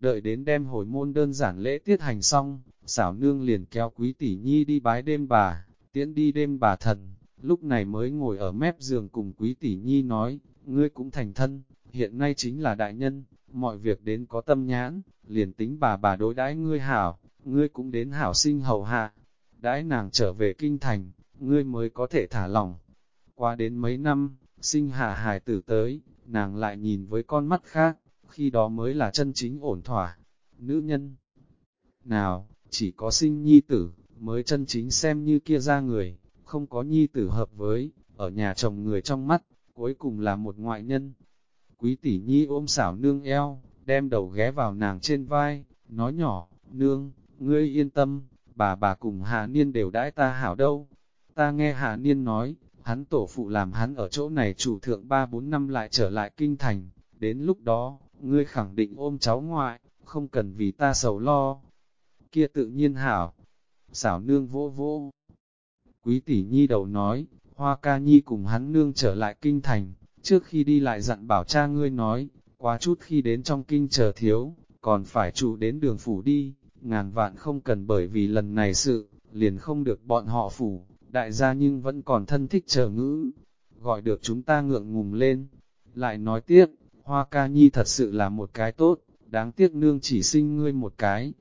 Đợi đến đem hồi môn đơn giản lễ tiết hành xong, xảo nương liền kéo quý tỷ nhi đi bái đêm bà, tiễn đi đêm bà thần, lúc này mới ngồi ở mép giường cùng quý tỷ nhi nói, ngươi cũng thành thân, hiện nay chính là đại nhân, mọi việc đến có tâm nhãn, liền tính bà bà đối đãi ngươi hảo, ngươi cũng đến hảo sinh hầu hạ, đãi nàng trở về kinh thành, ngươi mới có thể thả lỏng. Qua đến mấy năm, sinh hạ hài tử tới, nàng lại nhìn với con mắt khác, khi đó mới là chân chính ổn thỏa. Nữ nhân nào, chỉ có sinh nhi tử, mới chân chính xem như kia ra người, không có nhi tử hợp với, ở nhà chồng người trong mắt, cuối cùng là một ngoại nhân. Quý tỷ nhi ôm xảo nương eo, đem đầu ghé vào nàng trên vai, nói nhỏ, nương, ngươi yên tâm, bà bà cùng Hà Niên đều đãi ta hảo đâu. Ta nghe Hà Niên nói, hắn tổ phụ làm hắn ở chỗ này chủ thượng 3-4 năm lại trở lại kinh thành, đến lúc đó, ngươi khẳng định ôm cháu ngoại, không cần vì ta sầu lo. Kia tự nhiên hảo, xảo nương vô vô. Quý tỷ nhi đầu nói, hoa ca nhi cùng hắn nương trở lại kinh thành, trước khi đi lại dặn bảo cha ngươi nói, quá chút khi đến trong kinh chờ thiếu, còn phải trụ đến đường phủ đi, ngàn vạn không cần bởi vì lần này sự, liền không được bọn họ phủ, đại gia nhưng vẫn còn thân thích chờ ngữ, gọi được chúng ta ngượng ngùng lên. Lại nói tiếp, Hoa ca nhi thật sự là một cái tốt, đáng tiếc nương chỉ sinh ngươi một cái.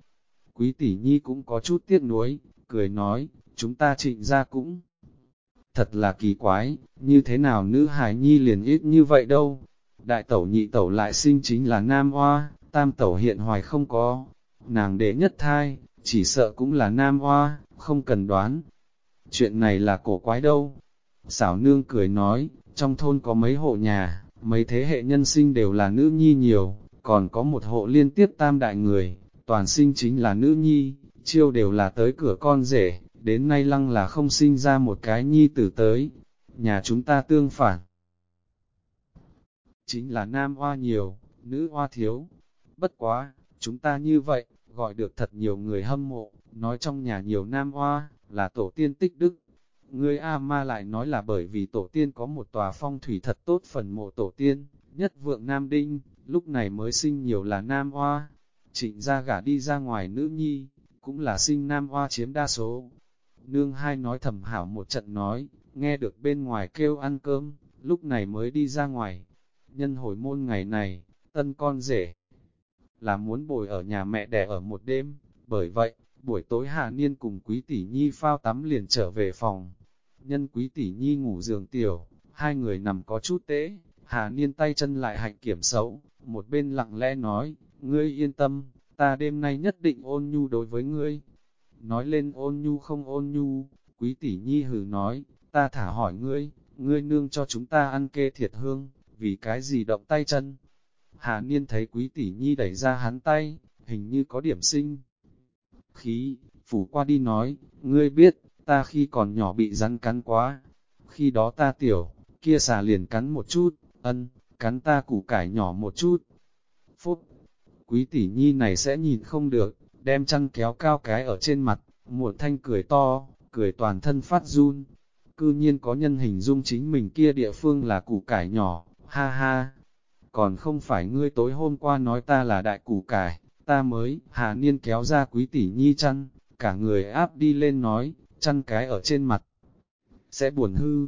Quý tỷ nhi cũng có chút tiếc nuối, cười nói, chúng ta trịnh ra cũng. Thật là kỳ quái, như thế nào nữ hài nhi liền ít như vậy đâu. Đại tẩu nhị tẩu lại sinh chính là nam hoa, tam tẩu hiện hoài không có. Nàng đệ nhất thai, chỉ sợ cũng là nam hoa, không cần đoán. Chuyện này là cổ quái đâu. Xảo nương cười nói, trong thôn có mấy hộ nhà, mấy thế hệ nhân sinh đều là nữ nhi nhiều, còn có một hộ liên tiếp tam đại người, toàn sinh chính là nữ nhi, chiêu đều là tới cửa con rể, đến nay lăng là không sinh ra một cái nhi tử tới, nhà chúng ta tương phản. Chính là nam hoa nhiều, nữ hoa thiếu, bất quá, chúng ta như vậy, gọi được thật nhiều người hâm mộ, nói trong nhà nhiều nam hoa, là tổ tiên tích đức, Ngươi A-ma lại nói là bởi vì tổ tiên có một tòa phong thủy thật tốt phần mộ tổ tiên, nhất vượng Nam Đinh, lúc này mới sinh nhiều là Nam Hoa. Trịnh ra gả đi ra ngoài nữ nhi, cũng là sinh Nam Hoa chiếm đa số. Nương hai nói thầm hảo một trận nói, nghe được bên ngoài kêu ăn cơm, lúc này mới đi ra ngoài. Nhân hồi môn ngày này, tân con rể, là muốn bồi ở nhà mẹ đẻ ở một đêm, bởi vậy, buổi tối Hà Niên cùng Quý Tỷ Nhi phao tắm liền trở về phòng, nhân quý tỷ nhi ngủ giường tiểu, hai người nằm có chút tễ, Hà Niên tay chân lại hạnh kiểm xấu, một bên lặng lẽ nói, ngươi yên tâm, ta đêm nay nhất định ôn nhu đối với ngươi. Nói lên ôn nhu không ôn nhu, quý tỷ nhi hừ nói, ta thả hỏi ngươi, ngươi nương cho chúng ta ăn kê thiệt hương, vì cái gì động tay chân. Hà Niên thấy quý tỷ nhi đẩy ra hắn tay, hình như có điểm sinh. Khí, phủ qua đi nói, ngươi biết, ta khi còn nhỏ bị rắn cắn quá, khi đó ta tiểu, kia xà liền cắn một chút, ân, cắn ta củ cải nhỏ một chút. phút, quý tỷ nhi này sẽ nhìn không được, đem chăn kéo cao cái ở trên mặt, một thanh cười to, cười toàn thân phát run. Cư nhiên có nhân hình dung chính mình kia địa phương là củ cải nhỏ, ha ha. Còn không phải ngươi tối hôm qua nói ta là đại củ cải, ta mới, hà niên kéo ra quý tỷ nhi chăn, cả người áp đi lên nói, chăn cái ở trên mặt, sẽ buồn hư.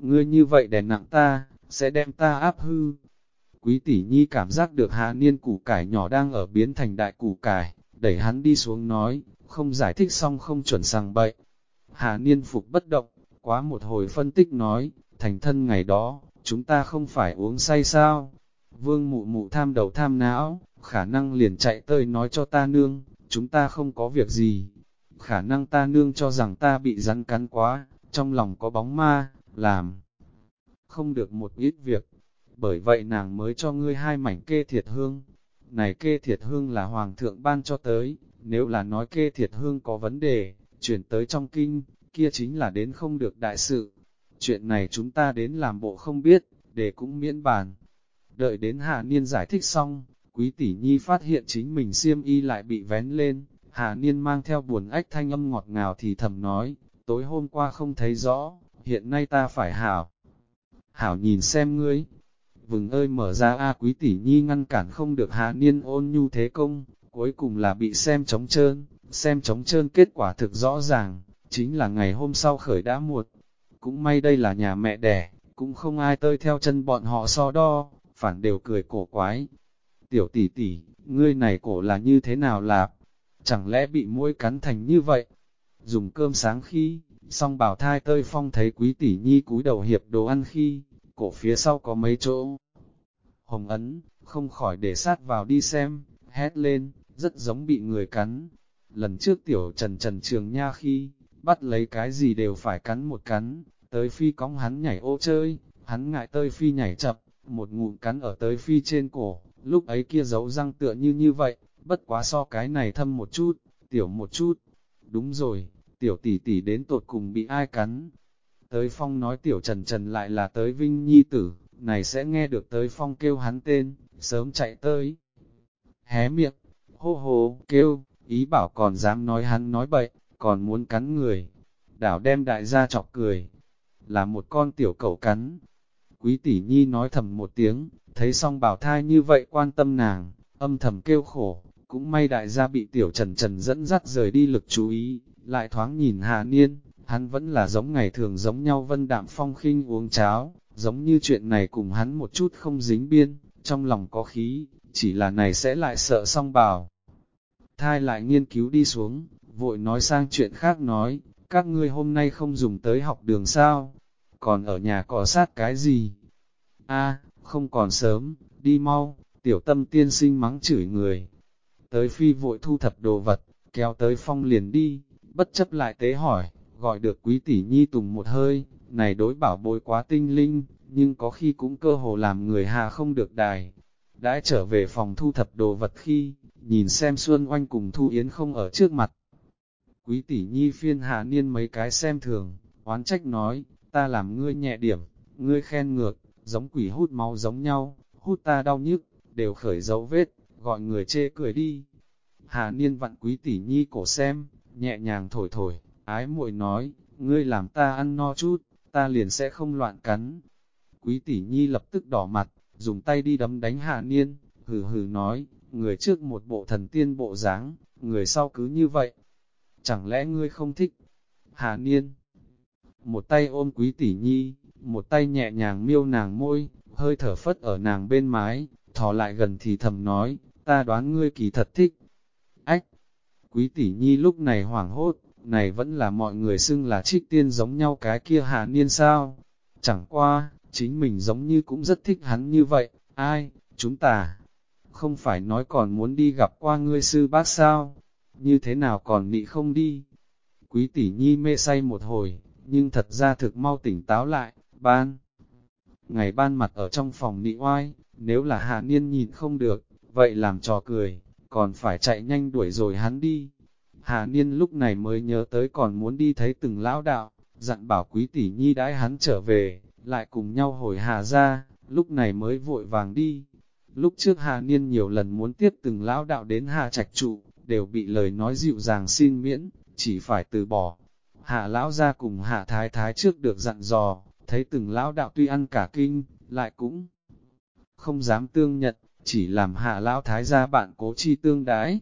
Ngươi như vậy đè nặng ta, sẽ đem ta áp hư. Quý tỷ nhi cảm giác được hạ niên củ cải nhỏ đang ở biến thành đại củ cải, đẩy hắn đi xuống nói, không giải thích xong không chuẩn sang bậy. Hạ niên phục bất động, quá một hồi phân tích nói, thành thân ngày đó, chúng ta không phải uống say sao. Vương mụ mụ tham đầu tham não, khả năng liền chạy tới nói cho ta nương, chúng ta không có việc gì, khả năng ta nương cho rằng ta bị rắn cắn quá, trong lòng có bóng ma, làm không được một ít việc, bởi vậy nàng mới cho ngươi hai mảnh kê thiệt hương. Này kê thiệt hương là hoàng thượng ban cho tới, nếu là nói kê thiệt hương có vấn đề, chuyển tới trong kinh, kia chính là đến không được đại sự. Chuyện này chúng ta đến làm bộ không biết, để cũng miễn bàn. Đợi đến hạ niên giải thích xong, quý tỷ nhi phát hiện chính mình xiêm y lại bị vén lên, Hà Niên mang theo buồn ách thanh âm ngọt ngào thì thầm nói, tối hôm qua không thấy rõ, hiện nay ta phải hảo. Hảo nhìn xem ngươi. vừng ơi mở ra A quý tỷ nhi ngăn cản không được Hà niên ôn nhu thế công, cuối cùng là bị xem trống trơn, xem trống trơn kết quả thực rõ ràng, chính là ngày hôm sau khởi đã muộn. Cũng may đây là nhà mẹ đẻ, cũng không ai tơi theo chân bọn họ so đo, phản đều cười cổ quái. Tiểu tỷ tỷ, ngươi này cổ là như thế nào lạp? Chẳng lẽ bị mũi cắn thành như vậy? Dùng cơm sáng khi, song bảo thai tơi phong thấy quý tỷ nhi cúi đầu hiệp đồ ăn khi, cổ phía sau có mấy chỗ. Hồng ấn, không khỏi để sát vào đi xem, hét lên, rất giống bị người cắn. Lần trước tiểu trần trần trường nha khi, bắt lấy cái gì đều phải cắn một cắn, tới phi cóng hắn nhảy ô chơi, hắn ngại tơi phi nhảy chập, một ngụm cắn ở tới phi trên cổ, lúc ấy kia giấu răng tựa như như vậy, bất quá so cái này thâm một chút, tiểu một chút. Đúng rồi, tiểu tỷ tỷ đến tột cùng bị ai cắn. Tới phong nói tiểu trần trần lại là tới vinh nhi tử, này sẽ nghe được tới phong kêu hắn tên, sớm chạy tới. Hé miệng, hô hô, kêu, ý bảo còn dám nói hắn nói bậy, còn muốn cắn người. Đảo đem đại gia chọc cười, là một con tiểu cẩu cắn. Quý tỷ nhi nói thầm một tiếng, thấy song bảo thai như vậy quan tâm nàng, âm thầm kêu khổ, cũng may đại gia bị tiểu trần trần dẫn dắt rời đi lực chú ý, lại thoáng nhìn Hà Niên, hắn vẫn là giống ngày thường giống nhau vân đạm phong khinh uống cháo, giống như chuyện này cùng hắn một chút không dính biên, trong lòng có khí, chỉ là này sẽ lại sợ song bảo. Thai lại nghiên cứu đi xuống, vội nói sang chuyện khác nói, các ngươi hôm nay không dùng tới học đường sao, còn ở nhà cọ sát cái gì? a không còn sớm, đi mau, tiểu tâm tiên sinh mắng chửi người. Tới phi vội thu thập đồ vật, kéo tới phong liền đi, bất chấp lại tế hỏi, gọi được quý tỷ nhi tùng một hơi, này đối bảo bối quá tinh linh, nhưng có khi cũng cơ hồ làm người hà không được đài. Đã trở về phòng thu thập đồ vật khi, nhìn xem Xuân Oanh cùng Thu Yến không ở trước mặt. Quý tỷ nhi phiên hạ niên mấy cái xem thường, oán trách nói, ta làm ngươi nhẹ điểm, ngươi khen ngược, giống quỷ hút máu giống nhau, hút ta đau nhức, đều khởi dấu vết, gọi người chê cười đi. Hà niên vặn quý tỷ nhi cổ xem, nhẹ nhàng thổi thổi, ái muội nói, ngươi làm ta ăn no chút, ta liền sẽ không loạn cắn. Quý tỷ nhi lập tức đỏ mặt, dùng tay đi đấm đánh Hà niên, hừ hừ nói, người trước một bộ thần tiên bộ dáng, người sau cứ như vậy. Chẳng lẽ ngươi không thích? Hà niên, một tay ôm quý tỷ nhi, một tay nhẹ nhàng miêu nàng môi, hơi thở phất ở nàng bên mái, thò lại gần thì thầm nói, ta đoán ngươi kỳ thật thích. Ách! Quý tỷ nhi lúc này hoảng hốt, này vẫn là mọi người xưng là trích tiên giống nhau cái kia hạ niên sao. Chẳng qua, chính mình giống như cũng rất thích hắn như vậy, ai, chúng ta, không phải nói còn muốn đi gặp qua ngươi sư bác sao, như thế nào còn nị không đi. Quý tỷ nhi mê say một hồi, nhưng thật ra thực mau tỉnh táo lại, ban. Ngày ban mặt ở trong phòng nị oai, nếu là hạ niên nhìn không được, vậy làm trò cười, còn phải chạy nhanh đuổi rồi hắn đi. Hà niên lúc này mới nhớ tới còn muốn đi thấy từng lão đạo, dặn bảo quý tỷ nhi đãi hắn trở về, lại cùng nhau hồi hà ra, lúc này mới vội vàng đi. Lúc trước Hà Niên nhiều lần muốn tiếp từng lão đạo đến Hà Trạch trụ, đều bị lời nói dịu dàng xin miễn, chỉ phải từ bỏ. Hạ lão ra cùng Hạ Thái Thái trước được dặn dò, thấy từng lão đạo tuy ăn cả kinh, lại cũng không dám tương nhận, chỉ làm Hạ lão Thái gia bạn cố chi tương đái.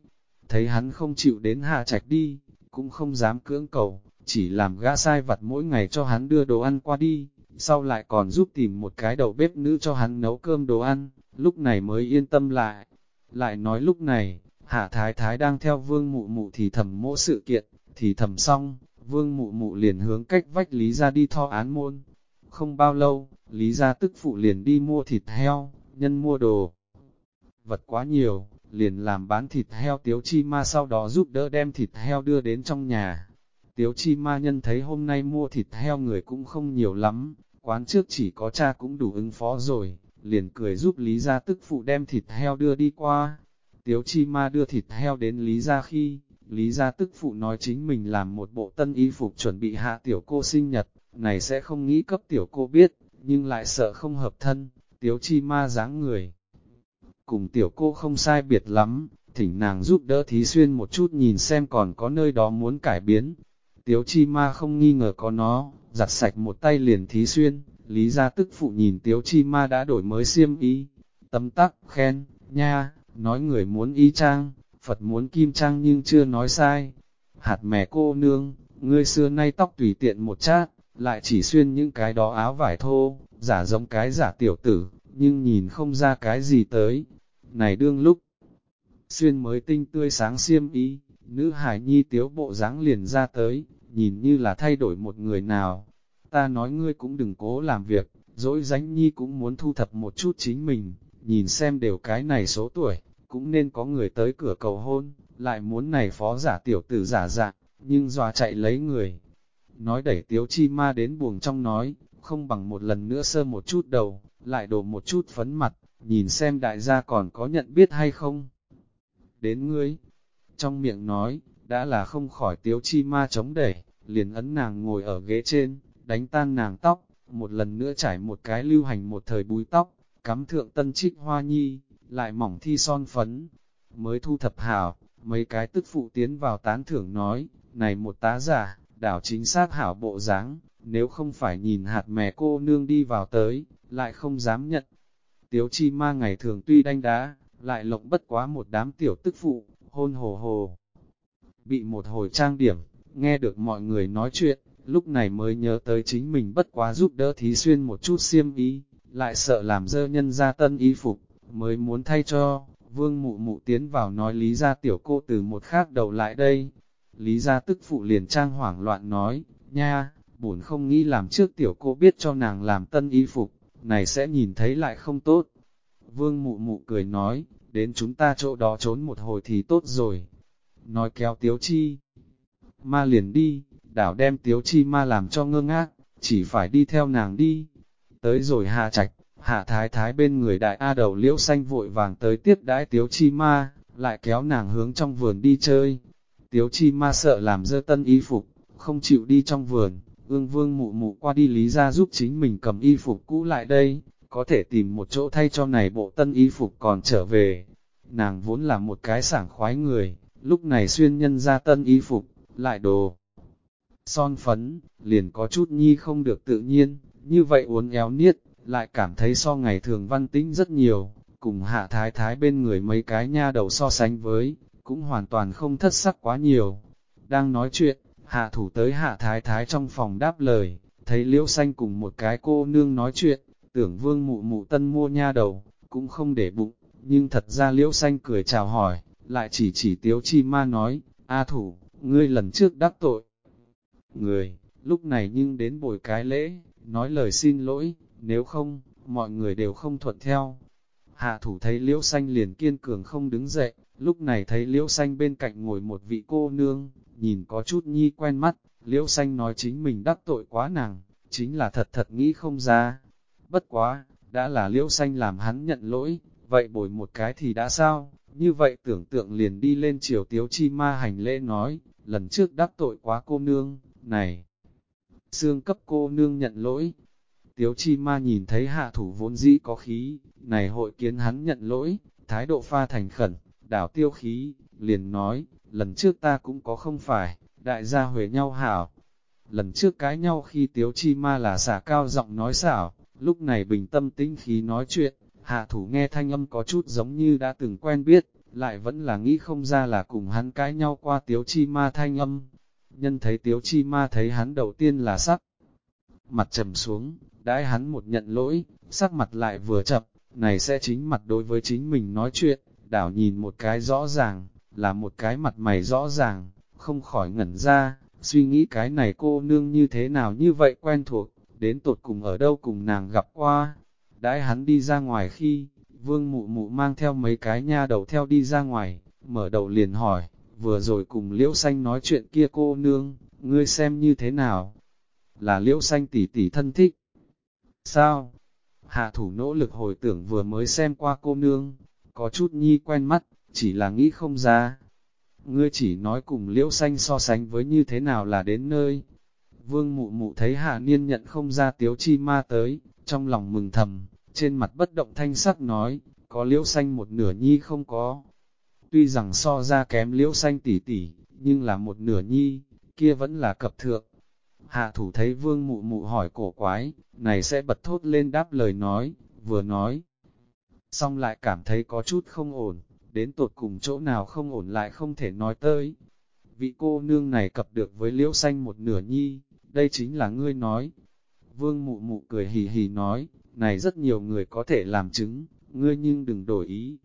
Thấy hắn không chịu đến Hạ Trạch đi, cũng không dám cưỡng cầu, chỉ làm gã sai vặt mỗi ngày cho hắn đưa đồ ăn qua đi, sau lại còn giúp tìm một cái đầu bếp nữ cho hắn nấu cơm đồ ăn, lúc này mới yên tâm lại. Lại nói lúc này, Hạ Thái Thái đang theo vương mụ mụ thì thầm mỗi sự kiện, thì thầm xong, vương mụ mụ liền hướng cách vách Lý ra đi tho án môn. Không bao lâu, Lý ra tức phụ liền đi mua thịt heo, nhân mua đồ. Vật quá nhiều, liền làm bán thịt heo tiếu chi ma sau đó giúp đỡ đem thịt heo đưa đến trong nhà. Tiếu chi ma nhân thấy hôm nay mua thịt heo người cũng không nhiều lắm, quán trước chỉ có cha cũng đủ ứng phó rồi, liền cười giúp Lý Gia tức phụ đem thịt heo đưa đi qua. Tiếu chi ma đưa thịt heo đến Lý Gia khi, Lý Gia tức phụ nói chính mình làm một bộ tân y phục chuẩn bị hạ tiểu cô sinh nhật, này sẽ không nghĩ cấp tiểu cô biết, nhưng lại sợ không hợp thân, tiếu chi ma dáng người. Cùng tiểu cô không sai biệt lắm, thỉnh nàng giúp đỡ thí xuyên một chút nhìn xem còn có nơi đó muốn cải biến. Tiếu chi ma không nghi ngờ có nó, giặt sạch một tay liền thí xuyên, Lý gia tức phụ nhìn tiếu chi ma đã đổi mới xiêm y, tấm tắc, khen, nha, nói người muốn y trang, Phật muốn kim trang nhưng chưa nói sai. Hạt mẹ cô nương, ngươi xưa nay tóc tùy tiện một chát, lại chỉ xuyên những cái đó áo vải thô, giả giống cái giả tiểu tử, nhưng nhìn không ra cái gì tới. Này đương lúc, xuyên mới tinh tươi sáng xiêm y, nữ hải nhi tiếu bộ dáng liền ra tới, nhìn như là thay đổi một người nào. Ta nói ngươi cũng đừng cố làm việc, dỗi dánh nhi cũng muốn thu thập một chút chính mình, nhìn xem đều cái này số tuổi, cũng nên có người tới cửa cầu hôn, lại muốn này phó giả tiểu tử giả dạng, nhưng dòa chạy lấy người. Nói đẩy tiếu chi ma đến buồng trong nói, không bằng một lần nữa sơ một chút đầu, lại đổ một chút phấn mặt, nhìn xem đại gia còn có nhận biết hay không. Đến ngươi, trong miệng nói, đã là không khỏi tiếu chi ma chống đẩy, liền ấn nàng ngồi ở ghế trên, đánh tan nàng tóc, một lần nữa trải một cái lưu hành một thời búi tóc, cắm thượng tân trích hoa nhi, lại mỏng thi son phấn. Mới thu thập hảo, mấy cái tức phụ tiến vào tán thưởng nói, này một tá giả, đảo chính xác hảo bộ dáng, nếu không phải nhìn hạt mè cô nương đi vào tới, lại không dám nhận. Tiếu chi ma ngày thường tuy đanh đá, lại lộng bất quá một đám tiểu tức phụ, hôn hồ hồ. Bị một hồi trang điểm, nghe được mọi người nói chuyện, lúc này mới nhớ tới chính mình bất quá giúp đỡ thí xuyên một chút xiêm ý, lại sợ làm dơ nhân ra tân y phục, mới muốn thay cho, vương mụ mụ tiến vào nói lý ra tiểu cô từ một khác đầu lại đây. Lý ra tức phụ liền trang hoảng loạn nói, nha, buồn không nghĩ làm trước tiểu cô biết cho nàng làm tân y phục, này sẽ nhìn thấy lại không tốt. Vương mụ mụ cười nói, đến chúng ta chỗ đó trốn một hồi thì tốt rồi. Nói kéo tiếu chi. Ma liền đi, đảo đem tiếu chi ma làm cho ngơ ngác, chỉ phải đi theo nàng đi. Tới rồi hạ trạch, hạ thái thái bên người đại A đầu liễu xanh vội vàng tới tiếp đãi tiếu chi ma, lại kéo nàng hướng trong vườn đi chơi. Tiếu chi ma sợ làm dơ tân y phục, không chịu đi trong vườn, ương vương mụ mụ qua đi lý ra giúp chính mình cầm y phục cũ lại đây, có thể tìm một chỗ thay cho này bộ tân y phục còn trở về. Nàng vốn là một cái sảng khoái người, lúc này xuyên nhân ra tân y phục, lại đồ. Son phấn, liền có chút nhi không được tự nhiên, như vậy uốn éo niết, lại cảm thấy so ngày thường văn tĩnh rất nhiều, cùng hạ thái thái bên người mấy cái nha đầu so sánh với, cũng hoàn toàn không thất sắc quá nhiều. Đang nói chuyện, hạ thủ tới hạ thái thái trong phòng đáp lời, thấy liễu xanh cùng một cái cô nương nói chuyện, tưởng vương mụ mụ tân mua nha đầu, cũng không để bụng, nhưng thật ra liễu xanh cười chào hỏi, lại chỉ chỉ tiếu chi ma nói, A thủ, ngươi lần trước đắc tội. Người, lúc này nhưng đến bồi cái lễ, nói lời xin lỗi, nếu không, mọi người đều không thuận theo. Hạ thủ thấy liễu xanh liền kiên cường không đứng dậy, lúc này thấy liễu xanh bên cạnh ngồi một vị cô nương, nhìn có chút nhi quen mắt, liễu xanh nói chính mình đắc tội quá nàng, chính là thật thật nghĩ không ra. Bất quá, đã là liễu xanh làm hắn nhận lỗi, vậy bồi một cái thì đã sao, như vậy tưởng tượng liền đi lên chiều tiếu chi ma hành lễ nói, lần trước đắc tội quá cô nương, này. Sương cấp cô nương nhận lỗi. Tiếu chi ma nhìn thấy hạ thủ vốn dĩ có khí, này hội kiến hắn nhận lỗi, thái độ pha thành khẩn, đảo tiêu khí, liền nói, lần trước ta cũng có không phải, đại gia huề nhau hảo. Lần trước cái nhau khi tiếu chi ma là xả cao giọng nói xảo, lúc này bình tâm tĩnh khí nói chuyện, hạ thủ nghe thanh âm có chút giống như đã từng quen biết, lại vẫn là nghĩ không ra là cùng hắn cãi nhau qua tiếu chi ma thanh âm. Nhân thấy tiếu chi ma thấy hắn đầu tiên là sắc. Mặt trầm xuống, đãi hắn một nhận lỗi, sắc mặt lại vừa chậm, này sẽ chính mặt đối với chính mình nói chuyện, đảo nhìn một cái rõ ràng, là một cái mặt mày rõ ràng, không khỏi ngẩn ra, suy nghĩ cái này cô nương như thế nào như vậy quen thuộc, đến tột cùng ở đâu cùng nàng gặp qua. Đãi hắn đi ra ngoài khi, vương mụ mụ mang theo mấy cái nha đầu theo đi ra ngoài, mở đầu liền hỏi, vừa rồi cùng liễu xanh nói chuyện kia cô nương, ngươi xem như thế nào? Là liễu xanh tỷ tỷ thân thích. Sao? Hạ thủ nỗ lực hồi tưởng vừa mới xem qua cô nương, có chút nhi quen mắt, chỉ là nghĩ không ra. Ngươi chỉ nói cùng liễu xanh so sánh với như thế nào là đến nơi. Vương mụ mụ thấy hạ niên nhận không ra tiếu chi ma tới, trong lòng mừng thầm, trên mặt bất động thanh sắc nói, có liễu xanh một nửa nhi không có. Tuy rằng so ra kém liễu xanh tỉ tỉ, nhưng là một nửa nhi, kia vẫn là cập thượng. Hạ thủ thấy vương mụ mụ hỏi cổ quái, này sẽ bật thốt lên đáp lời nói, vừa nói. Xong lại cảm thấy có chút không ổn, đến tột cùng chỗ nào không ổn lại không thể nói tới. Vị cô nương này cập được với liễu xanh một nửa nhi, đây chính là ngươi nói. Vương mụ mụ cười hì hì nói, này rất nhiều người có thể làm chứng, ngươi nhưng đừng đổi ý.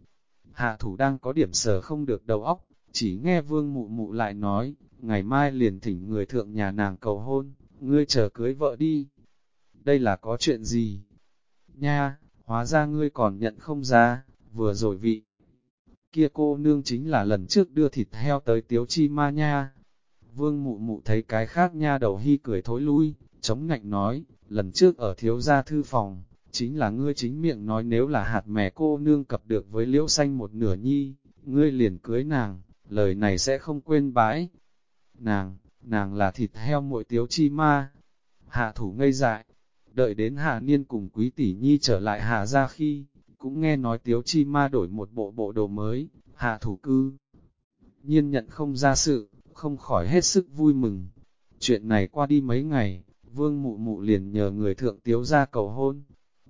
Hạ thủ đang có điểm sở không được đầu óc, chỉ nghe vương mụ mụ lại nói, ngày mai liền thỉnh người thượng nhà nàng cầu hôn, ngươi chờ cưới vợ đi. Đây là có chuyện gì? Nha, hóa ra ngươi còn nhận không ra, vừa rồi vị. Kia cô nương chính là lần trước đưa thịt heo tới tiếu chi ma nha. Vương mụ mụ thấy cái khác nha đầu hy cười thối lui, chống ngạnh nói, lần trước ở thiếu gia thư phòng, chính là ngươi chính miệng nói nếu là hạt mè cô nương cập được với liễu xanh một nửa nhi, ngươi liền cưới nàng, lời này sẽ không quên bãi. Nàng, nàng là thịt heo muội tiếu chi ma. Hạ thủ ngây dại, đợi đến hạ niên cùng quý tỷ nhi trở lại hạ ra khi, cũng nghe nói tiếu chi ma đổi một bộ bộ đồ mới, hạ thủ cư. Nhiên nhận không ra sự, không khỏi hết sức vui mừng. Chuyện này qua đi mấy ngày, vương mụ mụ liền nhờ người thượng tiếu ra cầu hôn.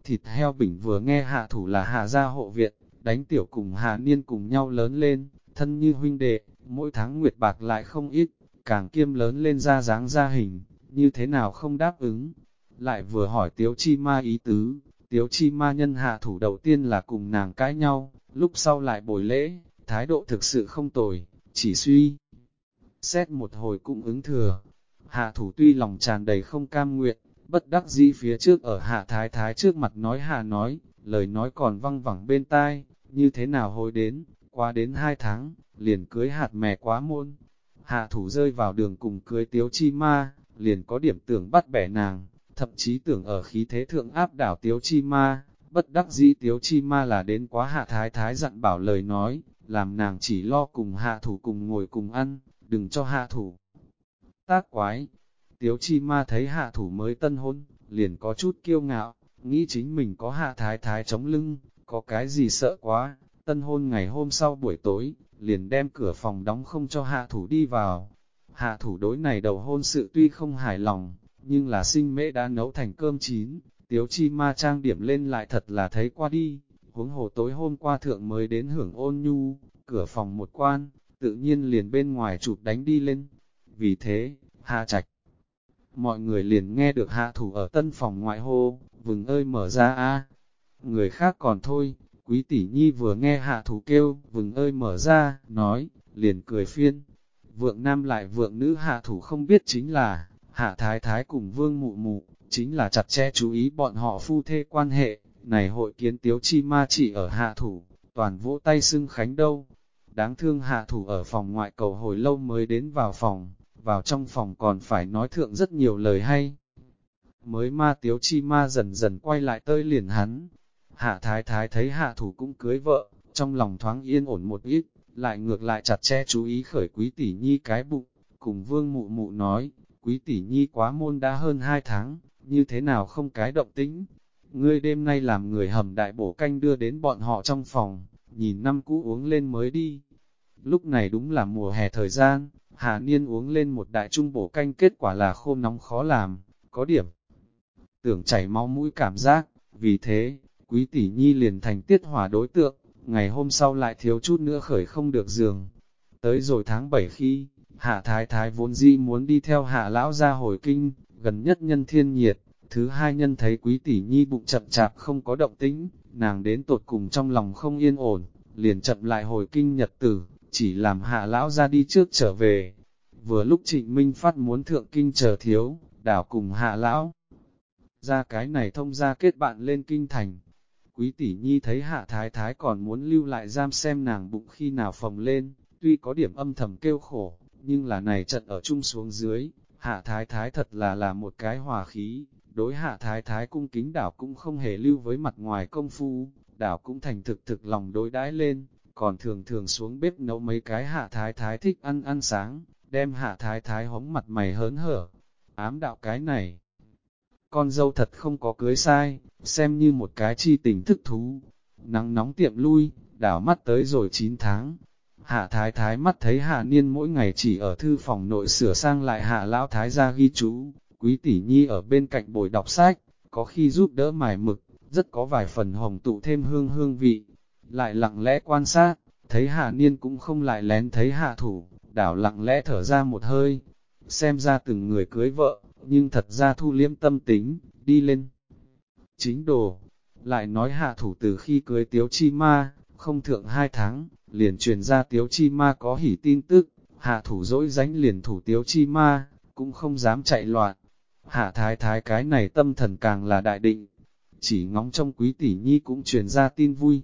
Thịt heo bình vừa nghe hạ thủ là hạ gia hộ viện, đánh tiểu cùng hạ niên cùng nhau lớn lên, thân như huynh đệ, mỗi tháng nguyệt bạc lại không ít, càng kiêm lớn lên ra dáng ra hình, như thế nào không đáp ứng. Lại vừa hỏi tiếu chi ma ý tứ, tiếu chi ma nhân hạ thủ đầu tiên là cùng nàng cãi nhau, lúc sau lại bồi lễ, thái độ thực sự không tồi, chỉ suy. Xét một hồi cũng ứng thừa, hạ thủ tuy lòng tràn đầy không cam nguyện, bất đắc dĩ phía trước ở hạ thái thái trước mặt nói hạ nói, lời nói còn văng vẳng bên tai, như thế nào hồi đến, qua đến hai tháng, liền cưới hạt mè quá môn. Hạ thủ rơi vào đường cùng cưới tiếu chi ma, liền có điểm tưởng bắt bẻ nàng, thậm chí tưởng ở khí thế thượng áp đảo tiếu chi ma, bất đắc dĩ tiếu chi ma là đến quá hạ thái thái dặn bảo lời nói, làm nàng chỉ lo cùng hạ thủ cùng ngồi cùng ăn, đừng cho hạ thủ. Tác quái, tiếu chi ma thấy hạ thủ mới tân hôn, liền có chút kiêu ngạo, nghĩ chính mình có hạ thái thái chống lưng, có cái gì sợ quá, tân hôn ngày hôm sau buổi tối, liền đem cửa phòng đóng không cho hạ thủ đi vào. Hạ thủ đối này đầu hôn sự tuy không hài lòng, nhưng là sinh mễ đã nấu thành cơm chín, tiếu chi ma trang điểm lên lại thật là thấy qua đi, huống hồ tối hôm qua thượng mới đến hưởng ôn nhu, cửa phòng một quan, tự nhiên liền bên ngoài chụp đánh đi lên. Vì thế, hạ trạch, mọi người liền nghe được hạ thủ ở tân phòng ngoại hô, vừng ơi mở ra a Người khác còn thôi, quý tỷ nhi vừa nghe hạ thủ kêu, vừng ơi mở ra, nói, liền cười phiên. Vượng nam lại vượng nữ hạ thủ không biết chính là, hạ thái thái cùng vương mụ mụ, chính là chặt chẽ chú ý bọn họ phu thê quan hệ, này hội kiến tiếu chi ma chỉ ở hạ thủ, toàn vỗ tay xưng khánh đâu. Đáng thương hạ thủ ở phòng ngoại cầu hồi lâu mới đến vào phòng, vào trong phòng còn phải nói thượng rất nhiều lời hay. Mới ma tiếu chi ma dần dần quay lại tơi liền hắn. Hạ thái thái thấy hạ thủ cũng cưới vợ, trong lòng thoáng yên ổn một ít, lại ngược lại chặt che chú ý khởi quý tỷ nhi cái bụng, cùng vương mụ mụ nói, quý tỷ nhi quá môn đã hơn hai tháng, như thế nào không cái động tĩnh. Ngươi đêm nay làm người hầm đại bổ canh đưa đến bọn họ trong phòng, nhìn năm cũ uống lên mới đi. Lúc này đúng là mùa hè thời gian, Hà Niên uống lên một đại trung bổ canh kết quả là khô nóng khó làm, có điểm. Tưởng chảy máu mũi cảm giác, vì thế, quý tỷ nhi liền thành tiết hỏa đối tượng, ngày hôm sau lại thiếu chút nữa khởi không được giường. Tới rồi tháng 7 khi, hạ thái thái vốn dĩ muốn đi theo hạ lão ra hồi kinh, gần nhất nhân thiên nhiệt, thứ hai nhân thấy quý tỷ nhi bụng chậm chạp không có động tĩnh, nàng đến tột cùng trong lòng không yên ổn, liền chậm lại hồi kinh nhật tử, chỉ làm hạ lão ra đi trước trở về. Vừa lúc trịnh Minh Phát muốn thượng kinh chờ thiếu, đảo cùng hạ lão. Ra cái này thông ra kết bạn lên kinh thành. Quý tỷ nhi thấy hạ thái thái còn muốn lưu lại giam xem nàng bụng khi nào phồng lên, tuy có điểm âm thầm kêu khổ, nhưng là này trận ở chung xuống dưới, hạ thái thái thật là là một cái hòa khí, đối hạ thái thái cung kính đảo cũng không hề lưu với mặt ngoài công phu, đảo cũng thành thực thực lòng đối đãi lên, còn thường thường xuống bếp nấu mấy cái hạ thái thái thích ăn ăn sáng, đem hạ thái thái hóng mặt mày hớn hở, ám đạo cái này. Con dâu thật không có cưới sai, xem như một cái chi tình thức thú, nắng nóng tiệm lui, đảo mắt tới rồi 9 tháng. Hạ thái thái mắt thấy hạ niên mỗi ngày chỉ ở thư phòng nội sửa sang lại hạ lão thái ra ghi chú, Quý tỷ nhi ở bên cạnh bồi đọc sách, có khi giúp đỡ mài mực, rất có vài phần hồng tụ thêm hương hương vị. Lại lặng lẽ quan sát, thấy hạ niên cũng không lại lén thấy hạ thủ, đảo lặng lẽ thở ra một hơi. Xem ra từng người cưới vợ, nhưng thật ra thu liêm tâm tính, đi lên. Chính đồ, lại nói hạ thủ từ khi cưới tiếu chi ma, không thượng hai tháng, liền truyền ra tiếu chi ma có hỉ tin tức, hạ thủ dỗi dánh liền thủ tiếu chi ma, cũng không dám chạy loạn. Hạ thái thái cái này tâm thần càng là đại định, chỉ ngóng trong quý tỷ nhi cũng truyền ra tin vui.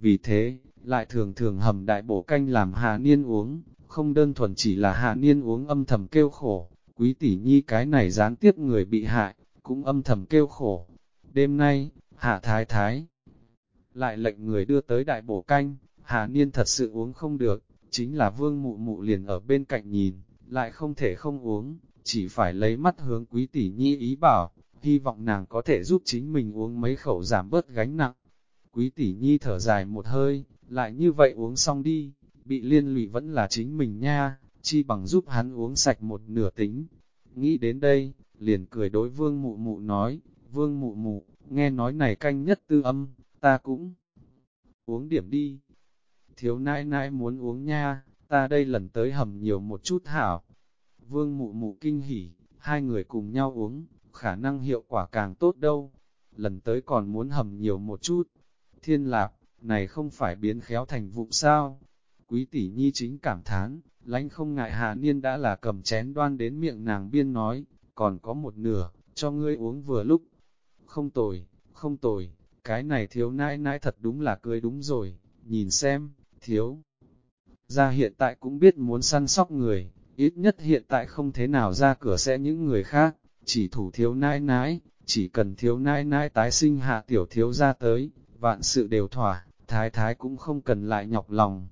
Vì thế, lại thường thường hầm đại bổ canh làm hạ niên uống, không đơn thuần chỉ là hạ niên uống âm thầm kêu khổ, quý tỷ nhi cái này gián tiếp người bị hại, cũng âm thầm kêu khổ. Đêm nay, hạ thái thái lại lệnh người đưa tới đại bổ canh, Hà niên thật sự uống không được, chính là vương mụ mụ liền ở bên cạnh nhìn, lại không thể không uống, chỉ phải lấy mắt hướng quý tỷ nhi ý bảo, hy vọng nàng có thể giúp chính mình uống mấy khẩu giảm bớt gánh nặng. Quý tỷ nhi thở dài một hơi, lại như vậy uống xong đi, bị liên lụy vẫn là chính mình nha, chi bằng giúp hắn uống sạch một nửa tính. Nghĩ đến đây, liền cười đối vương mụ mụ nói, vương mụ mụ, nghe nói này canh nhất tư âm, ta cũng uống điểm đi. Thiếu nãi nãi muốn uống nha, ta đây lần tới hầm nhiều một chút hảo. Vương mụ mụ kinh hỉ, hai người cùng nhau uống, khả năng hiệu quả càng tốt đâu. Lần tới còn muốn hầm nhiều một chút. Thiên lạc, này không phải biến khéo thành vụ sao? Quý tỷ nhi chính cảm thán, lãnh không ngại hạ niên đã là cầm chén đoan đến miệng nàng biên nói, còn có một nửa, cho ngươi uống vừa lúc. Không tồi, không tồi, cái này thiếu nãi nãi thật đúng là cười đúng rồi, nhìn xem, thiếu. Ra hiện tại cũng biết muốn săn sóc người, ít nhất hiện tại không thế nào ra cửa sẽ những người khác, chỉ thủ thiếu nãi nãi, chỉ cần thiếu nãi nãi tái sinh hạ tiểu thiếu ra tới, vạn sự đều thỏa, thái thái cũng không cần lại nhọc lòng.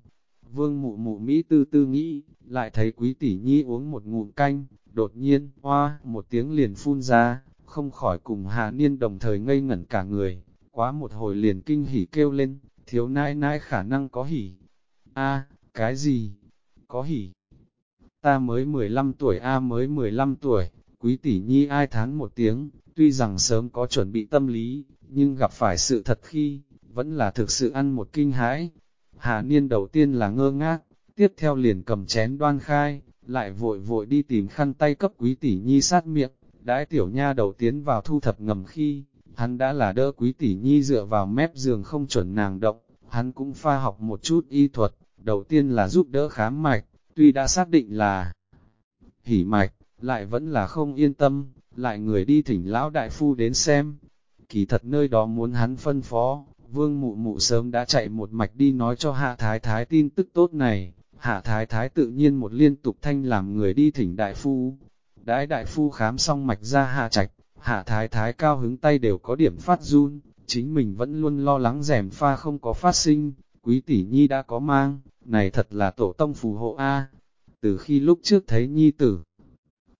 Vương mụ mụ Mỹ tư tư nghĩ, lại thấy quý tỷ nhi uống một ngụm canh, đột nhiên, hoa, một tiếng liền phun ra, không khỏi cùng hạ niên đồng thời ngây ngẩn cả người, quá một hồi liền kinh hỉ kêu lên, thiếu nãi nãi khả năng có hỉ a cái gì? Có hỉ? Ta mới 15 tuổi A mới 15 tuổi, quý tỷ nhi ai tháng một tiếng, tuy rằng sớm có chuẩn bị tâm lý, nhưng gặp phải sự thật khi, vẫn là thực sự ăn một kinh hãi. Hà niên đầu tiên là ngơ ngác, tiếp theo liền cầm chén đoan khai, lại vội vội đi tìm khăn tay cấp quý tỷ nhi sát miệng, đãi tiểu nha đầu tiến vào thu thập ngầm khi, hắn đã là đỡ quý tỷ nhi dựa vào mép giường không chuẩn nàng động, hắn cũng pha học một chút y thuật, đầu tiên là giúp đỡ khám mạch, tuy đã xác định là hỉ mạch, lại vẫn là không yên tâm, lại người đi thỉnh lão đại phu đến xem. Kỳ thật nơi đó muốn hắn phân phó, vương mụ mụ sớm đã chạy một mạch đi nói cho hạ thái thái tin tức tốt này, hạ thái thái tự nhiên một liên tục thanh làm người đi thỉnh đại phu. Đãi đại phu khám xong mạch ra hạ trạch, hạ thái thái cao hứng tay đều có điểm phát run, chính mình vẫn luôn lo lắng rèm pha không có phát sinh, quý tỷ nhi đã có mang, này thật là tổ tông phù hộ A. Từ khi lúc trước thấy nhi tử,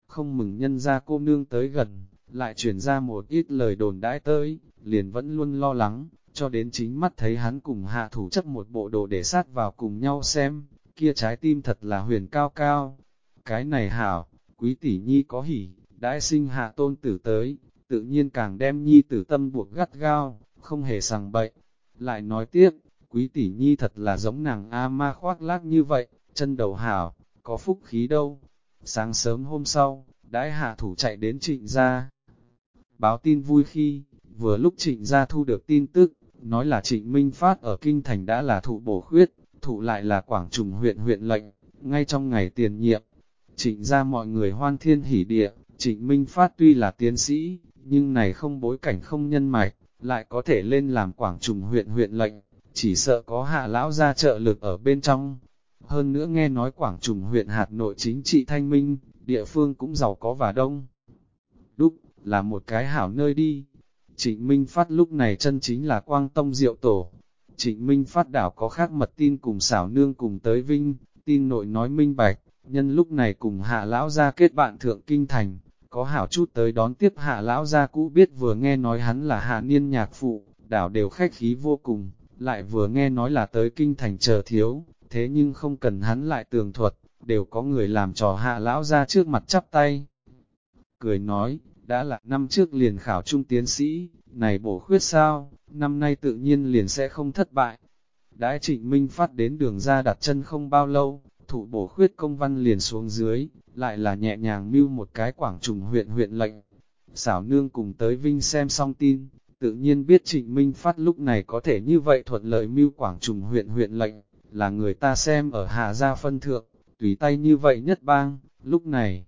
không mừng nhân ra cô nương tới gần, lại truyền ra một ít lời đồn đãi tới, liền vẫn luôn lo lắng, cho đến chính mắt thấy hắn cùng hạ thủ chấp một bộ đồ để sát vào cùng nhau xem, kia trái tim thật là huyền cao cao. Cái này hảo, quý tỷ nhi có hỉ, đãi sinh hạ tôn tử tới, tự nhiên càng đem nhi tử tâm buộc gắt gao, không hề sằng bậy. Lại nói tiếp, quý tỷ nhi thật là giống nàng A ma khoác lác như vậy, chân đầu hảo, có phúc khí đâu. Sáng sớm hôm sau, đãi hạ thủ chạy đến trịnh gia. Báo tin vui khi, vừa lúc trịnh gia thu được tin tức, nói là trịnh Minh Phát ở Kinh Thành đã là thụ bổ khuyết, thụ lại là Quảng Trùng huyện huyện lệnh, ngay trong ngày tiền nhiệm. Trịnh gia mọi người hoan thiên hỉ địa, trịnh Minh Phát tuy là tiến sĩ, nhưng này không bối cảnh không nhân mạch, lại có thể lên làm Quảng Trùng huyện huyện lệnh, chỉ sợ có hạ lão ra trợ lực ở bên trong. Hơn nữa nghe nói Quảng Trùng huyện hạt nội chính trị thanh minh, địa phương cũng giàu có và đông. Đúc, là một cái hảo nơi đi. Trịnh Minh Phát lúc này chân chính là quang tông diệu tổ. Trịnh Minh Phát đảo có khác mật tin cùng xảo nương cùng tới Vinh, tin nội nói minh bạch, nhân lúc này cùng hạ lão ra kết bạn thượng kinh thành, có hảo chút tới đón tiếp hạ lão ra cũ biết vừa nghe nói hắn là hạ niên nhạc phụ, đảo đều khách khí vô cùng, lại vừa nghe nói là tới kinh thành chờ thiếu, thế nhưng không cần hắn lại tường thuật, đều có người làm trò hạ lão ra trước mặt chắp tay. cười nói, đã là năm trước liền khảo trung tiến sĩ, này bổ khuyết sao, năm nay tự nhiên liền sẽ không thất bại. Đãi trịnh Minh phát đến đường ra đặt chân không bao lâu, thủ bổ khuyết công văn liền xuống dưới, lại là nhẹ nhàng mưu một cái quảng trùng huyện huyện lệnh. Xảo nương cùng tới Vinh xem xong tin, tự nhiên biết trịnh Minh phát lúc này có thể như vậy thuận lợi mưu quảng trùng huyện huyện lệnh, là người ta xem ở Hà Gia phân thượng, tùy tay như vậy nhất bang, lúc này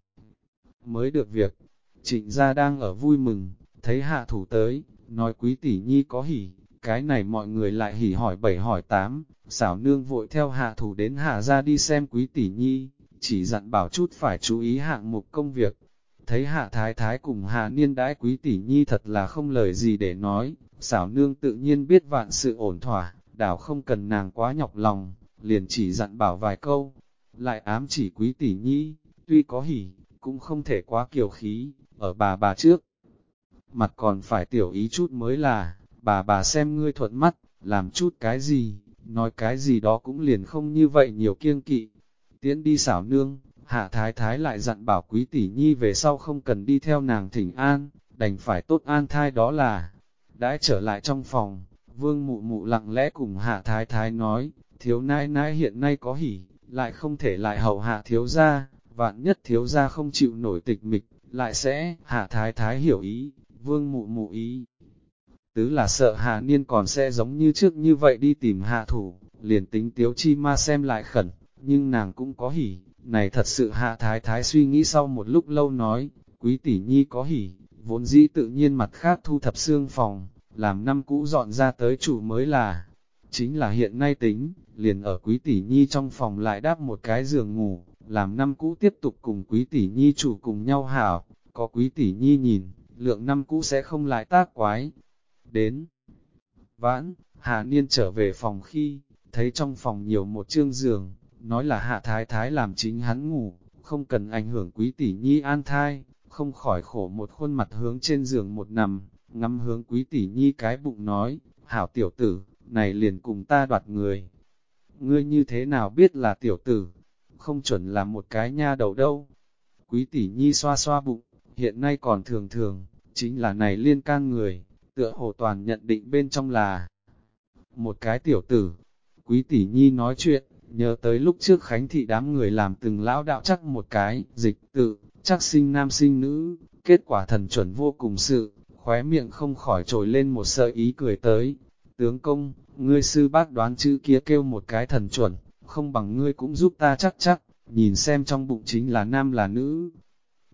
mới được việc. Trịnh gia đang ở vui mừng, thấy hạ thủ tới, nói quý tỷ nhi có hỉ, cái này mọi người lại hỉ hỏi bảy hỏi tám, xảo nương vội theo hạ thủ đến hạ gia đi xem quý tỷ nhi, chỉ dặn bảo chút phải chú ý hạng mục công việc. Thấy hạ thái thái cùng hạ niên đãi quý tỷ nhi thật là không lời gì để nói, xảo nương tự nhiên biết vạn sự ổn thỏa, đảo không cần nàng quá nhọc lòng, liền chỉ dặn bảo vài câu, lại ám chỉ quý tỷ nhi, tuy có hỉ, cũng không thể quá kiều khí, ở bà bà trước. Mặt còn phải tiểu ý chút mới là, bà bà xem ngươi thuận mắt, làm chút cái gì, nói cái gì đó cũng liền không như vậy nhiều kiêng kỵ. Tiến đi xảo nương, hạ thái thái lại dặn bảo quý tỷ nhi về sau không cần đi theo nàng thỉnh an, đành phải tốt an thai đó là. Đãi trở lại trong phòng, vương mụ mụ lặng lẽ cùng hạ thái thái nói, thiếu nai nai hiện nay có hỉ, lại không thể lại hầu hạ thiếu gia, vạn nhất thiếu gia không chịu nổi tịch mịch, lại sẽ, hạ thái thái hiểu ý, vương mụ mụ ý. Tứ là sợ hạ niên còn sẽ giống như trước như vậy đi tìm hạ thủ, liền tính tiếu chi ma xem lại khẩn, nhưng nàng cũng có hỉ, này thật sự hạ thái thái suy nghĩ sau một lúc lâu nói, quý tỷ nhi có hỉ, vốn dĩ tự nhiên mặt khác thu thập xương phòng, làm năm cũ dọn ra tới chủ mới là, chính là hiện nay tính, liền ở quý tỷ nhi trong phòng lại đáp một cái giường ngủ, làm năm cũ tiếp tục cùng quý tỷ nhi chủ cùng nhau hảo, có quý tỷ nhi nhìn, lượng năm cũ sẽ không lại tác quái. Đến vãn, Hà Niên trở về phòng khi, thấy trong phòng nhiều một chương giường, nói là Hạ Thái Thái làm chính hắn ngủ, không cần ảnh hưởng quý tỷ nhi an thai, không khỏi khổ một khuôn mặt hướng trên giường một nằm, ngắm hướng quý tỷ nhi cái bụng nói, hảo tiểu tử, này liền cùng ta đoạt người. Ngươi như thế nào biết là tiểu tử, không chuẩn là một cái nha đầu đâu. Quý tỷ nhi xoa xoa bụng, hiện nay còn thường thường, chính là này liên can người, tựa hồ toàn nhận định bên trong là một cái tiểu tử. Quý tỷ nhi nói chuyện, nhớ tới lúc trước khánh thị đám người làm từng lão đạo chắc một cái, dịch tự, chắc sinh nam sinh nữ, kết quả thần chuẩn vô cùng sự, khóe miệng không khỏi trồi lên một sợi ý cười tới. Tướng công, ngươi sư bác đoán chữ kia kêu một cái thần chuẩn, không bằng ngươi cũng giúp ta chắc chắc, nhìn xem trong bụng chính là nam là nữ.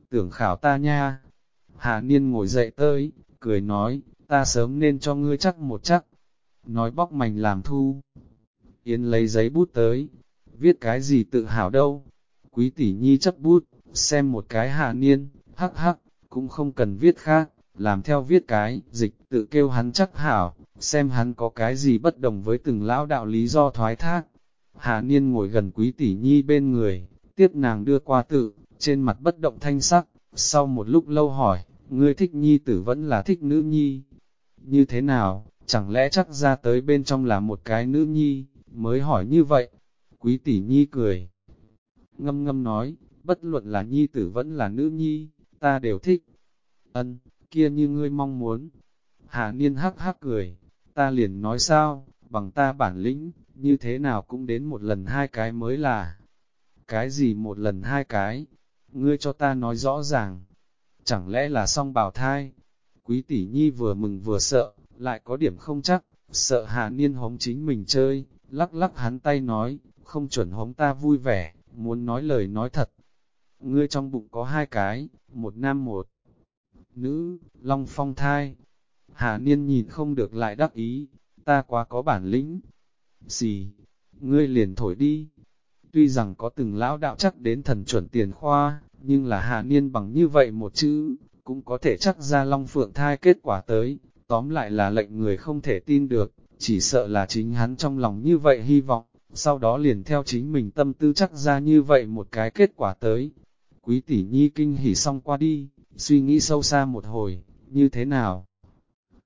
Tưởng khảo ta nha. Hà Niên ngồi dậy tới, cười nói, ta sớm nên cho ngươi chắc một chắc. Nói bóc mảnh làm thu. Yến lấy giấy bút tới, viết cái gì tự hào đâu. Quý tỷ nhi chấp bút, xem một cái Hà Niên, hắc hắc, cũng không cần viết khác, làm theo viết cái, dịch tự kêu hắn chắc hảo, xem hắn có cái gì bất đồng với từng lão đạo lý do thoái thác. Hà Niên ngồi gần quý tỷ nhi bên người, tiếp nàng đưa qua tự, trên mặt bất động thanh sắc, sau một lúc lâu hỏi, ngươi thích nhi tử vẫn là thích nữ nhi. Như thế nào, chẳng lẽ chắc ra tới bên trong là một cái nữ nhi, mới hỏi như vậy. Quý tỷ nhi cười. Ngâm ngâm nói, bất luận là nhi tử vẫn là nữ nhi, ta đều thích. Ân, kia như ngươi mong muốn. Hà Niên hắc hắc cười, ta liền nói sao, bằng ta bản lĩnh, như thế nào cũng đến một lần hai cái mới là. Cái gì một lần hai cái? Ngươi cho ta nói rõ ràng. Chẳng lẽ là song bào thai? Quý tỷ nhi vừa mừng vừa sợ, lại có điểm không chắc, sợ hà niên hống chính mình chơi, lắc lắc hắn tay nói, không chuẩn hống ta vui vẻ, muốn nói lời nói thật. Ngươi trong bụng có hai cái, một nam một nữ, long phong thai. Hà Niên nhìn không được lại đắc ý, ta quá có bản lĩnh. Xì, ngươi liền thổi đi. Tuy rằng có từng lão đạo chắc đến thần chuẩn tiền khoa, nhưng là Hà Niên bằng như vậy một chữ, cũng có thể chắc ra long phượng thai kết quả tới. Tóm lại là lệnh người không thể tin được, chỉ sợ là chính hắn trong lòng như vậy hy vọng, sau đó liền theo chính mình tâm tư chắc ra như vậy một cái kết quả tới. Quý tỷ nhi kinh hỉ xong qua đi, suy nghĩ sâu xa một hồi, như thế nào?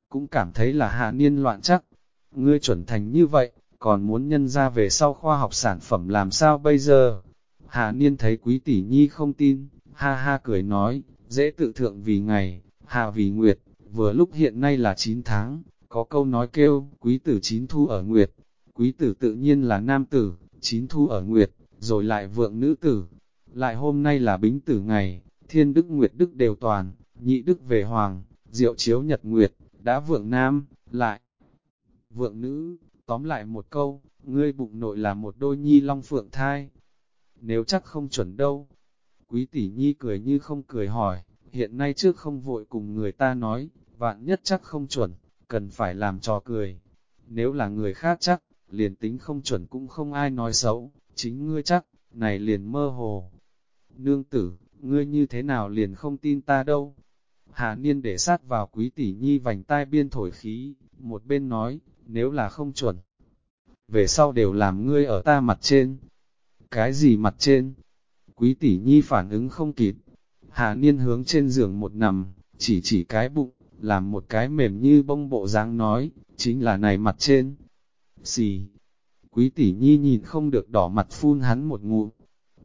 Cũng cảm thấy là hạ niên loạn chắc, ngươi chuẩn thành như vậy, còn muốn nhân ra về sau khoa học sản phẩm làm sao bây giờ? Hạ niên thấy quý tỷ nhi không tin, ha ha cười nói, dễ tự thượng vì ngày, hạ vì nguyệt, vừa lúc hiện nay là 9 tháng, có câu nói kêu, quý tử chín thu ở nguyệt, quý tử tự nhiên là nam tử, chín thu ở nguyệt, rồi lại vượng nữ tử, lại hôm nay là bính tử ngày, thiên đức nguyệt đức đều toàn, nhị đức về hoàng, diệu chiếu nhật nguyệt, đã vượng nam, lại vượng nữ, tóm lại một câu, ngươi bụng nội là một đôi nhi long phượng thai. Nếu chắc không chuẩn đâu. Quý tỷ nhi cười như không cười hỏi, hiện nay trước không vội cùng người ta nói, vạn nhất chắc không chuẩn, cần phải làm trò cười. Nếu là người khác chắc, liền tính không chuẩn cũng không ai nói xấu, chính ngươi chắc, này liền mơ hồ. Nương tử, ngươi như thế nào liền không tin ta đâu. Hà Niên để sát vào quý tỷ nhi vành tai biên thổi khí, một bên nói, nếu là không chuẩn. Về sau đều làm ngươi ở ta mặt trên. Cái gì mặt trên? Quý tỷ nhi phản ứng không kịp. Hà Niên hướng trên giường một nằm, chỉ chỉ cái bụng, làm một cái mềm như bông bộ dáng nói, chính là này mặt trên. Xì. Quý tỷ nhi nhìn không được đỏ mặt phun hắn một ngụm.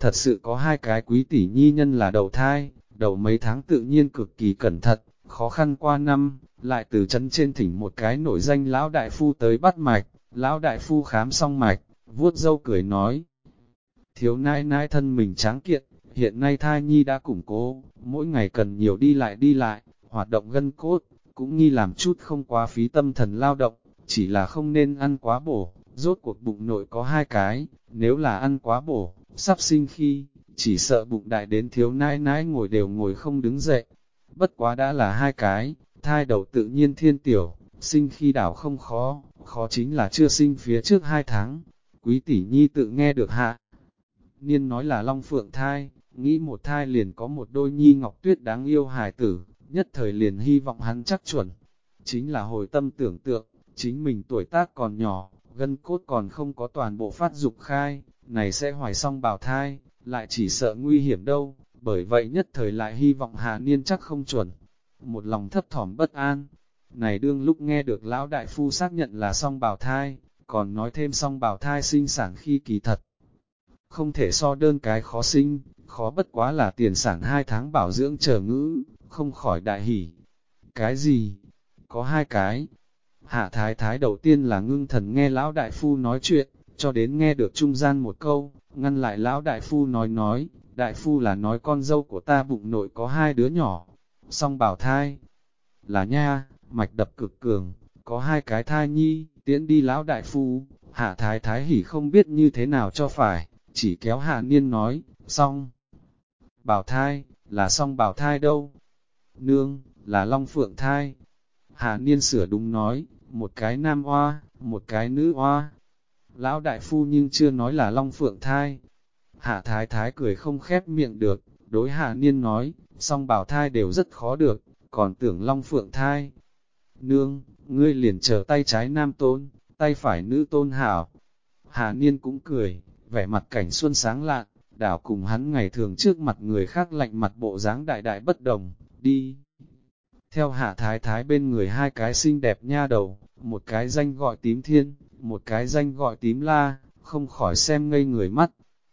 Thật sự có hai cái quý tỷ nhi nhân là đầu thai, đầu mấy tháng tự nhiên cực kỳ cẩn thận, khó khăn qua năm, lại từ chân trên thỉnh một cái nổi danh lão đại phu tới bắt mạch, lão đại phu khám xong mạch, vuốt dâu cười nói. Thiếu nai nai thân mình tráng kiện, hiện nay thai nhi đã củng cố, mỗi ngày cần nhiều đi lại đi lại, hoạt động gân cốt, cũng nghi làm chút không quá phí tâm thần lao động, chỉ là không nên ăn quá bổ, rốt cuộc bụng nội có hai cái, nếu là ăn quá bổ, sắp sinh khi, chỉ sợ bụng đại đến thiếu nãi nãi ngồi đều ngồi không đứng dậy. Bất quá đã là hai cái, thai đầu tự nhiên thiên tiểu, sinh khi đảo không khó, khó chính là chưa sinh phía trước hai tháng. Quý tỷ nhi tự nghe được hạ. Niên nói là long phượng thai, nghĩ một thai liền có một đôi nhi ngọc tuyết đáng yêu hài tử, nhất thời liền hy vọng hắn chắc chuẩn. Chính là hồi tâm tưởng tượng, chính mình tuổi tác còn nhỏ, gân cốt còn không có toàn bộ phát dục khai, này sẽ hoài xong bào thai, lại chỉ sợ nguy hiểm đâu, bởi vậy nhất thời lại hy vọng Hà Niên chắc không chuẩn. Một lòng thấp thỏm bất an, này đương lúc nghe được lão đại phu xác nhận là song bào thai, còn nói thêm song bào thai sinh sản khi kỳ thật. Không thể so đơn cái khó sinh, khó bất quá là tiền sản hai tháng bảo dưỡng chờ ngữ, không khỏi đại hỉ. Cái gì? Có hai cái. Hạ thái thái đầu tiên là ngưng thần nghe lão đại phu nói chuyện, cho đến nghe được trung gian một câu, ngăn lại lão đại phu nói nói, đại phu là nói con dâu của ta bụng nội có hai đứa nhỏ, song bảo thai, là nha, mạch đập cực cường, có hai cái thai nhi, tiễn đi lão đại phu, hạ thái thái hỉ không biết như thế nào cho phải, chỉ kéo hạ niên nói, xong, bảo thai, là song bảo thai đâu, nương, là long phượng thai, hạ niên sửa đúng nói, một cái nam oa một cái nữ oa lão đại phu nhưng chưa nói là long phượng thai. Hạ thái thái cười không khép miệng được, đối hạ niên nói, song bảo thai đều rất khó được, còn tưởng long phượng thai. Nương, ngươi liền chờ tay trái nam tôn, tay phải nữ tôn hảo. Hạ niên cũng cười, vẻ mặt cảnh xuân sáng lạ, đảo cùng hắn ngày thường trước mặt người khác lạnh mặt bộ dáng đại đại bất đồng, đi. Theo hạ thái thái bên người hai cái xinh đẹp nha đầu, một cái danh gọi tím thiên, một cái danh gọi tím la, không khỏi xem ngây người mắt.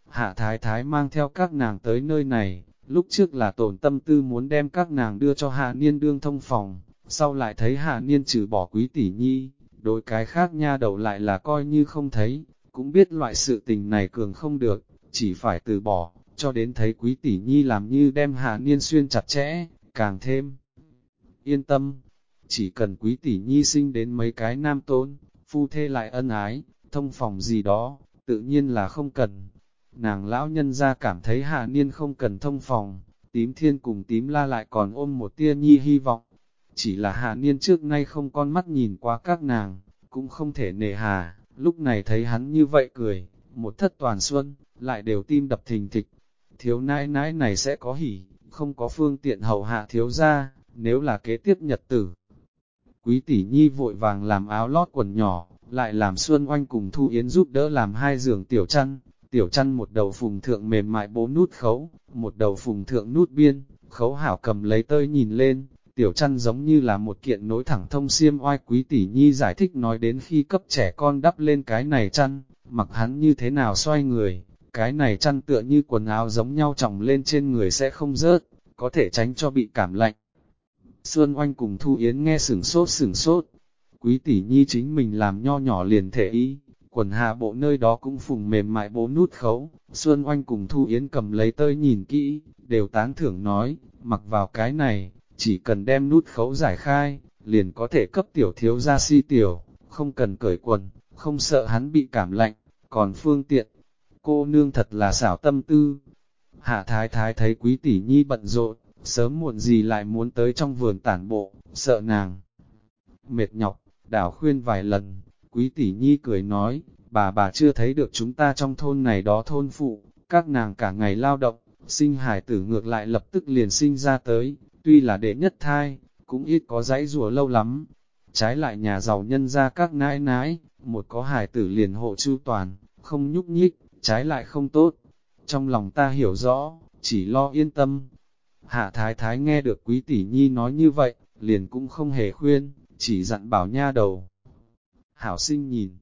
Hạ thái thái mang theo các nàng tới nơi này, lúc trước là tổn tâm tư muốn đem các nàng đưa cho hạ niên đương thông phòng, sau lại thấy hạ niên trừ bỏ quý tỷ nhi, đối cái khác nha đầu lại là coi như không thấy, cũng biết loại sự tình này cường không được, chỉ phải từ bỏ, cho đến thấy quý tỷ nhi làm như đem hạ niên xuyên chặt chẽ, càng thêm. Yên tâm, chỉ cần quý tỷ nhi sinh đến mấy cái nam tôn, phu thê lại ân ái, thông phòng gì đó, tự nhiên là không cần. Nàng lão nhân ra cảm thấy hạ niên không cần thông phòng, tím thiên cùng tím la lại còn ôm một tia nhi hy vọng. Chỉ là hạ niên trước nay không con mắt nhìn qua các nàng, cũng không thể nề hà, lúc này thấy hắn như vậy cười, một thất toàn xuân, lại đều tim đập thình thịch. Thiếu nãi nãi này sẽ có hỉ, không có phương tiện hầu hạ thiếu ra, nếu là kế tiếp nhật tử. Quý tỷ nhi vội vàng làm áo lót quần nhỏ, lại làm Xuân Oanh cùng Thu Yến giúp đỡ làm hai giường tiểu chăn. Tiểu chăn một đầu phùng thượng mềm mại bố nút khấu, một đầu phùng thượng nút biên, khấu hảo cầm lấy tơi nhìn lên, tiểu chăn giống như là một kiện nối thẳng thông xiêm oai quý tỷ nhi giải thích nói đến khi cấp trẻ con đắp lên cái này chăn, mặc hắn như thế nào xoay người, cái này chăn tựa như quần áo giống nhau trọng lên trên người sẽ không rớt, có thể tránh cho bị cảm lạnh. Xuân Oanh cùng Thu Yến nghe sửng sốt sửng sốt, quý tỷ nhi chính mình làm nho nhỏ liền thể ý, quần hạ bộ nơi đó cũng phùng mềm mại bố nút khấu, Xuân Oanh cùng Thu Yến cầm lấy tơi nhìn kỹ, đều tán thưởng nói, mặc vào cái này, chỉ cần đem nút khấu giải khai, liền có thể cấp tiểu thiếu ra si tiểu, không cần cởi quần, không sợ hắn bị cảm lạnh, còn phương tiện, cô nương thật là xảo tâm tư. Hạ thái thái thấy quý tỷ nhi bận rộn, sớm muộn gì lại muốn tới trong vườn tản bộ, sợ nàng. Mệt nhọc, đảo khuyên vài lần, quý tỷ nhi cười nói, bà bà chưa thấy được chúng ta trong thôn này đó thôn phụ, các nàng cả ngày lao động, sinh hải tử ngược lại lập tức liền sinh ra tới, tuy là đệ nhất thai, cũng ít có dãy rùa lâu lắm. Trái lại nhà giàu nhân ra các nãi nãi, một có hải tử liền hộ chu toàn, không nhúc nhích, trái lại không tốt. Trong lòng ta hiểu rõ, chỉ lo yên tâm. Hạ thái thái nghe được quý tỷ nhi nói như vậy, liền cũng không hề khuyên, chỉ dặn bảo nha đầu. Hảo sinh nhìn,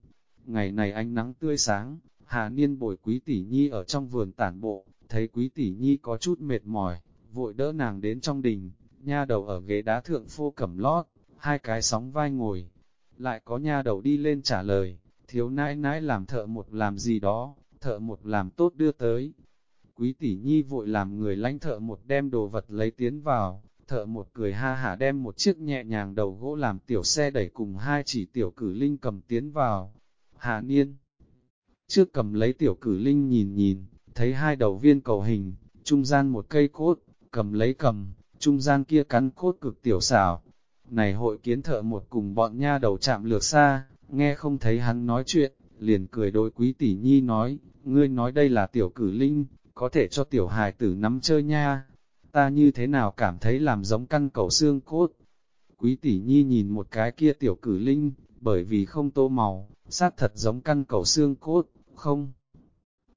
ngày này ánh nắng tươi sáng, Hà Niên bồi quý tỷ nhi ở trong vườn tản bộ, thấy quý tỷ nhi có chút mệt mỏi, vội đỡ nàng đến trong đình, nha đầu ở ghế đá thượng phô cẩm lót, hai cái sóng vai ngồi. Lại có nha đầu đi lên trả lời, thiếu nãi nãi làm thợ một làm gì đó, thợ một làm tốt đưa tới. Quý tỷ nhi vội làm người lanh thợ một đem đồ vật lấy tiến vào, thợ một cười ha hả đem một chiếc nhẹ nhàng đầu gỗ làm tiểu xe đẩy cùng hai chỉ tiểu cử linh cầm tiến vào. Hà niên, trước cầm lấy tiểu cử linh nhìn nhìn, thấy hai đầu viên cầu hình, trung gian một cây cốt, cầm lấy cầm, trung gian kia cắn cốt cực tiểu xảo. Này hội kiến thợ một cùng bọn nha đầu chạm lược xa, nghe không thấy hắn nói chuyện, liền cười đối quý tỷ nhi nói, ngươi nói đây là tiểu cử linh, có thể cho tiểu hài tử nắm chơi nha. Ta như thế nào cảm thấy làm giống căn cầu xương cốt. Quý tỷ nhi nhìn một cái kia tiểu cử linh, bởi vì không tô màu, sát thật giống căn cầu xương cốt, không.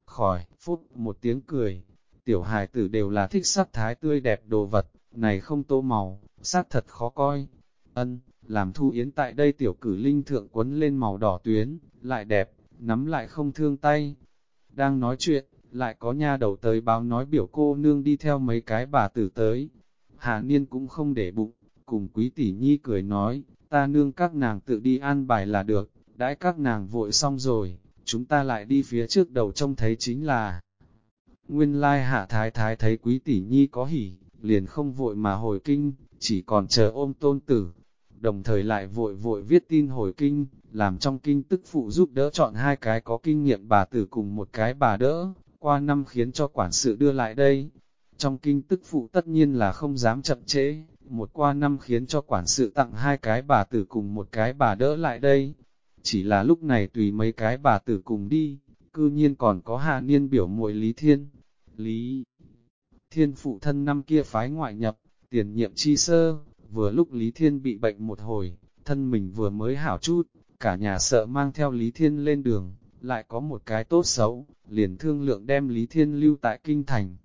Khỏi, phút một tiếng cười, tiểu hài tử đều là thích sắc thái tươi đẹp đồ vật, này không tô màu, sát thật khó coi. Ân, làm thu yến tại đây tiểu cử linh thượng quấn lên màu đỏ tuyến, lại đẹp, nắm lại không thương tay. Đang nói chuyện, lại có nha đầu tới báo nói biểu cô nương đi theo mấy cái bà tử tới. Hà Niên cũng không để bụng, cùng quý tỷ nhi cười nói, ta nương các nàng tự đi an bài là được, đãi các nàng vội xong rồi, chúng ta lại đi phía trước đầu trông thấy chính là Nguyên lai hạ thái thái thấy quý tỷ nhi có hỉ, liền không vội mà hồi kinh, chỉ còn chờ ôm tôn tử. Đồng thời lại vội vội viết tin hồi kinh, làm trong kinh tức phụ giúp đỡ chọn hai cái có kinh nghiệm bà tử cùng một cái bà đỡ, qua năm khiến cho quản sự đưa lại đây. Trong kinh tức phụ tất nhiên là không dám chậm trễ, một qua năm khiến cho quản sự tặng hai cái bà tử cùng một cái bà đỡ lại đây. Chỉ là lúc này tùy mấy cái bà tử cùng đi, cư nhiên còn có hạ niên biểu muội Lý Thiên. Lý Thiên phụ thân năm kia phái ngoại nhập, tiền nhiệm chi sơ, vừa lúc Lý Thiên bị bệnh một hồi, thân mình vừa mới hảo chút, cả nhà sợ mang theo Lý Thiên lên đường, lại có một cái tốt xấu, liền thương lượng đem Lý Thiên lưu tại Kinh Thành.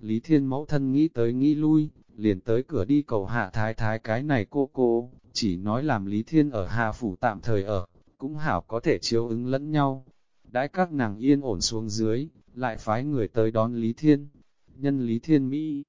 Lý Thiên mẫu thân nghĩ tới nghĩ lui, liền tới cửa đi cầu hạ thái thái cái này cô cô, chỉ nói làm Lý Thiên ở Hà Phủ tạm thời ở, cũng hảo có thể chiếu ứng lẫn nhau. Đãi các nàng yên ổn xuống dưới, lại phái người tới đón Lý Thiên. Nhân Lý Thiên Mỹ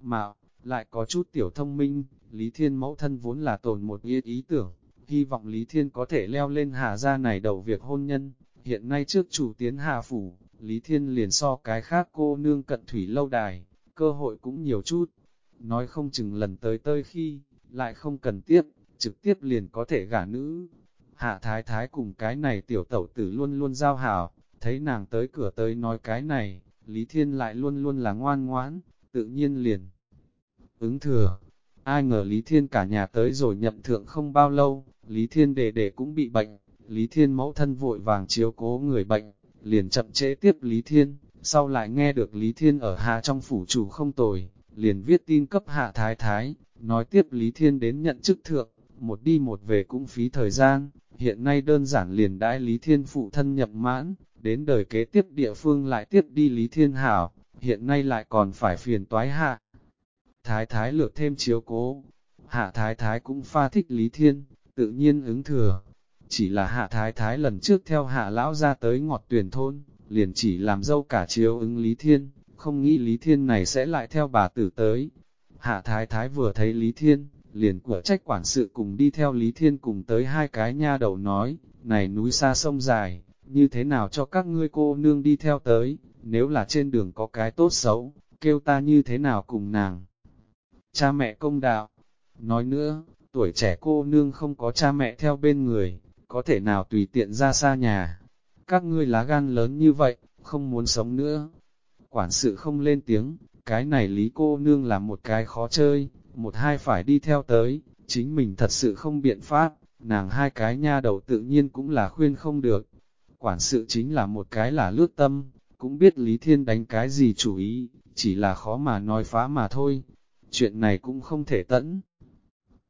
Mạo, lại có chút tiểu thông minh, Lý Thiên mẫu thân vốn là tồn một ý, ý tưởng, hy vọng Lý Thiên có thể leo lên hà gia này đầu việc hôn nhân. Hiện nay trước chủ tiến hà phủ, Lý Thiên liền so cái khác cô nương cận thủy lâu đài, cơ hội cũng nhiều chút. Nói không chừng lần tới tơi khi, lại không cần tiếp, trực tiếp liền có thể gả nữ. Hạ thái thái cùng cái này tiểu tẩu tử luôn luôn giao hảo, thấy nàng tới cửa tới nói cái này, Lý Thiên lại luôn luôn là ngoan ngoãn, tự nhiên liền. Ứng thừa, ai ngờ Lý Thiên cả nhà tới rồi nhậm thượng không bao lâu, Lý Thiên đề đệ cũng bị bệnh, Lý Thiên mẫu thân vội vàng chiếu cố người bệnh, liền chậm trễ tiếp Lý Thiên, sau lại nghe được Lý Thiên ở hạ trong phủ chủ không tồi, liền viết tin cấp hạ thái thái, nói tiếp Lý Thiên đến nhận chức thượng, một đi một về cũng phí thời gian, hiện nay đơn giản liền đãi Lý Thiên phụ thân nhập mãn, đến đời kế tiếp địa phương lại tiếp đi Lý Thiên Hảo, hiện nay lại còn phải phiền toái hạ. Thái Thái lược thêm chiếu cố, Hạ Thái Thái cũng pha thích Lý Thiên, tự nhiên ứng thừa. Chỉ là Hạ Thái Thái lần trước theo Hạ Lão ra tới ngọt tuyển thôn, liền chỉ làm dâu cả chiếu ứng Lý Thiên, không nghĩ Lý Thiên này sẽ lại theo bà tử tới. Hạ Thái Thái vừa thấy Lý Thiên, liền của trách quản sự cùng đi theo Lý Thiên cùng tới hai cái nha đầu nói, này núi xa sông dài, như thế nào cho các ngươi cô nương đi theo tới, nếu là trên đường có cái tốt xấu, kêu ta như thế nào cùng nàng. Cha mẹ công đạo, nói nữa, tuổi trẻ cô nương không có cha mẹ theo bên người, có thể nào tùy tiện ra xa nhà. Các ngươi lá gan lớn như vậy, không muốn sống nữa. Quản sự không lên tiếng, cái này lý cô nương là một cái khó chơi, một hai phải đi theo tới, chính mình thật sự không biện pháp, nàng hai cái nha đầu tự nhiên cũng là khuyên không được. Quản sự chính là một cái là lướt tâm, cũng biết Lý Thiên đánh cái gì chủ ý, chỉ là khó mà nói phá mà thôi. Chuyện này cũng không thể tẫn.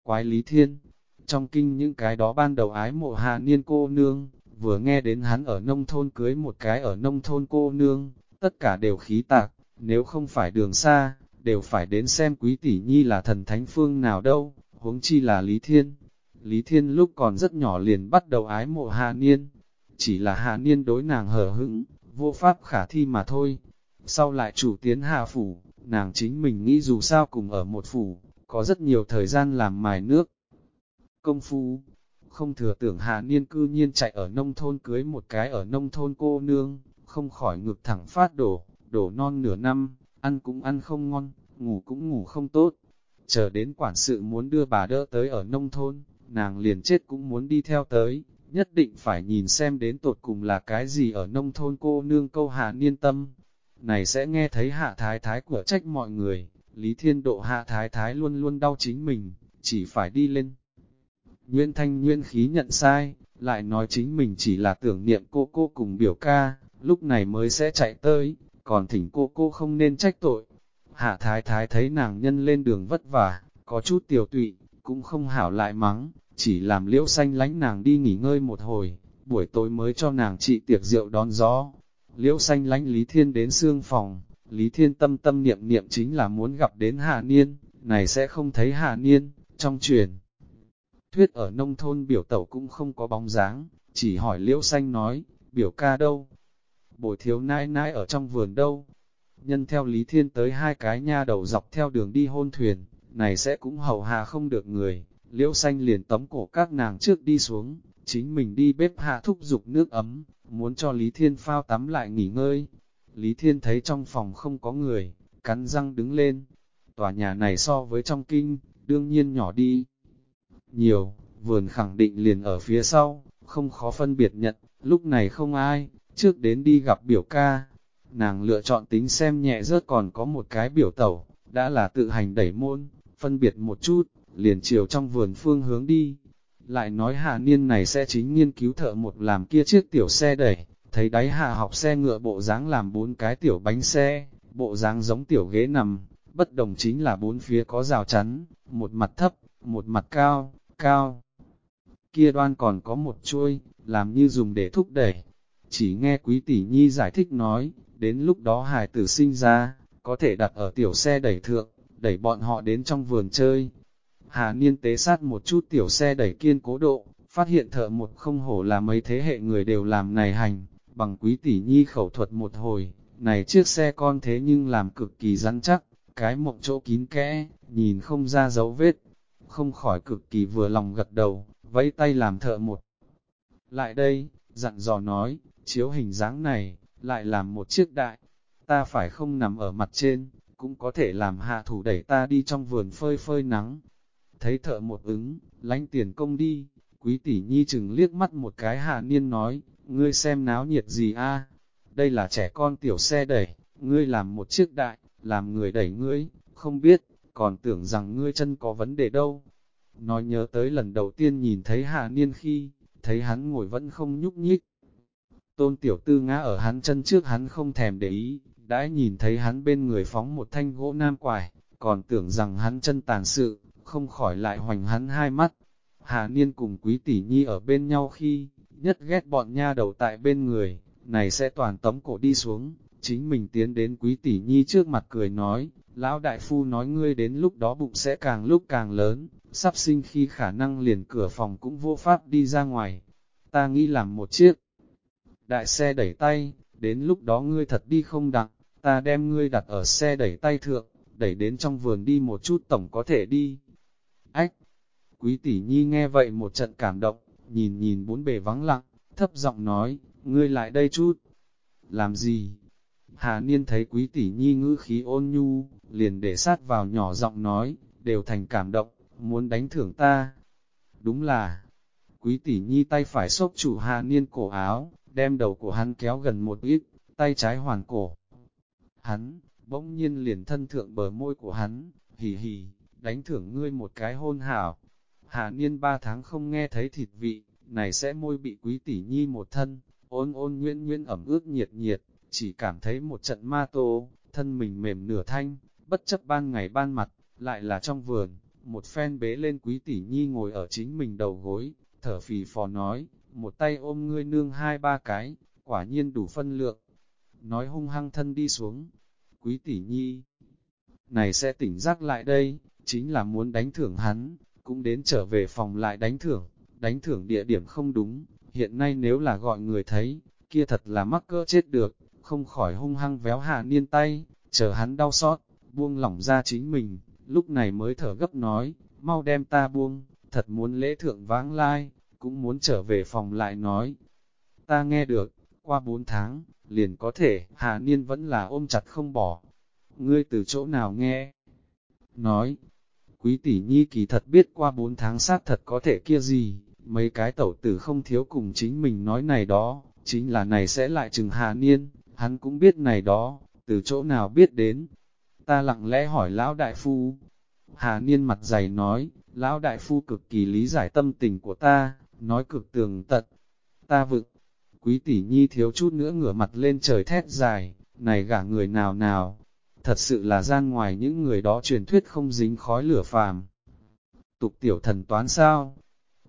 Quái Lý Thiên, trong kinh những cái đó ban đầu ái mộ hạ niên cô nương, vừa nghe đến hắn ở nông thôn cưới một cái ở nông thôn cô nương, tất cả đều khí tạc, nếu không phải đường xa, đều phải đến xem quý tỷ nhi là thần thánh phương nào đâu, huống chi là Lý Thiên. Lý Thiên lúc còn rất nhỏ liền bắt đầu ái mộ Hà Niên, chỉ là Hà Niên đối nàng hờ hững, vô pháp khả thi mà thôi. Sau lại chủ tiến Hà Phủ, nàng chính mình nghĩ dù sao cùng ở một phủ, có rất nhiều thời gian làm mài nước. Công phu, không thừa tưởng Hạ Niên cư nhiên chạy ở nông thôn cưới một cái ở nông thôn cô nương, không khỏi ngực thẳng phát đổ, đổ non nửa năm, ăn cũng ăn không ngon, ngủ cũng ngủ không tốt. Chờ đến quản sự muốn đưa bà đỡ tới ở nông thôn, nàng liền chết cũng muốn đi theo tới, nhất định phải nhìn xem đến tột cùng là cái gì ở nông thôn cô nương câu hạ niên tâm. Này sẽ nghe thấy hạ thái thái của trách mọi người, Lý Thiên Độ hạ thái thái luôn luôn đau chính mình, chỉ phải đi lên. Nguyên thanh nguyên khí nhận sai, lại nói chính mình chỉ là tưởng niệm cô cô cùng biểu ca, lúc này mới sẽ chạy tới, còn thỉnh cô cô không nên trách tội. Hạ thái thái thấy nàng nhân lên đường vất vả, có chút tiểu tụy, cũng không hảo lại mắng, chỉ làm liễu xanh lánh nàng đi nghỉ ngơi một hồi, buổi tối mới cho nàng trị tiệc rượu đón gió. Liễu xanh lánh Lý Thiên đến xương phòng, Lý Thiên tâm tâm niệm niệm chính là muốn gặp đến Hạ Niên, này sẽ không thấy Hạ Niên, trong truyền. Thuyết ở nông thôn biểu tẩu cũng không có bóng dáng, chỉ hỏi Liễu xanh nói, biểu ca đâu? Bồi thiếu nãi nãi ở trong vườn đâu? Nhân theo Lý Thiên tới hai cái nha đầu dọc theo đường đi hôn thuyền, này sẽ cũng hầu hà không được người, liễu xanh liền tấm cổ các nàng trước đi xuống, chính mình đi bếp hạ thúc dục nước ấm, muốn cho Lý Thiên phao tắm lại nghỉ ngơi. Lý Thiên thấy trong phòng không có người, cắn răng đứng lên. Tòa nhà này so với trong kinh, đương nhiên nhỏ đi. Nhiều, vườn khẳng định liền ở phía sau, không khó phân biệt nhận, lúc này không ai, trước đến đi gặp biểu ca. Nàng lựa chọn tính xem nhẹ rớt còn có một cái biểu tẩu, đã là tự hành đẩy môn, phân biệt một chút, liền chiều trong vườn phương hướng đi. Lại nói hà niên này sẽ chính nghiên cứu thợ một làm kia chiếc tiểu xe đẩy, thấy đáy hạ học xe ngựa bộ dáng làm bốn cái tiểu bánh xe, bộ dáng giống tiểu ghế nằm, bất đồng chính là bốn phía có rào chắn, một mặt thấp, một mặt cao, cao. Kia đoan còn có một chuôi, làm như dùng để thúc đẩy. Chỉ nghe quý tỷ nhi giải thích nói, đến lúc đó hài tử sinh ra, có thể đặt ở tiểu xe đẩy thượng, đẩy bọn họ đến trong vườn chơi, Hà Niên tế sát một chút tiểu xe đẩy kiên cố độ, phát hiện thợ một không hổ là mấy thế hệ người đều làm này hành, bằng quý tỷ nhi khẩu thuật một hồi, này chiếc xe con thế nhưng làm cực kỳ rắn chắc, cái mộng chỗ kín kẽ, nhìn không ra dấu vết, không khỏi cực kỳ vừa lòng gật đầu, vẫy tay làm thợ một. Lại đây, dặn dò nói, chiếu hình dáng này, lại làm một chiếc đại, ta phải không nằm ở mặt trên, cũng có thể làm hạ thủ đẩy ta đi trong vườn phơi phơi nắng, Thấy thợ một ứng, lánh tiền công đi, quý tỷ nhi chừng liếc mắt một cái hạ niên nói, ngươi xem náo nhiệt gì a đây là trẻ con tiểu xe đẩy, ngươi làm một chiếc đại, làm người đẩy ngươi, không biết, còn tưởng rằng ngươi chân có vấn đề đâu. Nói nhớ tới lần đầu tiên nhìn thấy hạ niên khi, thấy hắn ngồi vẫn không nhúc nhích. Tôn tiểu tư ngã ở hắn chân trước hắn không thèm để ý, đã nhìn thấy hắn bên người phóng một thanh gỗ nam quải, còn tưởng rằng hắn chân tàn sự, không khỏi lại hoành hắn hai mắt. Hà Niên cùng Quý Tỷ Nhi ở bên nhau khi, nhất ghét bọn nha đầu tại bên người, này sẽ toàn tấm cổ đi xuống, chính mình tiến đến Quý Tỷ Nhi trước mặt cười nói, Lão Đại Phu nói ngươi đến lúc đó bụng sẽ càng lúc càng lớn, sắp sinh khi khả năng liền cửa phòng cũng vô pháp đi ra ngoài. Ta nghĩ làm một chiếc đại xe đẩy tay, đến lúc đó ngươi thật đi không đặng, ta đem ngươi đặt ở xe đẩy tay thượng, đẩy đến trong vườn đi một chút tổng có thể đi. Quý tỷ nhi nghe vậy một trận cảm động, nhìn nhìn bốn bề vắng lặng, thấp giọng nói, ngươi lại đây chút. Làm gì? Hà Niên thấy quý tỷ nhi ngữ khí ôn nhu, liền để sát vào nhỏ giọng nói, đều thành cảm động, muốn đánh thưởng ta. Đúng là, quý tỷ nhi tay phải xốc chủ Hà Niên cổ áo, đem đầu của hắn kéo gần một ít, tay trái hoàn cổ. Hắn, bỗng nhiên liền thân thượng bờ môi của hắn, hì hì, đánh thưởng ngươi một cái hôn hảo. Hà Niên ba tháng không nghe thấy thịt vị, này sẽ môi bị quý tỷ nhi một thân, ôn ôn nguyên nguyên ẩm ướt nhiệt nhiệt, chỉ cảm thấy một trận ma tô, thân mình mềm nửa thanh, bất chấp ban ngày ban mặt, lại là trong vườn, một phen bế lên quý tỷ nhi ngồi ở chính mình đầu gối, thở phì phò nói, một tay ôm ngươi nương hai ba cái, quả nhiên đủ phân lượng. Nói hung hăng thân đi xuống, quý tỷ nhi, này sẽ tỉnh giác lại đây, chính là muốn đánh thưởng hắn, cũng đến trở về phòng lại đánh thưởng, đánh thưởng địa điểm không đúng, hiện nay nếu là gọi người thấy, kia thật là mắc cỡ chết được, không khỏi hung hăng véo hạ niên tay, chờ hắn đau xót, buông lỏng ra chính mình, lúc này mới thở gấp nói, mau đem ta buông, thật muốn lễ thượng vãng lai, cũng muốn trở về phòng lại nói. Ta nghe được, qua bốn tháng, liền có thể, Hà Niên vẫn là ôm chặt không bỏ. Ngươi từ chỗ nào nghe? Nói, quý tỷ nhi kỳ thật biết qua bốn tháng sát thật có thể kia gì, mấy cái tẩu tử không thiếu cùng chính mình nói này đó, chính là này sẽ lại chừng Hà Niên, hắn cũng biết này đó, từ chỗ nào biết đến. Ta lặng lẽ hỏi lão đại phu. Hà Niên mặt dày nói, lão đại phu cực kỳ lý giải tâm tình của ta, nói cực tường tận. Ta vực, quý tỷ nhi thiếu chút nữa ngửa mặt lên trời thét dài, này gả người nào nào, thật sự là gian ngoài những người đó truyền thuyết không dính khói lửa phàm. Tục tiểu thần toán sao?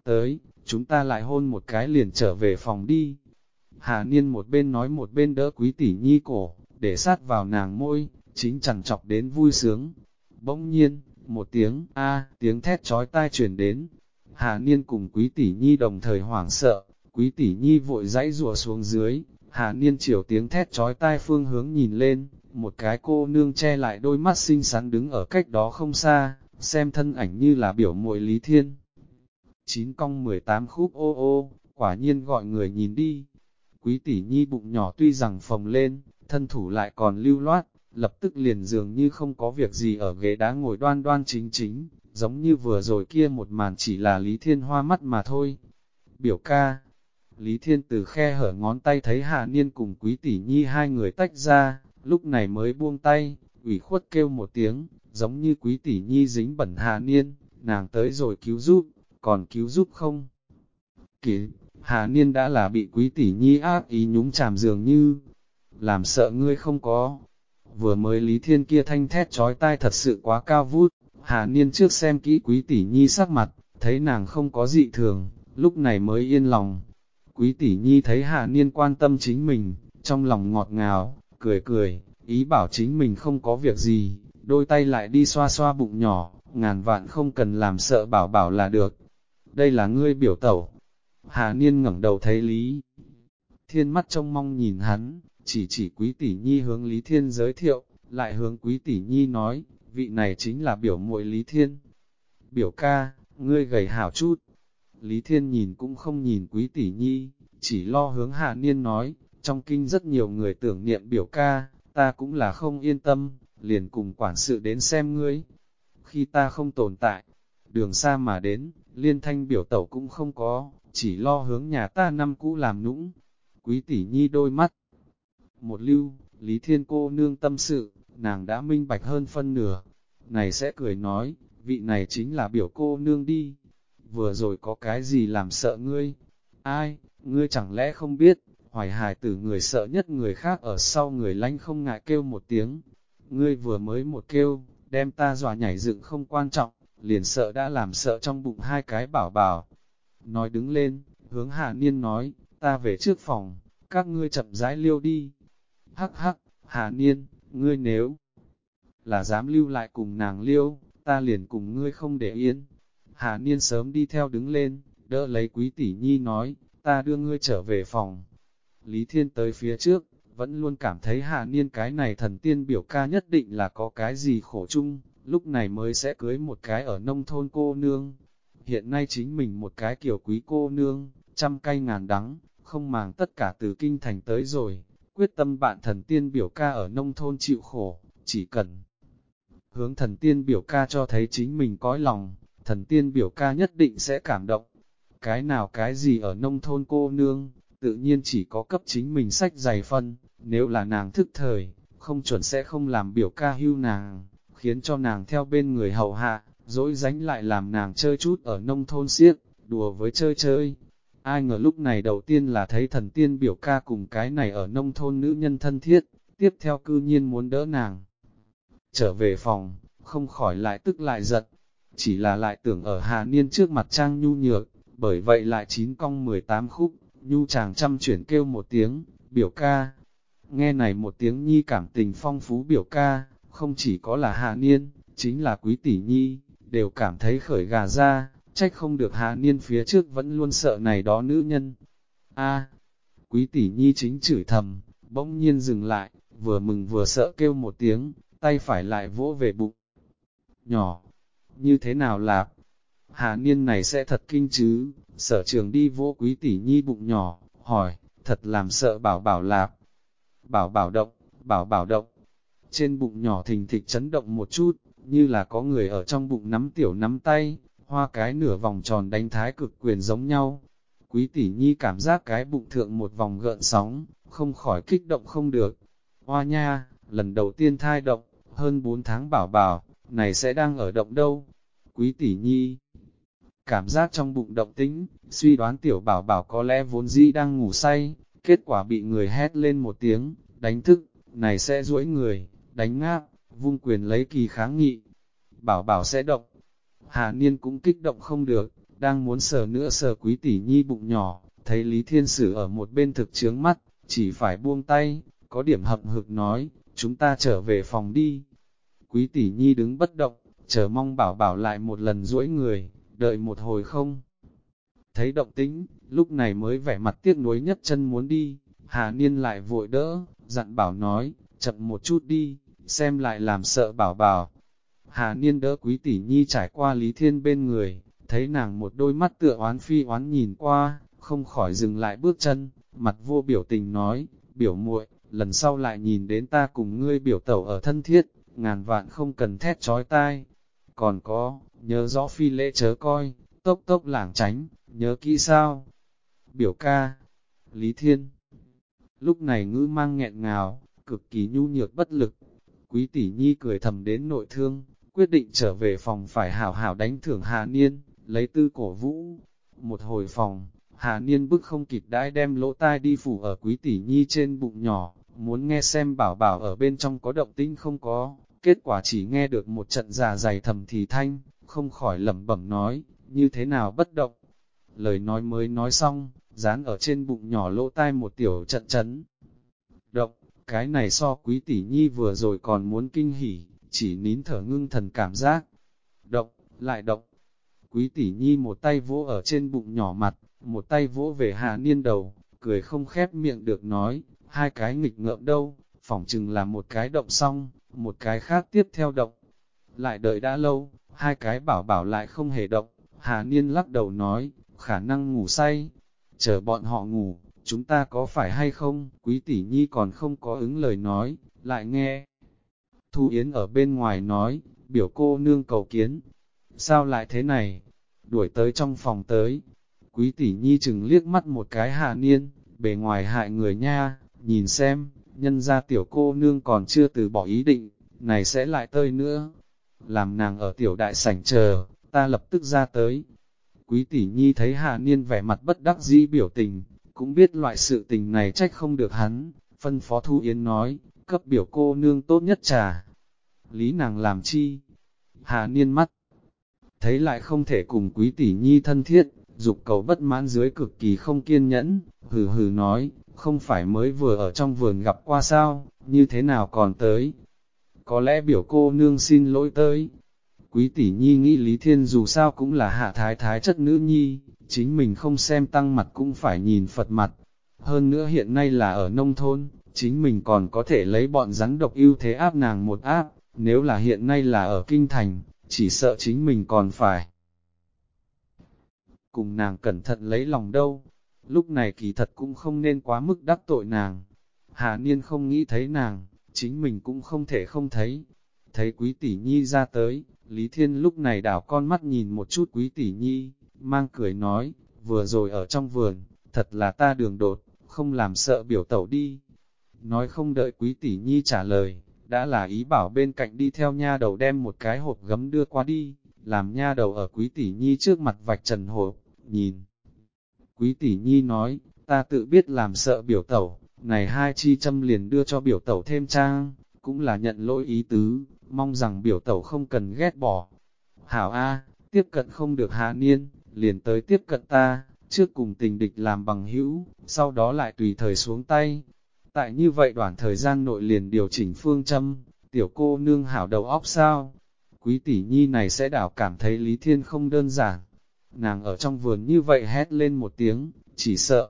Tới, chúng ta lại hôn một cái liền trở về phòng đi. Hà Niên một bên nói một bên đỡ quý tỷ nhi cổ, để sát vào nàng môi, chính chẳng chọc đến vui sướng. Bỗng nhiên, một tiếng a tiếng thét chói tai truyền đến. Hà Niên cùng quý tỷ nhi đồng thời hoảng sợ, quý tỷ nhi vội dãy rùa xuống dưới, Hà Niên chiều tiếng thét chói tai phương hướng nhìn lên, một cái cô nương che lại đôi mắt xinh xắn đứng ở cách đó không xa, xem thân ảnh như là biểu muội Lý Thiên. Chín cong 18 khúc ô ô, quả nhiên gọi người nhìn đi. Quý tỷ nhi bụng nhỏ tuy rằng phồng lên, thân thủ lại còn lưu loát, lập tức liền dường như không có việc gì ở ghế đá ngồi đoan đoan chính chính, giống như vừa rồi kia một màn chỉ là Lý Thiên hoa mắt mà thôi. Biểu ca, Lý Thiên từ khe hở ngón tay thấy Hạ Niên cùng Quý Tỷ Nhi hai người tách ra, lúc này mới buông tay, ủy khuất kêu một tiếng, giống như Quý Tỷ Nhi dính bẩn Hạ Niên, nàng tới rồi cứu giúp, còn cứu giúp không? Kỷ, Hạ Niên đã là bị Quý Tỷ Nhi ác ý nhúng chàm dường như, làm sợ ngươi không có. Vừa mới Lý Thiên kia thanh thét trói tai thật sự quá cao vút, Hà Niên trước xem kỹ Quý Tỷ Nhi sắc mặt, thấy nàng không có dị thường, lúc này mới yên lòng, Quý tỷ nhi thấy hạ niên quan tâm chính mình, trong lòng ngọt ngào, cười cười, ý bảo chính mình không có việc gì, đôi tay lại đi xoa xoa bụng nhỏ, ngàn vạn không cần làm sợ bảo bảo là được. Đây là ngươi biểu tẩu. Hà Niên ngẩng đầu thấy Lý. Thiên mắt trông mong nhìn hắn, chỉ chỉ quý tỷ nhi hướng Lý Thiên giới thiệu, lại hướng quý tỷ nhi nói, vị này chính là biểu muội Lý Thiên. Biểu ca, ngươi gầy hảo chút, Lý Thiên nhìn cũng không nhìn quý tỷ nhi, chỉ lo hướng hà niên nói, trong kinh rất nhiều người tưởng niệm biểu ca, ta cũng là không yên tâm, liền cùng quản sự đến xem ngươi. Khi ta không tồn tại, đường xa mà đến, liên thanh biểu tẩu cũng không có, chỉ lo hướng nhà ta năm cũ làm nũng. Quý tỷ nhi đôi mắt. Một lưu, Lý Thiên cô nương tâm sự, nàng đã minh bạch hơn phân nửa. Này sẽ cười nói, vị này chính là biểu cô nương đi vừa rồi có cái gì làm sợ ngươi? Ai, ngươi chẳng lẽ không biết, hoài hài tử người sợ nhất người khác ở sau người lanh không ngại kêu một tiếng. Ngươi vừa mới một kêu, đem ta dọa nhảy dựng không quan trọng, liền sợ đã làm sợ trong bụng hai cái bảo bảo. Nói đứng lên, hướng Hà Niên nói, ta về trước phòng, các ngươi chậm rãi liêu đi. Hắc hắc, Hà Niên, ngươi nếu là dám lưu lại cùng nàng liêu, ta liền cùng ngươi không để yên. Hà Niên sớm đi theo đứng lên, đỡ lấy quý tỷ nhi nói, ta đưa ngươi trở về phòng. Lý Thiên tới phía trước, vẫn luôn cảm thấy Hà Niên cái này thần tiên biểu ca nhất định là có cái gì khổ chung, lúc này mới sẽ cưới một cái ở nông thôn cô nương. Hiện nay chính mình một cái kiểu quý cô nương, trăm cay ngàn đắng, không màng tất cả từ kinh thành tới rồi, quyết tâm bạn thần tiên biểu ca ở nông thôn chịu khổ, chỉ cần hướng thần tiên biểu ca cho thấy chính mình cõi lòng, thần tiên biểu ca nhất định sẽ cảm động. Cái nào cái gì ở nông thôn cô nương, tự nhiên chỉ có cấp chính mình sách dày phân, nếu là nàng thức thời, không chuẩn sẽ không làm biểu ca hưu nàng, khiến cho nàng theo bên người hầu hạ, dỗi dánh lại làm nàng chơi chút ở nông thôn siếc, đùa với chơi chơi. Ai ngờ lúc này đầu tiên là thấy thần tiên biểu ca cùng cái này ở nông thôn nữ nhân thân thiết, tiếp theo cư nhiên muốn đỡ nàng. Trở về phòng, không khỏi lại tức lại giận, chỉ là lại tưởng ở Hà Niên trước mặt trang nhu nhược, bởi vậy lại chín cong 18 khúc, nhu chàng chăm chuyển kêu một tiếng, biểu ca. Nghe này một tiếng nhi cảm tình phong phú biểu ca, không chỉ có là hạ Niên, chính là quý tỷ nhi, đều cảm thấy khởi gà ra, trách không được hạ Niên phía trước vẫn luôn sợ này đó nữ nhân. a quý tỷ nhi chính chửi thầm, bỗng nhiên dừng lại, vừa mừng vừa sợ kêu một tiếng, tay phải lại vỗ về bụng. Nhỏ, như thế nào lạp? hạ Niên này sẽ thật kinh chứ, sở trường đi vỗ quý tỷ nhi bụng nhỏ, hỏi, thật làm sợ bảo bảo lạp. Bảo bảo động, bảo bảo động. Trên bụng nhỏ thình thịch chấn động một chút, như là có người ở trong bụng nắm tiểu nắm tay, hoa cái nửa vòng tròn đánh thái cực quyền giống nhau. Quý tỷ nhi cảm giác cái bụng thượng một vòng gợn sóng, không khỏi kích động không được. Hoa nha, lần đầu tiên thai động, hơn 4 tháng bảo bảo, này sẽ đang ở động đâu? Quý tỷ nhi, cảm giác trong bụng động tĩnh, suy đoán tiểu bảo bảo có lẽ vốn dĩ đang ngủ say, kết quả bị người hét lên một tiếng, đánh thức, này sẽ duỗi người, đánh ngáp, vung quyền lấy kỳ kháng nghị. Bảo bảo sẽ động. Hà Niên cũng kích động không được, đang muốn sờ nữa sờ quý tỷ nhi bụng nhỏ, thấy Lý Thiên Sử ở một bên thực chướng mắt, chỉ phải buông tay, có điểm hậm hực nói, chúng ta trở về phòng đi. Quý tỷ nhi đứng bất động, chờ mong bảo bảo lại một lần duỗi người, đợi một hồi không. Thấy động tĩnh, lúc này mới vẻ mặt tiếc nuối nhất chân muốn đi, Hà Niên lại vội đỡ, dặn bảo nói, chậm một chút đi, xem lại làm sợ bảo bảo. Hà Niên đỡ quý tỷ nhi trải qua Lý Thiên bên người, thấy nàng một đôi mắt tựa oán phi oán nhìn qua, không khỏi dừng lại bước chân, mặt vô biểu tình nói, biểu muội, lần sau lại nhìn đến ta cùng ngươi biểu tẩu ở thân thiết, ngàn vạn không cần thét trói tai. Còn có, nhớ rõ phi lễ chớ coi, tốc tốc lảng tránh, nhớ kỹ sao? Biểu ca, Lý Thiên. Lúc này ngữ mang nghẹn ngào, cực kỳ nhu nhược bất lực. Quý tỷ nhi cười thầm đến nội thương, quyết định trở về phòng phải hảo hảo đánh thưởng Hà Niên, lấy tư cổ vũ. Một hồi phòng, Hà Niên bức không kịp đãi đem lỗ tai đi phủ ở quý tỷ nhi trên bụng nhỏ, muốn nghe xem bảo bảo ở bên trong có động tĩnh không có, kết quả chỉ nghe được một trận già dày thầm thì thanh, không khỏi lẩm bẩm nói, như thế nào bất động. Lời nói mới nói xong, dán ở trên bụng nhỏ lỗ tai một tiểu trận chấn. Động, cái này so quý tỷ nhi vừa rồi còn muốn kinh hỉ, chỉ nín thở ngưng thần cảm giác. Động, lại động. Quý tỷ nhi một tay vỗ ở trên bụng nhỏ mặt, một tay vỗ về hạ niên đầu, cười không khép miệng được nói, hai cái nghịch ngợm đâu, phỏng chừng là một cái động xong, một cái khác tiếp theo động. Lại đợi đã lâu, hai cái bảo bảo lại không hề động, Hà Niên lắc đầu nói, khả năng ngủ say, chờ bọn họ ngủ, chúng ta có phải hay không, quý tỷ nhi còn không có ứng lời nói, lại nghe. Thu Yến ở bên ngoài nói, biểu cô nương cầu kiến, sao lại thế này, đuổi tới trong phòng tới, quý tỷ nhi chừng liếc mắt một cái Hà Niên, bề ngoài hại người nha, nhìn xem, nhân ra tiểu cô nương còn chưa từ bỏ ý định, này sẽ lại tơi nữa. Làm nàng ở tiểu đại sảnh chờ, ta lập tức ra tới. Quý tỷ nhi thấy Hà Niên vẻ mặt bất đắc dĩ biểu tình, cũng biết loại sự tình này trách không được hắn, phân phó Thu Yến nói, cấp biểu cô nương tốt nhất trà. Lý nàng làm chi? Hà Niên mắt, thấy lại không thể cùng quý tỷ nhi thân thiết, dục cầu bất mãn dưới cực kỳ không kiên nhẫn, hừ hừ nói, không phải mới vừa ở trong vườn gặp qua sao, như thế nào còn tới. Có lẽ biểu cô nương xin lỗi tới. Quý tỷ nhi nghĩ Lý Thiên dù sao cũng là hạ thái thái chất nữ nhi, chính mình không xem tăng mặt cũng phải nhìn Phật mặt. Hơn nữa hiện nay là ở nông thôn, chính mình còn có thể lấy bọn rắn độc ưu thế áp nàng một áp, nếu là hiện nay là ở kinh thành, chỉ sợ chính mình còn phải. Cùng nàng cẩn thận lấy lòng đâu, lúc này kỳ thật cũng không nên quá mức đắc tội nàng. hạ Niên không nghĩ thấy nàng, chính mình cũng không thể không thấy. Thấy quý tỷ nhi ra tới, Lý Thiên lúc này đảo con mắt nhìn một chút quý tỷ nhi, mang cười nói, vừa rồi ở trong vườn, thật là ta đường đột, không làm sợ biểu tẩu đi. Nói không đợi quý tỷ nhi trả lời, đã là ý bảo bên cạnh đi theo nha đầu đem một cái hộp gấm đưa qua đi, làm nha đầu ở quý tỷ nhi trước mặt vạch trần hộp, nhìn. Quý tỷ nhi nói, ta tự biết làm sợ biểu tẩu, này hai chi châm liền đưa cho biểu tẩu thêm trang, cũng là nhận lỗi ý tứ, mong rằng biểu tẩu không cần ghét bỏ. Hảo A, tiếp cận không được hạ niên, liền tới tiếp cận ta, trước cùng tình địch làm bằng hữu, sau đó lại tùy thời xuống tay. Tại như vậy đoạn thời gian nội liền điều chỉnh phương châm, tiểu cô nương hảo đầu óc sao? Quý tỷ nhi này sẽ đảo cảm thấy Lý Thiên không đơn giản. Nàng ở trong vườn như vậy hét lên một tiếng, chỉ sợ.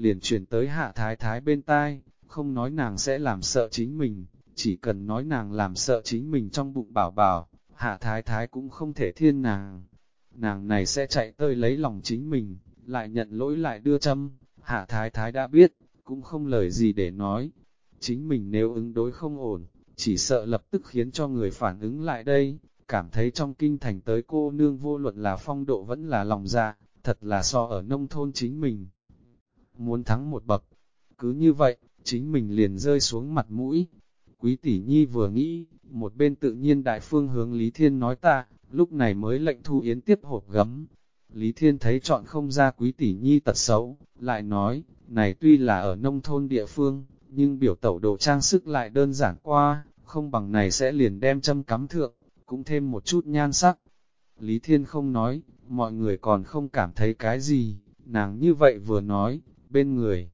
Liền chuyển tới hạ thái thái bên tai, không nói nàng sẽ làm sợ chính mình, chỉ cần nói nàng làm sợ chính mình trong bụng bảo bảo, hạ thái thái cũng không thể thiên nàng. Nàng này sẽ chạy tới lấy lòng chính mình, lại nhận lỗi lại đưa châm, hạ thái thái đã biết, cũng không lời gì để nói. Chính mình nếu ứng đối không ổn, chỉ sợ lập tức khiến cho người phản ứng lại đây, cảm thấy trong kinh thành tới cô nương vô luận là phong độ vẫn là lòng dạ, thật là so ở nông thôn chính mình. Muốn thắng một bậc, cứ như vậy, chính mình liền rơi xuống mặt mũi. Quý tỷ nhi vừa nghĩ, một bên tự nhiên đại phương hướng Lý Thiên nói ta, lúc này mới lệnh thu yến tiếp hộp gấm. Lý Thiên thấy chọn không ra quý tỷ nhi tật xấu, lại nói, này tuy là ở nông thôn địa phương, nhưng biểu tẩu đồ trang sức lại đơn giản qua, không bằng này sẽ liền đem châm cắm thượng, cũng thêm một chút nhan sắc. Lý Thiên không nói, mọi người còn không cảm thấy cái gì, nàng như vậy vừa nói, bên người.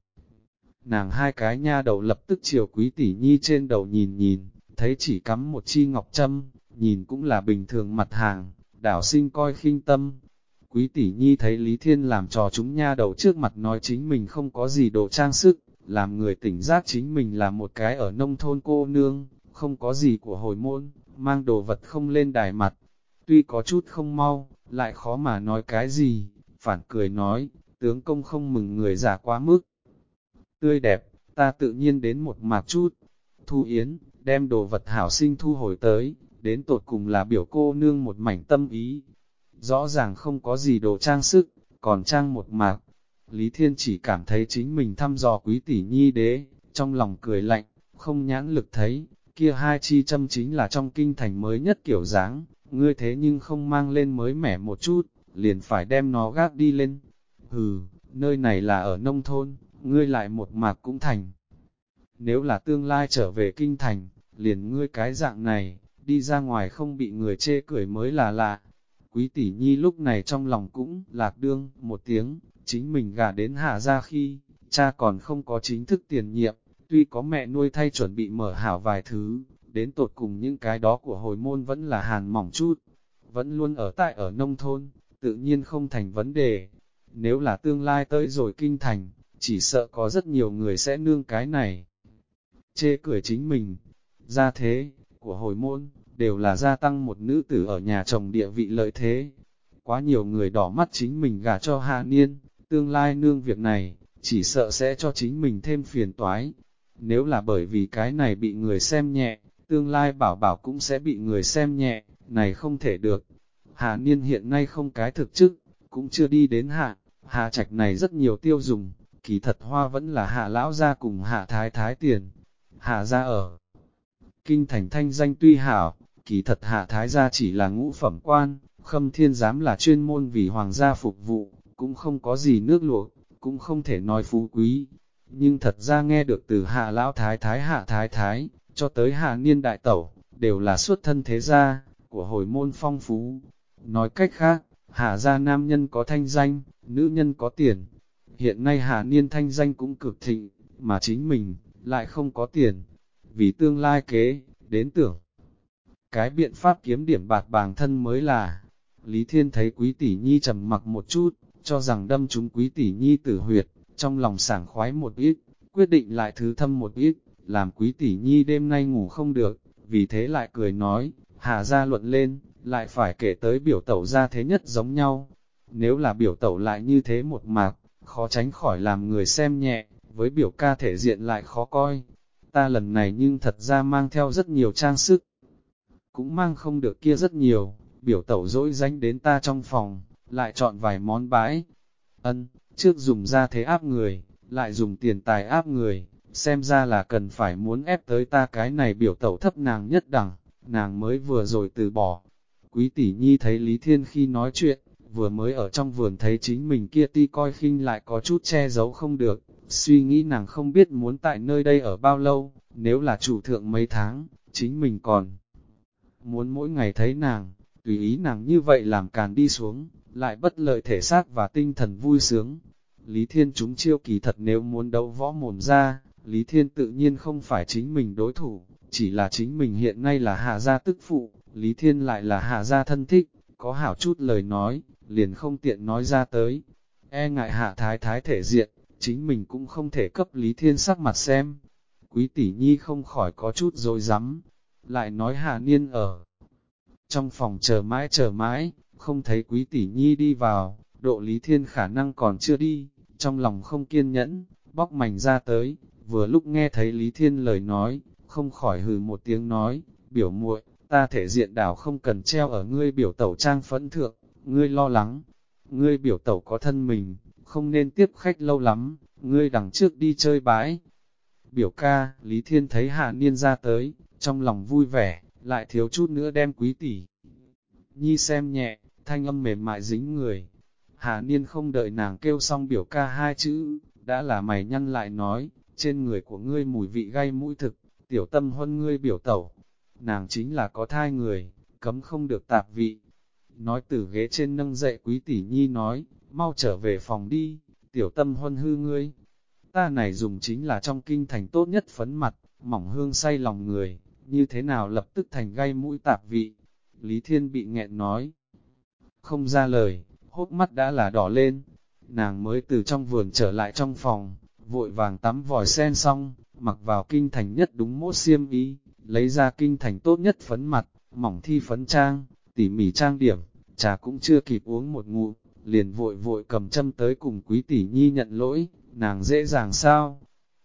Nàng hai cái nha đầu lập tức chiều quý tỷ nhi trên đầu nhìn nhìn, thấy chỉ cắm một chi ngọc châm, nhìn cũng là bình thường mặt hàng, đảo sinh coi khinh tâm. Quý tỷ nhi thấy Lý Thiên làm trò chúng nha đầu trước mặt nói chính mình không có gì đồ trang sức, làm người tỉnh giác chính mình là một cái ở nông thôn cô nương, không có gì của hồi môn, mang đồ vật không lên đài mặt. Tuy có chút không mau, lại khó mà nói cái gì, phản cười nói, tướng công không mừng người già quá mức. Tươi đẹp, ta tự nhiên đến một mạc chút. Thu Yến, đem đồ vật hảo sinh thu hồi tới, đến tột cùng là biểu cô nương một mảnh tâm ý. Rõ ràng không có gì đồ trang sức, còn trang một mạc. Lý Thiên chỉ cảm thấy chính mình thăm dò quý tỷ nhi đế, trong lòng cười lạnh, không nhãn lực thấy, kia hai chi châm chính là trong kinh thành mới nhất kiểu dáng, ngươi thế nhưng không mang lên mới mẻ một chút, liền phải đem nó gác đi lên. Hừ, nơi này là ở nông thôn, ngươi lại một mạc cũng thành. Nếu là tương lai trở về kinh thành, liền ngươi cái dạng này, đi ra ngoài không bị người chê cười mới là lạ. Quý tỷ nhi lúc này trong lòng cũng lạc đương một tiếng, chính mình gả đến hạ ra khi, cha còn không có chính thức tiền nhiệm, tuy có mẹ nuôi thay chuẩn bị mở hảo vài thứ, đến tột cùng những cái đó của hồi môn vẫn là hàn mỏng chút, vẫn luôn ở tại ở nông thôn, tự nhiên không thành vấn đề. Nếu là tương lai tới rồi kinh thành, chỉ sợ có rất nhiều người sẽ nương cái này. Chê cười chính mình, ra thế, của hồi môn, đều là gia tăng một nữ tử ở nhà chồng địa vị lợi thế. Quá nhiều người đỏ mắt chính mình gả cho hạ niên, tương lai nương việc này, chỉ sợ sẽ cho chính mình thêm phiền toái. Nếu là bởi vì cái này bị người xem nhẹ, tương lai bảo bảo cũng sẽ bị người xem nhẹ, này không thể được. Hạ niên hiện nay không cái thực chức, cũng chưa đi đến hạ, hạ trạch này rất nhiều tiêu dùng, kỳ thật hoa vẫn là hạ lão gia cùng hạ thái thái tiền. Hạ ra ở kinh thành thanh danh tuy hảo, kỳ thật hạ thái gia chỉ là ngũ phẩm quan, khâm thiên giám là chuyên môn vì hoàng gia phục vụ, cũng không có gì nước luộc, cũng không thể nói phú quý. Nhưng thật ra nghe được từ hạ lão thái thái hạ thái thái, cho tới hạ niên đại tẩu, đều là xuất thân thế gia, của hồi môn phong phú. Nói cách khác, hạ gia nam nhân có thanh danh, nữ nhân có tiền. Hiện nay Hà niên thanh danh cũng cực thịnh, mà chính mình, lại không có tiền. Vì tương lai kế, đến tưởng. Cái biện pháp kiếm điểm bạc bàng thân mới là, Lý Thiên thấy quý tỷ nhi trầm mặc một chút, cho rằng đâm chúng quý tỷ nhi tử huyệt, trong lòng sảng khoái một ít, quyết định lại thứ thâm một ít, làm quý tỷ nhi đêm nay ngủ không được, vì thế lại cười nói, Hà ra luận lên, lại phải kể tới biểu tẩu ra thế nhất giống nhau. Nếu là biểu tẩu lại như thế một mạc, khó tránh khỏi làm người xem nhẹ, với biểu ca thể diện lại khó coi. Ta lần này nhưng thật ra mang theo rất nhiều trang sức, cũng mang không được kia rất nhiều, biểu tẩu dỗi danh đến ta trong phòng, lại chọn vài món bãi. Ân, trước dùng ra thế áp người, lại dùng tiền tài áp người, xem ra là cần phải muốn ép tới ta cái này biểu tẩu thấp nàng nhất đẳng, nàng mới vừa rồi từ bỏ. Quý tỷ nhi thấy Lý Thiên khi nói chuyện, vừa mới ở trong vườn thấy chính mình kia ti coi khinh lại có chút che giấu không được, suy nghĩ nàng không biết muốn tại nơi đây ở bao lâu, nếu là chủ thượng mấy tháng, chính mình còn muốn mỗi ngày thấy nàng, tùy ý nàng như vậy làm càn đi xuống, lại bất lợi thể xác và tinh thần vui sướng. Lý Thiên chúng chiêu kỳ thật nếu muốn đấu võ mồm ra, Lý Thiên tự nhiên không phải chính mình đối thủ, chỉ là chính mình hiện nay là hạ gia tức phụ, Lý Thiên lại là hạ gia thân thích, có hảo chút lời nói, liền không tiện nói ra tới. E ngại hạ thái thái thể diện, chính mình cũng không thể cấp Lý Thiên sắc mặt xem. Quý tỷ nhi không khỏi có chút dối rắm lại nói hạ niên ở. Trong phòng chờ mãi chờ mãi, không thấy quý tỷ nhi đi vào, độ Lý Thiên khả năng còn chưa đi, trong lòng không kiên nhẫn, bóc mảnh ra tới, vừa lúc nghe thấy Lý Thiên lời nói, không khỏi hừ một tiếng nói, biểu muội, ta thể diện đảo không cần treo ở ngươi biểu tẩu trang phẫn thượng, ngươi lo lắng, ngươi biểu tẩu có thân mình, không nên tiếp khách lâu lắm, ngươi đằng trước đi chơi bãi. Biểu ca, Lý Thiên thấy Hạ Niên ra tới, trong lòng vui vẻ, lại thiếu chút nữa đem quý tỷ. Nhi xem nhẹ, thanh âm mềm mại dính người. Hạ Niên không đợi nàng kêu xong biểu ca hai chữ, đã là mày nhăn lại nói, trên người của ngươi mùi vị gay mũi thực, tiểu tâm huân ngươi biểu tẩu. Nàng chính là có thai người, cấm không được tạp vị. Nói từ ghế trên nâng dậy quý tỷ nhi nói, mau trở về phòng đi, tiểu tâm huân hư ngươi. Ta này dùng chính là trong kinh thành tốt nhất phấn mặt, mỏng hương say lòng người, như thế nào lập tức thành gai mũi tạp vị. Lý Thiên bị nghẹn nói, không ra lời, hốt mắt đã là đỏ lên, nàng mới từ trong vườn trở lại trong phòng, vội vàng tắm vòi sen xong, mặc vào kinh thành nhất đúng mốt xiêm y, lấy ra kinh thành tốt nhất phấn mặt, mỏng thi phấn trang, tỉ mỉ trang điểm, trà cũng chưa kịp uống một ngụm, liền vội vội cầm châm tới cùng quý tỷ nhi nhận lỗi, nàng dễ dàng sao?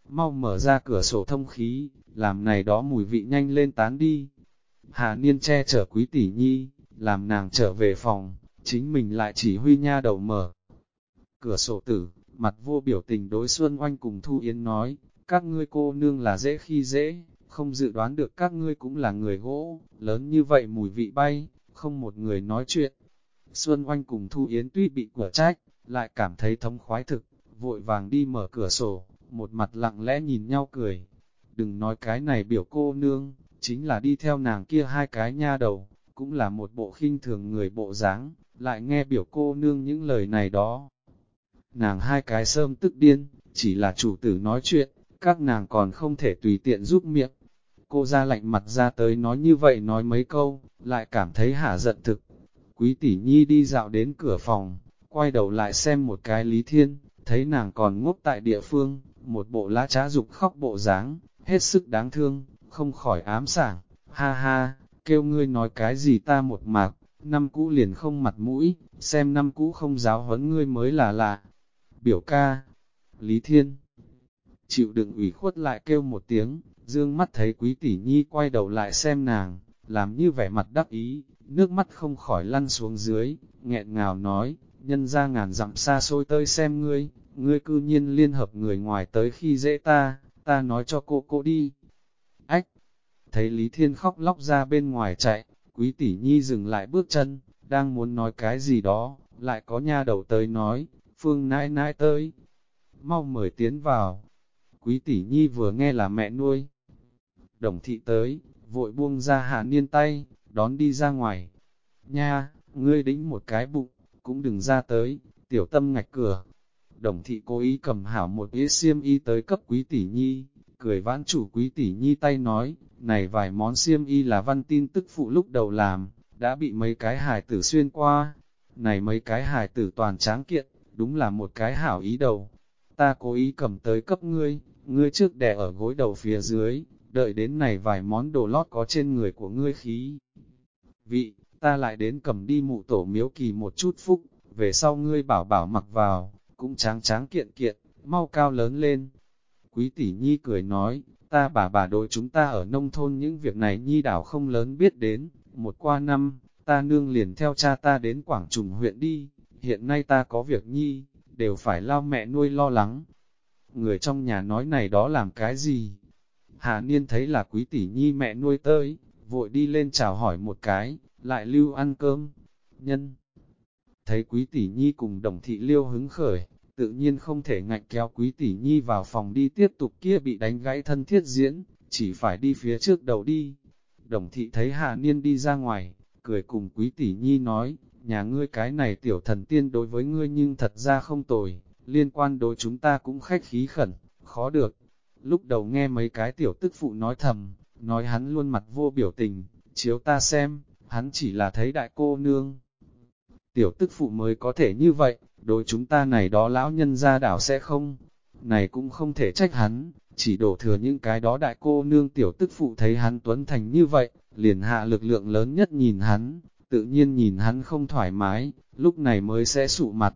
Mau mở ra cửa sổ thông khí, làm này đó mùi vị nhanh lên tán đi. Hà Niên che chở quý tỷ nhi, làm nàng trở về phòng, chính mình lại chỉ huy nha đầu mở. Cửa sổ tử, mặt vô biểu tình đối Xuân Oanh cùng Thu Yến nói, các ngươi cô nương là dễ khi dễ, không dự đoán được các ngươi cũng là người gỗ, lớn như vậy mùi vị bay, không một người nói chuyện. Xuân Oanh cùng Thu Yến tuy bị cửa trách, lại cảm thấy thống khoái thực, vội vàng đi mở cửa sổ, một mặt lặng lẽ nhìn nhau cười. Đừng nói cái này biểu cô nương, chính là đi theo nàng kia hai cái nha đầu, cũng là một bộ khinh thường người bộ dáng, lại nghe biểu cô nương những lời này đó. Nàng hai cái sơm tức điên, chỉ là chủ tử nói chuyện, các nàng còn không thể tùy tiện giúp miệng. Cô ra lạnh mặt ra tới nói như vậy nói mấy câu, lại cảm thấy hả giận thực. Quý tỷ nhi đi dạo đến cửa phòng, quay đầu lại xem một cái lý thiên, thấy nàng còn ngốc tại địa phương, một bộ lá trá dục khóc bộ dáng, hết sức đáng thương, không khỏi ám sảng, ha ha, kêu ngươi nói cái gì ta một mạc, năm cũ liền không mặt mũi, xem năm cũ không giáo huấn ngươi mới là lạ. Biểu ca, Lý Thiên, chịu đựng ủy khuất lại kêu một tiếng, dương mắt thấy quý tỷ nhi quay đầu lại xem nàng, làm như vẻ mặt đắc ý, nước mắt không khỏi lăn xuống dưới, nghẹn ngào nói, nhân ra ngàn dặm xa xôi tới xem ngươi, ngươi cư nhiên liên hợp người ngoài tới khi dễ ta, ta nói cho cô cô đi. Ách! Thấy Lý Thiên khóc lóc ra bên ngoài chạy, quý tỷ nhi dừng lại bước chân, đang muốn nói cái gì đó, lại có nha đầu tới nói, phương nãi nãi tới. Mau mời tiến vào. Quý tỷ nhi vừa nghe là mẹ nuôi. Đồng thị tới, vội buông ra hạ niên tay, đón đi ra ngoài. Nha, ngươi đĩnh một cái bụng, cũng đừng ra tới, tiểu tâm ngạch cửa. Đồng thị cố ý cầm hảo một ý xiêm y tới cấp quý tỷ nhi, cười vãn chủ quý tỷ nhi tay nói, này vài món xiêm y là văn tin tức phụ lúc đầu làm, đã bị mấy cái hài tử xuyên qua. Này mấy cái hài tử toàn tráng kiện, đúng là một cái hảo ý đầu. Ta cố ý cầm tới cấp ngươi, ngươi trước đè ở gối đầu phía dưới, đợi đến này vài món đồ lót có trên người của ngươi khí. Vị, ta lại đến cầm đi mụ tổ miếu kỳ một chút phúc, về sau ngươi bảo bảo mặc vào, cũng tráng tráng kiện kiện, mau cao lớn lên. Quý tỷ nhi cười nói, ta bà bà đội chúng ta ở nông thôn những việc này nhi đảo không lớn biết đến, một qua năm, ta nương liền theo cha ta đến Quảng Trùng huyện đi, hiện nay ta có việc nhi, đều phải lao mẹ nuôi lo lắng. Người trong nhà nói này đó làm cái gì? Hà Niên thấy là quý tỷ nhi mẹ nuôi tới, vội đi lên chào hỏi một cái, lại lưu ăn cơm. Nhân thấy quý tỷ nhi cùng đồng thị liêu hứng khởi, tự nhiên không thể ngạnh kéo quý tỷ nhi vào phòng đi tiếp tục kia bị đánh gãy thân thiết diễn, chỉ phải đi phía trước đầu đi. Đồng thị thấy Hà Niên đi ra ngoài, cười cùng quý tỷ nhi nói, nhà ngươi cái này tiểu thần tiên đối với ngươi nhưng thật ra không tồi, liên quan đối chúng ta cũng khách khí khẩn, khó được. Lúc đầu nghe mấy cái tiểu tức phụ nói thầm, nói hắn luôn mặt vô biểu tình, chiếu ta xem, hắn chỉ là thấy đại cô nương. Tiểu tức phụ mới có thể như vậy, đối chúng ta này đó lão nhân ra đảo sẽ không. Này cũng không thể trách hắn, chỉ đổ thừa những cái đó đại cô nương tiểu tức phụ thấy hắn tuấn thành như vậy, liền hạ lực lượng lớn nhất nhìn hắn, tự nhiên nhìn hắn không thoải mái, lúc này mới sẽ sụ mặt.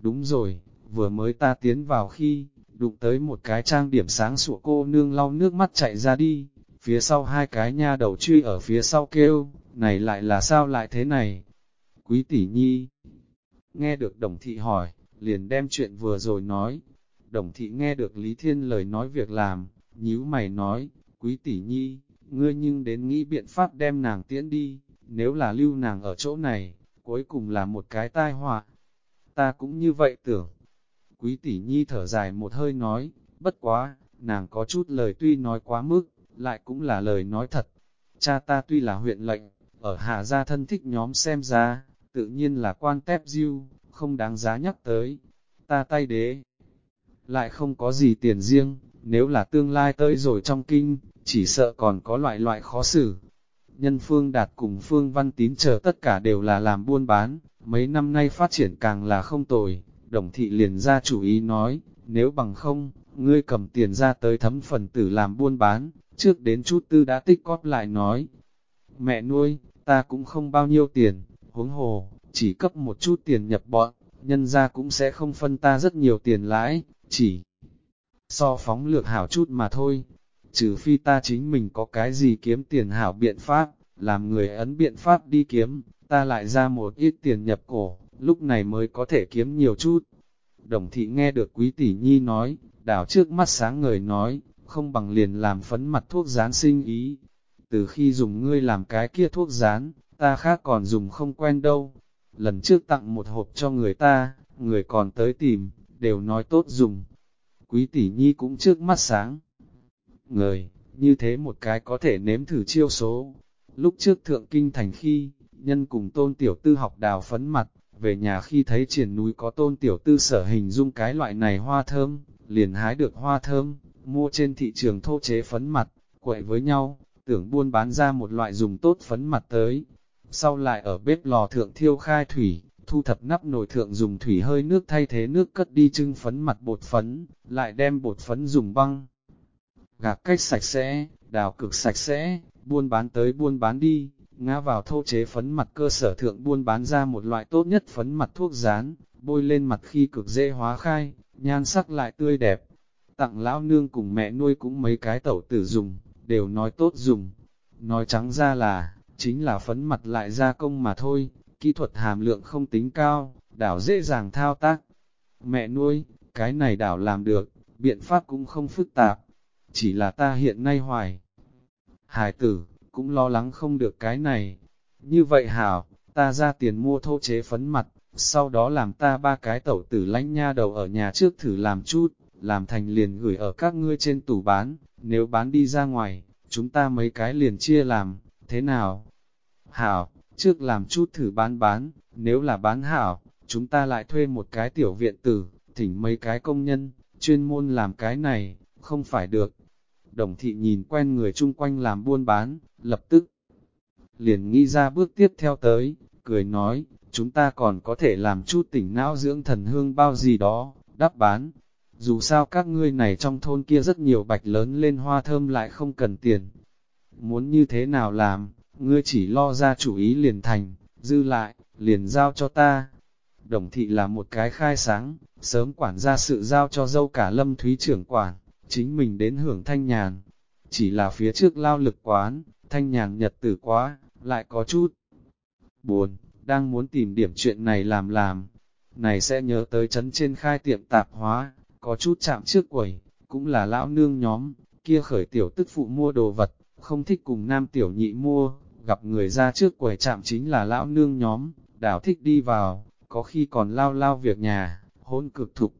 Đúng rồi, vừa mới ta tiến vào khi, đụng tới một cái trang điểm sáng sủa cô nương lau nước mắt chạy ra đi, phía sau hai cái nha đầu truy ở phía sau kêu, này lại là sao lại thế này? Quý tỷ nhi, nghe được đồng thị hỏi, liền đem chuyện vừa rồi nói, đồng thị nghe được Lý Thiên lời nói việc làm, nhíu mày nói, quý tỷ nhi, ngươi nhưng đến nghĩ biện pháp đem nàng tiễn đi, nếu là lưu nàng ở chỗ này, cuối cùng là một cái tai họa. Ta cũng như vậy tưởng. Quý tỷ nhi thở dài một hơi nói, bất quá, nàng có chút lời tuy nói quá mức, lại cũng là lời nói thật. Cha ta tuy là huyện lệnh, ở Hà Gia thân thích nhóm xem ra, tự nhiên là quan tép diêu, không đáng giá nhắc tới. Ta tay đế, lại không có gì tiền riêng, nếu là tương lai tới rồi trong kinh, chỉ sợ còn có loại loại khó xử. Nhân Phương Đạt cùng Phương Văn Tín chờ tất cả đều là làm buôn bán, mấy năm nay phát triển càng là không tồi, đồng thị liền ra chủ ý nói, nếu bằng không, ngươi cầm tiền ra tới thấm phần tử làm buôn bán, trước đến chút tư đã tích cóp lại nói. Mẹ nuôi, ta cũng không bao nhiêu tiền, huống hồ, chỉ cấp một chút tiền nhập bọn, nhân ra cũng sẽ không phân ta rất nhiều tiền lãi, chỉ so phóng lược hảo chút mà thôi. Trừ phi ta chính mình có cái gì kiếm tiền hảo biện pháp, làm người ấn biện pháp đi kiếm, ta lại ra một ít tiền nhập cổ, lúc này mới có thể kiếm nhiều chút. Đồng thị nghe được quý tỷ nhi nói, đảo trước mắt sáng ngời nói, không bằng liền làm phấn mặt thuốc rán sinh ý. Từ khi dùng ngươi làm cái kia thuốc rán, ta khác còn dùng không quen đâu. Lần trước tặng một hộp cho người ta, người còn tới tìm, đều nói tốt dùng. Quý tỷ nhi cũng trước mắt sáng. Người, như thế một cái có thể nếm thử chiêu số. Lúc trước thượng kinh thành khi, nhân cùng tôn tiểu tư học đào phấn mặt, về nhà khi thấy triển núi có tôn tiểu tư sở hình dung cái loại này hoa thơm, liền hái được hoa thơm, mua trên thị trường thô chế phấn mặt, quậy với nhau, tưởng buôn bán ra một loại dùng tốt phấn mặt tới. Sau lại ở bếp lò thượng thiêu khai thủy, thu thập nắp nồi thượng dùng thủy hơi nước thay thế nước cất đi trưng phấn mặt bột phấn, lại đem bột phấn dùng băng. Gạc cách sạch sẽ, đào cực sạch sẽ, buôn bán tới buôn bán đi, ngã vào thô chế phấn mặt cơ sở thượng buôn bán ra một loại tốt nhất phấn mặt thuốc rán, bôi lên mặt khi cực dễ hóa khai, nhan sắc lại tươi đẹp. Tặng lão nương cùng mẹ nuôi cũng mấy cái tẩu tử dùng, đều nói tốt dùng. Nói trắng ra là, chính là phấn mặt lại gia công mà thôi, kỹ thuật hàm lượng không tính cao, đảo dễ dàng thao tác. Mẹ nuôi, cái này đảo làm được, biện pháp cũng không phức tạp, chỉ là ta hiện nay hoài. Hải tử, cũng lo lắng không được cái này. Như vậy hảo, ta ra tiền mua thô chế phấn mặt, sau đó làm ta ba cái tẩu tử lánh nha đầu ở nhà trước thử làm chút, làm thành liền gửi ở các ngươi trên tủ bán, nếu bán đi ra ngoài, chúng ta mấy cái liền chia làm, thế nào? Hảo, trước làm chút thử bán bán, nếu là bán hảo, chúng ta lại thuê một cái tiểu viện tử, thỉnh mấy cái công nhân, chuyên môn làm cái này, không phải được. Đồng thị nhìn quen người chung quanh làm buôn bán, lập tức liền nghĩ ra bước tiếp theo tới, cười nói, chúng ta còn có thể làm chút tỉnh não dưỡng thần hương bao gì đó, đáp bán. dù sao các ngươi này trong thôn kia rất nhiều bạch lớn lên hoa thơm lại không cần tiền. Muốn như thế nào làm, ngươi chỉ lo ra chủ ý liền thành, dư lại, liền giao cho ta. Đồng thị là một cái khai sáng, sớm quản ra sự giao cho dâu cả lâm thúy trưởng quản, chính mình đến hưởng thanh nhàn. Chỉ là phía trước lao lực quán, thanh nhàn nhật tử quá, lại có chút buồn, đang muốn tìm điểm chuyện này làm làm. Này sẽ nhớ tới chấn trên khai tiệm tạp hóa, có chút chạm trước quầy, cũng là lão nương nhóm, kia khởi tiểu tức phụ mua đồ vật, không thích cùng nam tiểu nhị mua, gặp người ra trước quầy chạm chính là lão nương nhóm, đảo thích đi vào, có khi còn lao lao việc nhà, hôn cực thục,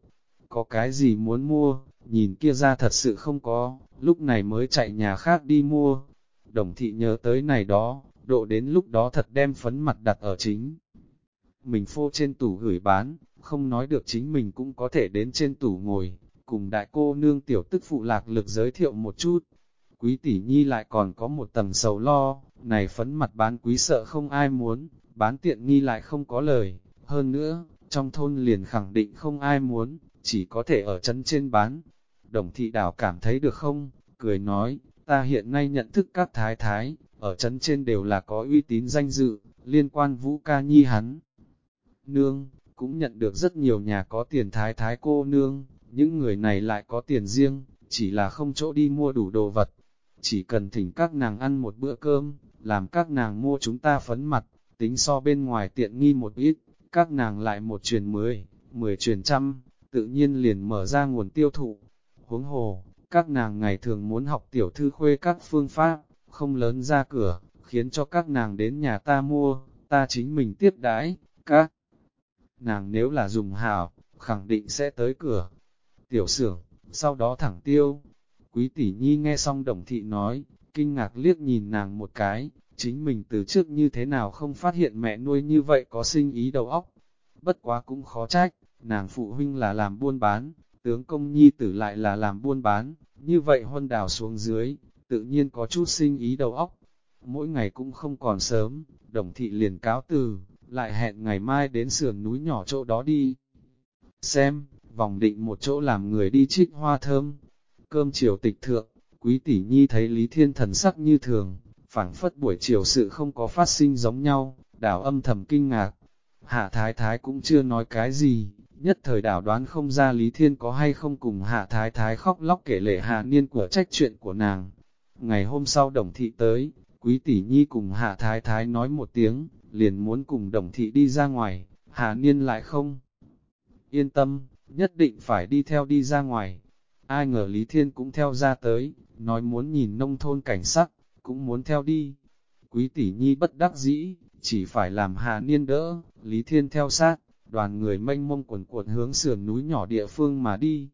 có cái gì muốn mua, nhìn kia ra thật sự không có, lúc này mới chạy nhà khác đi mua. Đồng thị nhớ tới này đó, độ đến lúc đó thật đem phấn mặt đặt ở chính. Mình phô trên tủ gửi bán, không nói được chính mình cũng có thể đến trên tủ ngồi, cùng đại cô nương tiểu tức phụ lạc lực giới thiệu một chút. Quý tỷ nhi lại còn có một tầng sầu lo, này phấn mặt bán quý sợ không ai muốn, bán tiện nghi lại không có lời, hơn nữa, trong thôn liền khẳng định không ai muốn, chỉ có thể ở chân trên bán. Đồng thị đảo cảm thấy được không? Cười nói, ta hiện nay nhận thức các thái thái, ở chấn trên đều là có uy tín danh dự, liên quan vũ ca nhi hắn. Nương, cũng nhận được rất nhiều nhà có tiền thái thái cô nương, những người này lại có tiền riêng, chỉ là không chỗ đi mua đủ đồ vật. Chỉ cần thỉnh các nàng ăn một bữa cơm, làm các nàng mua chúng ta phấn mặt, tính so bên ngoài tiện nghi một ít, các nàng lại một truyền mười, mười truyền trăm, tự nhiên liền mở ra nguồn tiêu thụ. Huống hồ, các nàng ngày thường muốn học tiểu thư khuê các phương pháp, không lớn ra cửa, khiến cho các nàng đến nhà ta mua, ta chính mình tiếp đãi, các nàng nếu là dùng hảo, khẳng định sẽ tới cửa. Tiểu sưởng, sau đó thẳng tiêu. Quý tỷ nhi nghe xong đồng thị nói, kinh ngạc liếc nhìn nàng một cái, chính mình từ trước như thế nào không phát hiện mẹ nuôi như vậy có sinh ý đầu óc. Bất quá cũng khó trách, nàng phụ huynh là làm buôn bán, tướng công nhi tử lại là làm buôn bán, như vậy huân đào xuống dưới, tự nhiên có chút sinh ý đầu óc. Mỗi ngày cũng không còn sớm, đồng thị liền cáo từ, lại hẹn ngày mai đến sườn núi nhỏ chỗ đó đi. Xem, vòng định một chỗ làm người đi trích hoa thơm. Cơm chiều tịch thượng, quý tỷ nhi thấy Lý Thiên thần sắc như thường, phảng phất buổi chiều sự không có phát sinh giống nhau, đảo âm thầm kinh ngạc. Hạ Thái Thái cũng chưa nói cái gì, nhất thời đảo đoán không ra Lý Thiên có hay không cùng Hạ Thái Thái khóc lóc kể lệ Hạ Niên của trách chuyện của nàng. Ngày hôm sau đồng thị tới, quý tỷ nhi cùng Hạ Thái Thái nói một tiếng, liền muốn cùng đồng thị đi ra ngoài, Hạ Niên lại không. Yên tâm, nhất định phải đi theo đi ra ngoài. Ai ngờ Lý Thiên cũng theo ra tới, nói muốn nhìn nông thôn cảnh sắc, cũng muốn theo đi. Quý tỷ nhi bất đắc dĩ, chỉ phải làm Hạ Niên đỡ, Lý Thiên theo sát, đoàn người mênh mông quần cuộn hướng sườn núi nhỏ địa phương mà đi.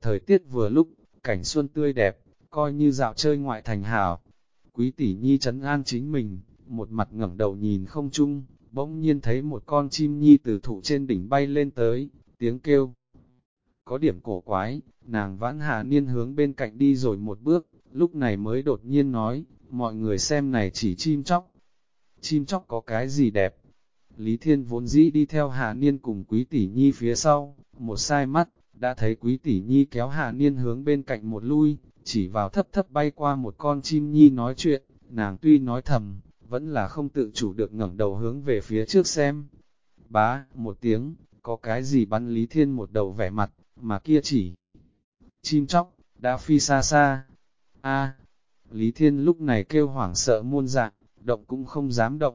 Thời tiết vừa lúc, cảnh xuân tươi đẹp, coi như dạo chơi ngoại thành hảo. Quý tỷ nhi trấn an chính mình, một mặt ngẩng đầu nhìn không chung, bỗng nhiên thấy một con chim nhi từ thụ trên đỉnh bay lên tới, tiếng kêu. Có điểm cổ quái, nàng vãn hạ niên hướng bên cạnh đi rồi một bước, lúc này mới đột nhiên nói, mọi người xem này chỉ chim chóc. Chim chóc có cái gì đẹp? Lý Thiên vốn dĩ đi theo Hà Niên cùng Quý Tỷ Nhi phía sau, một sai mắt, đã thấy Quý Tỷ Nhi kéo Hà Niên hướng bên cạnh một lui, chỉ vào thấp thấp bay qua một con chim nhi nói chuyện, nàng tuy nói thầm, vẫn là không tự chủ được ngẩng đầu hướng về phía trước xem. Bá, một tiếng, có cái gì bắn Lý Thiên một đầu vẻ mặt, mà kia chỉ. Chim chóc, đã phi xa xa. a Lý Thiên lúc này kêu hoảng sợ muôn dạng, động cũng không dám động.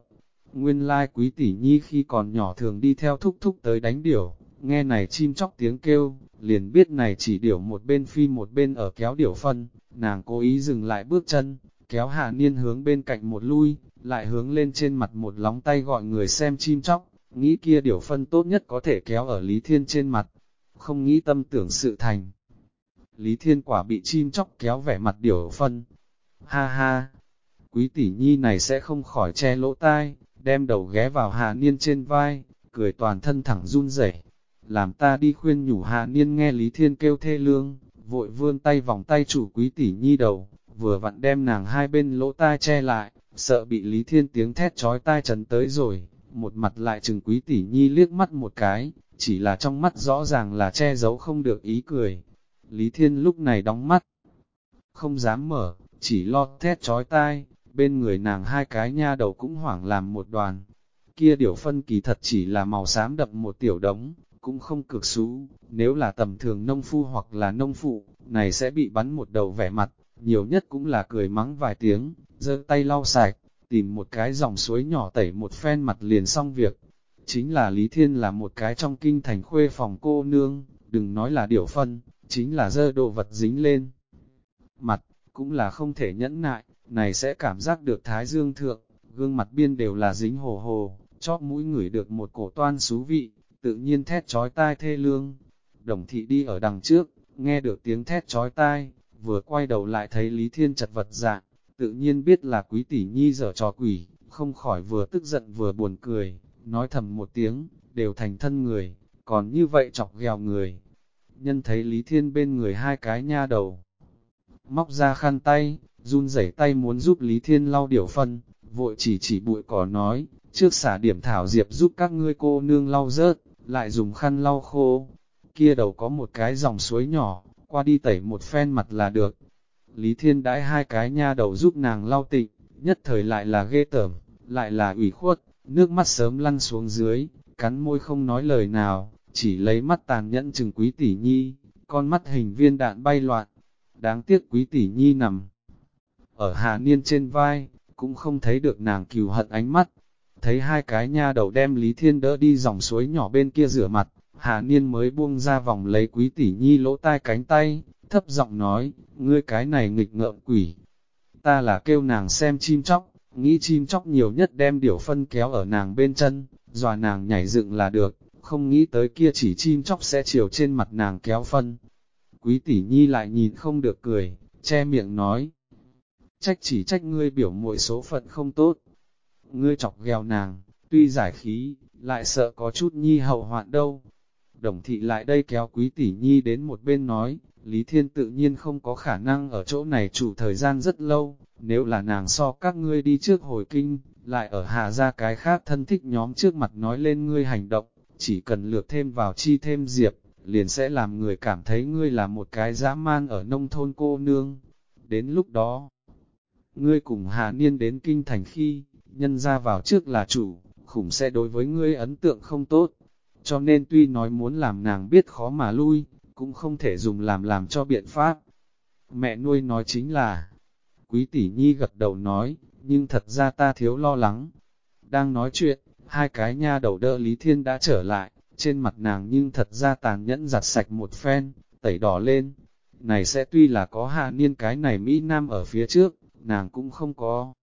Nguyên lai quý tỷ nhi khi còn nhỏ thường đi theo thúc thúc tới đánh điểu, nghe này chim chóc tiếng kêu, liền biết này chỉ điểu một bên phi một bên ở kéo điểu phân, nàng cố ý dừng lại bước chân, kéo hạ niên hướng bên cạnh một lui, lại hướng lên trên mặt một lóng tay gọi người xem chim chóc, nghĩ kia điểu phân tốt nhất có thể kéo ở Lý Thiên trên mặt, không nghĩ tâm tưởng sự thành. Lý Thiên quả bị chim chóc kéo vẻ mặt điểu phân. Ha ha, quý tỷ nhi này sẽ không khỏi che lỗ tai, đem đầu ghé vào Hà Niên trên vai, cười toàn thân thẳng run rẩy. Làm ta đi khuyên nhủ Hà Niên nghe Lý Thiên kêu thê lương, vội vươn tay vòng tay chủ quý tỷ nhi đầu, vừa vặn đem nàng hai bên lỗ tai che lại, sợ bị Lý Thiên tiếng thét chói tai chấn tới rồi, một mặt lại chừng quý tỷ nhi liếc mắt một cái, chỉ là trong mắt rõ ràng là che giấu không được ý cười, Lý Thiên lúc này đóng mắt, không dám mở, chỉ lo thét chói tai, bên người nàng hai cái nha đầu cũng hoảng làm một đoàn. Kia điểu phân kỳ thật chỉ là màu xám đậm một tiểu đống, cũng không cực xú, nếu là tầm thường nông phu hoặc là nông phụ, này sẽ bị bắn một đầu vẻ mặt, nhiều nhất cũng là cười mắng vài tiếng, giơ tay lau sạch, tìm một cái dòng suối nhỏ tẩy một phen mặt liền xong việc. Chính là Lý Thiên là một cái trong kinh thành khuê phòng cô nương, đừng nói là điểu phân, chính là dơ đồ vật dính lên. Mặt, cũng là không thể nhẫn nại, này sẽ cảm giác được thái dương thượng, gương mặt biên đều là dính hồ hồ, chóp mũi ngửi được một cổ toan xú vị, tự nhiên thét chói tai thê lương. Đồng thị đi ở đằng trước, nghe được tiếng thét chói tai, vừa quay đầu lại thấy Lý Thiên chật vật dạng, tự nhiên biết là quý tỷ nhi dở trò quỷ, không khỏi vừa tức giận vừa buồn cười, nói thầm một tiếng, đều thành thân người, còn như vậy chọc ghèo người. Nhân thấy Lý Thiên bên người hai cái nha đầu, móc ra khăn tay, run rẩy tay muốn giúp Lý Thiên lau điểu phân, vội chỉ chỉ bụi cỏ nói, trước xả điểm thảo diệp giúp các ngươi cô nương lau rớt, lại dùng khăn lau khô. Kia đầu có một cái dòng suối nhỏ, qua đi tẩy một phen mặt là được. Lý Thiên đãi hai cái nha đầu giúp nàng lau tịnh, nhất thời lại là ghê tởm, lại là ủy khuất, nước mắt sớm lăn xuống dưới, cắn môi không nói lời nào, chỉ lấy mắt tàn nhẫn chừng quý tỷ nhi, con mắt hình viên đạn bay loạn. Đáng tiếc quý tỷ nhi nằm ở Hà Niên trên vai, cũng không thấy được nàng cừu hận ánh mắt. Thấy hai cái nha đầu đem Lý Thiên đỡ đi dòng suối nhỏ bên kia rửa mặt, Hà Niên mới buông ra vòng lấy quý tỷ nhi lỗ tai cánh tay, thấp giọng nói, ngươi cái này nghịch ngợm quỷ. Ta là kêu nàng xem chim chóc, nghĩ chim chóc nhiều nhất đem điểu phân kéo ở nàng bên chân, dòa nàng nhảy dựng là được, không nghĩ tới kia chỉ chim chóc sẽ chiều trên mặt nàng kéo phân. Quý tỷ nhi lại nhìn không được cười, che miệng nói, trách chỉ trách ngươi biểu muội số phận không tốt. Ngươi chọc ghèo nàng, tuy giải khí, lại sợ có chút nhi hậu hoạn đâu. Đồng thị lại đây kéo quý tỷ nhi đến một bên nói, Lý Thiên tự nhiên không có khả năng ở chỗ này chủ thời gian rất lâu, nếu là nàng so các ngươi đi trước hồi kinh, lại ở hạ ra cái khác thân thích nhóm trước mặt nói lên ngươi hành động, chỉ cần lược thêm vào chi thêm diệp, liền sẽ làm người cảm thấy ngươi là một cái dã man ở nông thôn cô nương. Đến lúc đó, ngươi cùng Hà Niên đến kinh thành khi, nhân ra vào trước là chủ, khủng sẽ đối với ngươi ấn tượng không tốt. Cho nên tuy nói muốn làm nàng biết khó mà lui, cũng không thể dùng làm làm cho biện pháp. Mẹ nuôi nói chính là, quý tỷ nhi gật đầu nói, nhưng thật ra ta thiếu lo lắng. Đang nói chuyện, hai cái nha đầu đỡ Lý Thiên đã trở lại, trên mặt nàng nhưng thật ra tàn nhẫn giặt sạch một phen, tẩy đỏ lên. Này sẽ tuy là có hạ niên cái này Mỹ Nam ở phía trước, nàng cũng không có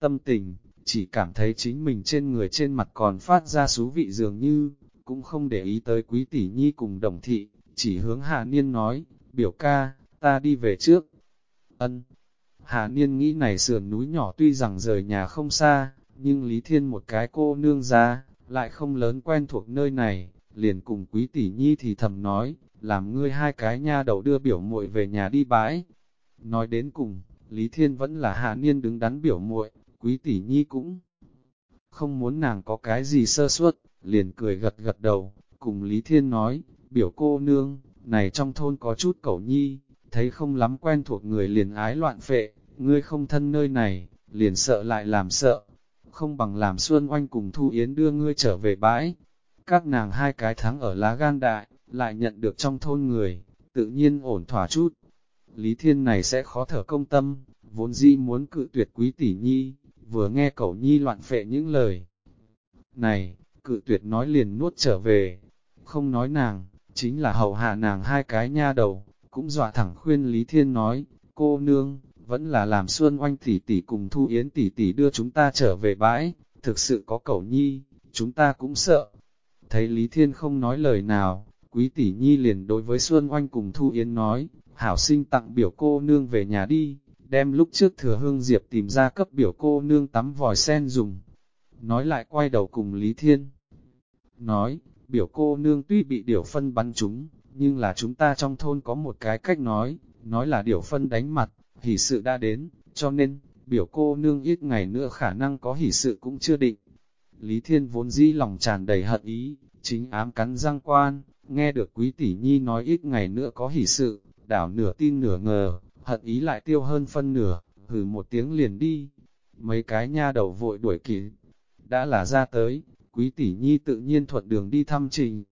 tâm tình, chỉ cảm thấy chính mình trên người trên mặt còn phát ra xú vị dường như, cũng không để ý tới quý tỷ nhi cùng đồng thị, chỉ hướng Hà Niên nói, biểu ca, ta đi về trước. Ân. Hà Niên nghĩ này sườn núi nhỏ tuy rằng rời nhà không xa, nhưng Lý Thiên một cái cô nương ra, lại không lớn quen thuộc nơi này, liền cùng quý tỷ nhi thì thầm nói, làm ngươi hai cái nha đầu đưa biểu muội về nhà đi bãi. Nói đến cùng, Lý Thiên vẫn là hạ niên đứng đắn biểu muội, quý tỷ nhi cũng không muốn nàng có cái gì sơ suất, liền cười gật gật đầu, cùng Lý Thiên nói, biểu cô nương, này trong thôn có chút cẩu nhi, thấy không lắm quen thuộc người liền ái loạn phệ, ngươi không thân nơi này, liền sợ lại làm sợ, không bằng làm Xuân Oanh cùng Thu Yến đưa ngươi trở về bãi. Các nàng hai cái thắng ở lá gan đại, lại nhận được trong thôn người, tự nhiên ổn thỏa chút, Lý Thiên này sẽ khó thở công tâm, vốn dĩ muốn cự tuyệt quý tỷ nhi, vừa nghe cậu nhi loạn phệ những lời. Này, cự tuyệt nói liền nuốt trở về, không nói nàng, chính là hầu hạ nàng hai cái nha đầu, cũng dọa thẳng khuyên Lý Thiên nói, cô nương, vẫn là làm xuân oanh tỷ tỷ cùng thu yến tỷ tỷ đưa chúng ta trở về bãi, thực sự có cậu nhi, chúng ta cũng sợ. Thấy Lý Thiên không nói lời nào, quý tỷ nhi liền đối với Xuân Oanh cùng Thu Yến nói, hảo sinh tặng biểu cô nương về nhà đi, đem lúc trước thừa hương diệp tìm ra cấp biểu cô nương tắm vòi sen dùng. Nói lại quay đầu cùng Lý Thiên. Nói, biểu cô nương tuy bị điểu phân bắn chúng, nhưng là chúng ta trong thôn có một cái cách nói, nói là điểu phân đánh mặt, hỷ sự đã đến, cho nên, biểu cô nương ít ngày nữa khả năng có hỷ sự cũng chưa định. Lý Thiên vốn dĩ lòng tràn đầy hận ý, chính ám cắn răng quan, nghe được quý tỷ nhi nói ít ngày nữa có hỷ sự, đảo nửa tin nửa ngờ, hận ý lại tiêu hơn phân nửa, hừ một tiếng liền đi. Mấy cái nha đầu vội đuổi kịp, đã là ra tới, quý tỷ nhi tự nhiên thuận đường đi thăm trình.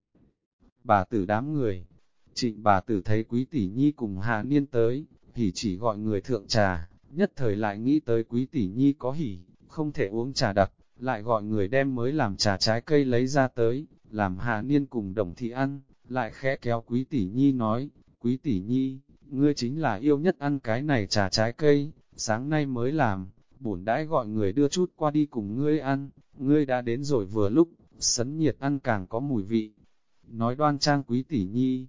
Bà tử đám người, trịnh bà tử thấy quý tỷ nhi cùng hà niên tới, hỉ chỉ gọi người thượng trà, nhất thời lại nghĩ tới quý tỷ nhi có hỉ, không thể uống trà đặc, lại gọi người đem mới làm trà trái cây lấy ra tới, làm hà niên cùng đồng thị ăn, lại khẽ kéo quý tỷ nhi nói, quý tỷ nhi, ngươi chính là yêu nhất ăn cái này trà trái cây, sáng nay mới làm, bổn đãi gọi người đưa chút qua đi cùng ngươi ăn, ngươi đã đến rồi vừa lúc, sấn nhiệt ăn càng có mùi vị. Nói đoan trang quý tỷ nhi,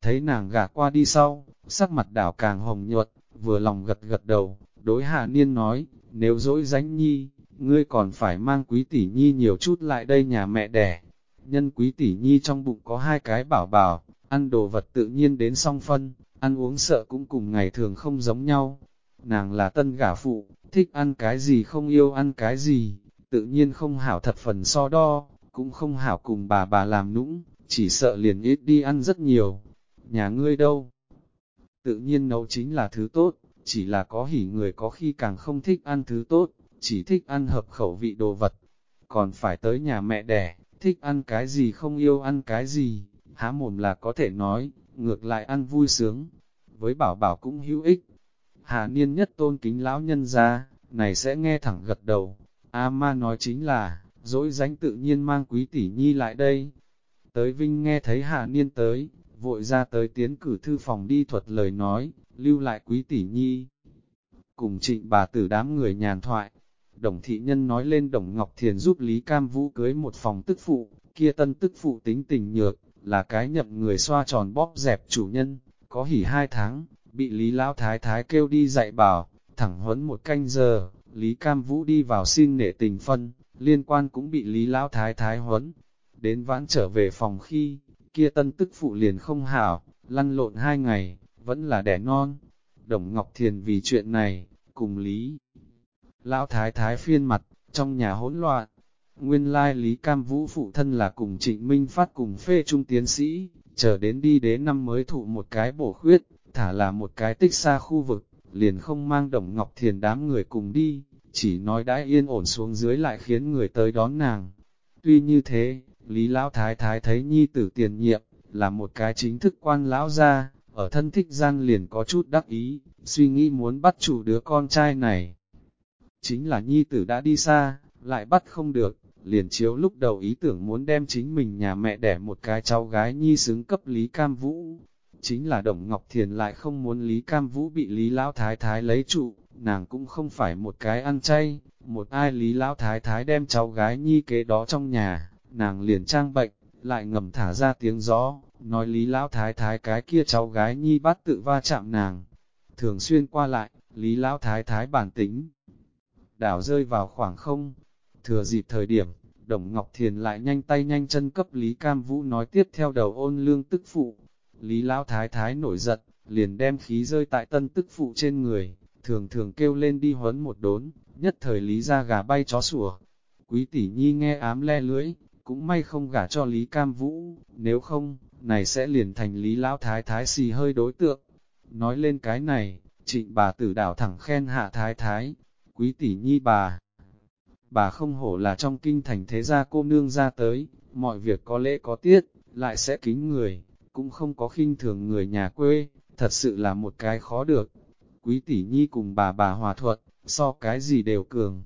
thấy nàng gả qua đi sau, sắc mặt đảo càng hồng nhuận, vừa lòng gật gật đầu, đối hạ niên nói, nếu dỗi dánh nhi, ngươi còn phải mang quý tỷ nhi nhiều chút lại đây nhà mẹ đẻ. Nhân quý tỷ nhi trong bụng có hai cái bảo bảo, ăn đồ vật tự nhiên đến song phân, ăn uống sợ cũng cùng ngày thường không giống nhau. Nàng là tân gả phụ, thích ăn cái gì không yêu ăn cái gì, tự nhiên không hảo thật phần so đo, cũng không hảo cùng bà bà làm nũng, chỉ sợ liền ít đi ăn rất nhiều. Nhà ngươi đâu? Tự nhiên nấu chính là thứ tốt, chỉ là có hỉ người có khi càng không thích ăn thứ tốt, chỉ thích ăn hợp khẩu vị đồ vật. Còn phải tới nhà mẹ đẻ, thích ăn cái gì không yêu ăn cái gì, há mồm là có thể nói, ngược lại ăn vui sướng. Với bảo bảo cũng hữu ích. Hà niên nhất tôn kính lão nhân ra, này sẽ nghe thẳng gật đầu. A ma nói chính là, dỗi dánh tự nhiên mang quý tỷ nhi lại đây. Tới Vinh nghe thấy Hà niên tới, vội ra tới tiến cử thư phòng đi thuật lời nói, lưu lại quý tỷ nhi. Cùng trịnh bà tử đám người nhàn thoại, đồng thị nhân nói lên đồng Ngọc Thiền giúp Lý Cam Vũ cưới một phòng tức phụ, kia tân tức phụ tính tình nhược, là cái nhậm người xoa tròn bóp dẹp chủ nhân, có hỉ hai tháng, bị Lý Lão Thái Thái kêu đi dạy bảo, thẳng huấn một canh giờ, Lý Cam Vũ đi vào xin nể tình phân, liên quan cũng bị Lý Lão Thái Thái huấn. Đến vãn trở về phòng khi, kia tân tức phụ liền không hảo, lăn lộn hai ngày, vẫn là đẻ non. Đồng Ngọc Thiền vì chuyện này, cùng Lý Lão Thái Thái phiên mặt, trong nhà hỗn loạn. Nguyên lai Lý Cam Vũ phụ thân là cùng Trịnh Minh Phát cùng phê trung tiến sĩ, chờ đến đi đến năm mới thụ một cái bổ khuyết, thả là một cái tích xa khu vực, liền không mang Đồng Ngọc Thiền đám người cùng đi, chỉ nói đã yên ổn xuống dưới lại khiến người tới đón nàng. Tuy như thế, Lý Lão Thái Thái thấy nhi tử tiền nhiệm, là một cái chính thức quan lão gia, ở thân thích gian liền có chút đắc ý, suy nghĩ muốn bắt chủ đứa con trai này. Chính là nhi tử đã đi xa, lại bắt không được, liền chiếu lúc đầu ý tưởng muốn đem chính mình nhà mẹ đẻ một cái cháu gái nhi xứng cấp Lý Cam Vũ. Chính là Đồng Ngọc Thiền lại không muốn Lý Cam Vũ bị Lý Lão Thái Thái lấy trụ, nàng cũng không phải một cái ăn chay, một ai Lý Lão Thái Thái đem cháu gái nhi kế đó trong nhà, nàng liền trang bệnh, lại ngầm thả ra tiếng gió, nói Lý Lão Thái Thái cái kia cháu gái nhi bắt tự va chạm nàng. Thường xuyên qua lại, Lý Lão Thái Thái bản tính, đảo rơi vào khoảng không. Thừa dịp thời điểm, Đồng Ngọc Thiền lại nhanh tay nhanh chân cấp Lý Cam Vũ nói tiếp theo đầu ôn lương tức phụ. Lý Lão Thái Thái nổi giận, liền đem khí rơi tại tân tức phụ trên người, thường thường kêu lên đi huấn một đốn, nhất thời Lý ra gà bay chó sủa. Quý tỷ nhi nghe ám le lưỡi, cũng may không gả cho Lý Cam Vũ, nếu không, này sẽ liền thành Lý Lão Thái Thái xì hơi đối tượng. Nói lên cái này, trịnh bà tử đảo thẳng khen hạ Thái Thái, quý tỷ nhi bà. Bà không hổ là trong kinh thành thế gia cô nương ra tới, mọi việc có lễ có tiết, lại sẽ kính người, cũng không có khinh thường người nhà quê, thật sự là một cái khó được. Quý tỷ nhi cùng bà bà hòa thuận, so cái gì đều cường.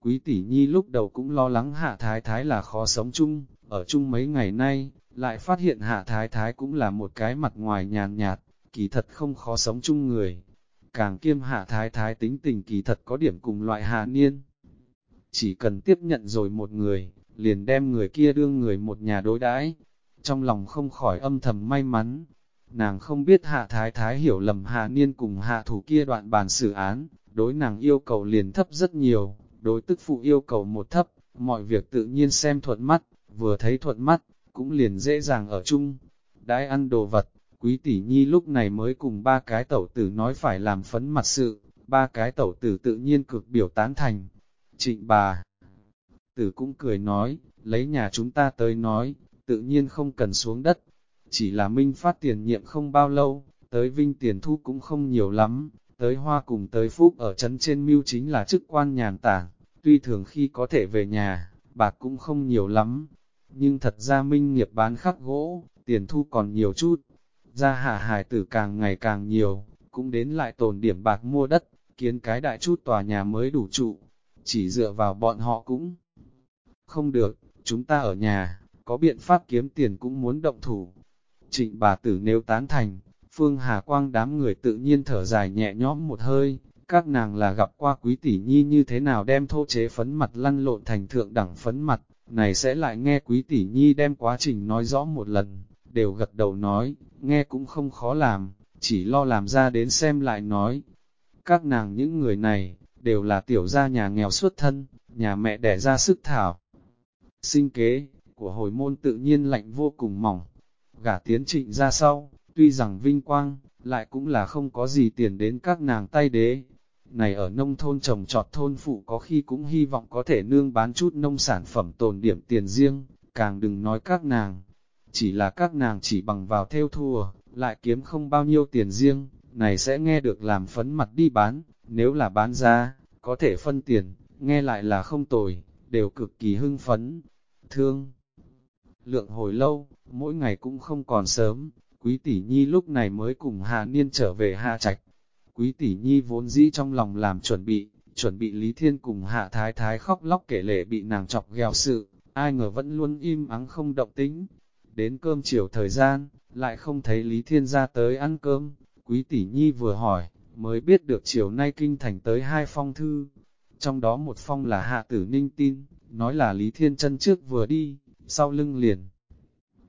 Quý tỷ nhi lúc đầu cũng lo lắng hạ thái thái là khó sống chung, ở chung mấy ngày nay, lại phát hiện hạ thái thái cũng là một cái mặt ngoài nhàn nhạt, kỳ thật không khó sống chung người. Càng kiêm hạ thái thái tính tình kỳ thật có điểm cùng loại hạ niên. Chỉ cần tiếp nhận rồi một người, liền đem người kia đương người một nhà đối đãi Trong lòng không khỏi âm thầm may mắn, nàng không biết hạ thái thái hiểu lầm hạ niên cùng hạ thủ kia đoạn bàn xử án, đối nàng yêu cầu liền thấp rất nhiều, đối tức phụ yêu cầu một thấp, mọi việc tự nhiên xem thuận mắt, vừa thấy thuận mắt, cũng liền dễ dàng ở chung. Đãi ăn đồ vật, quý tỷ nhi lúc này mới cùng ba cái tẩu tử nói phải làm phấn mặt sự, ba cái tẩu tử tự nhiên cực biểu tán thành. Trịnh bà, tử cũng cười nói, lấy nhà chúng ta tới nói, tự nhiên không cần xuống đất. Chỉ là Minh phát tiền nhiệm không bao lâu, tới Vinh tiền thu cũng không nhiều lắm, tới Hoa cùng tới Phúc ở trấn trên mưu chính là chức quan nhàn tảng, tuy thường khi có thể về nhà, bạc cũng không nhiều lắm. Nhưng thật ra Minh nghiệp bán khắc gỗ, tiền thu còn nhiều chút. Ra hạ hải tử càng ngày càng nhiều, cũng đến lại tồn điểm bạc mua đất, kiến cái đại chút tòa nhà mới đủ trụ. Chỉ dựa vào bọn họ cũng không được, chúng ta ở nhà, có biện pháp kiếm tiền cũng muốn động thủ. Trịnh bà tử nếu tán thành, Phương Hà Quang đám người tự nhiên thở dài nhẹ nhõm một hơi, các nàng là gặp qua quý tỷ nhi như thế nào đem thô chế phấn mặt lăn lộn thành thượng đẳng phấn mặt, này sẽ lại nghe quý tỷ nhi đem quá trình nói rõ một lần, đều gật đầu nói, nghe cũng không khó làm, chỉ lo làm ra đến xem lại nói. Các nàng những người này, đều là tiểu gia nhà nghèo xuất thân, nhà mẹ đẻ ra sức thảo. Sinh kế, của hồi môn tự nhiên lạnh vô cùng mỏng. Gả tiến trịnh ra sau, tuy rằng vinh quang, lại cũng là không có gì tiền đến các nàng tay đế. Này ở nông thôn trồng trọt thôn phụ có khi cũng hy vọng có thể nương bán chút nông sản phẩm tồn điểm tiền riêng, càng đừng nói các nàng. Chỉ là các nàng chỉ bằng vào theo thua, lại kiếm không bao nhiêu tiền riêng, này sẽ nghe được làm phấn mặt đi bán, nếu là bán ra, có thể phân tiền, nghe lại là không tồi, đều cực kỳ hưng phấn, thương. Lượng hồi lâu, mỗi ngày cũng không còn sớm, quý tỷ nhi lúc này mới cùng Hà Niên trở về Hạ Trạch. Quý tỷ nhi vốn dĩ trong lòng làm chuẩn bị, chuẩn bị Lý Thiên cùng Hạ Thái Thái khóc lóc kể lệ bị nàng chọc gheo sự, ai ngờ vẫn luôn im ắng không động tính. Đến cơm chiều thời gian, lại không thấy Lý Thiên ra tới ăn cơm, quý tỷ nhi vừa hỏi, mới biết được chiều nay kinh thành tới hai phong thư. Trong đó một phong là Hạ Tử Ninh tin, nói là Lý Thiên chân trước vừa đi, sau lưng liền.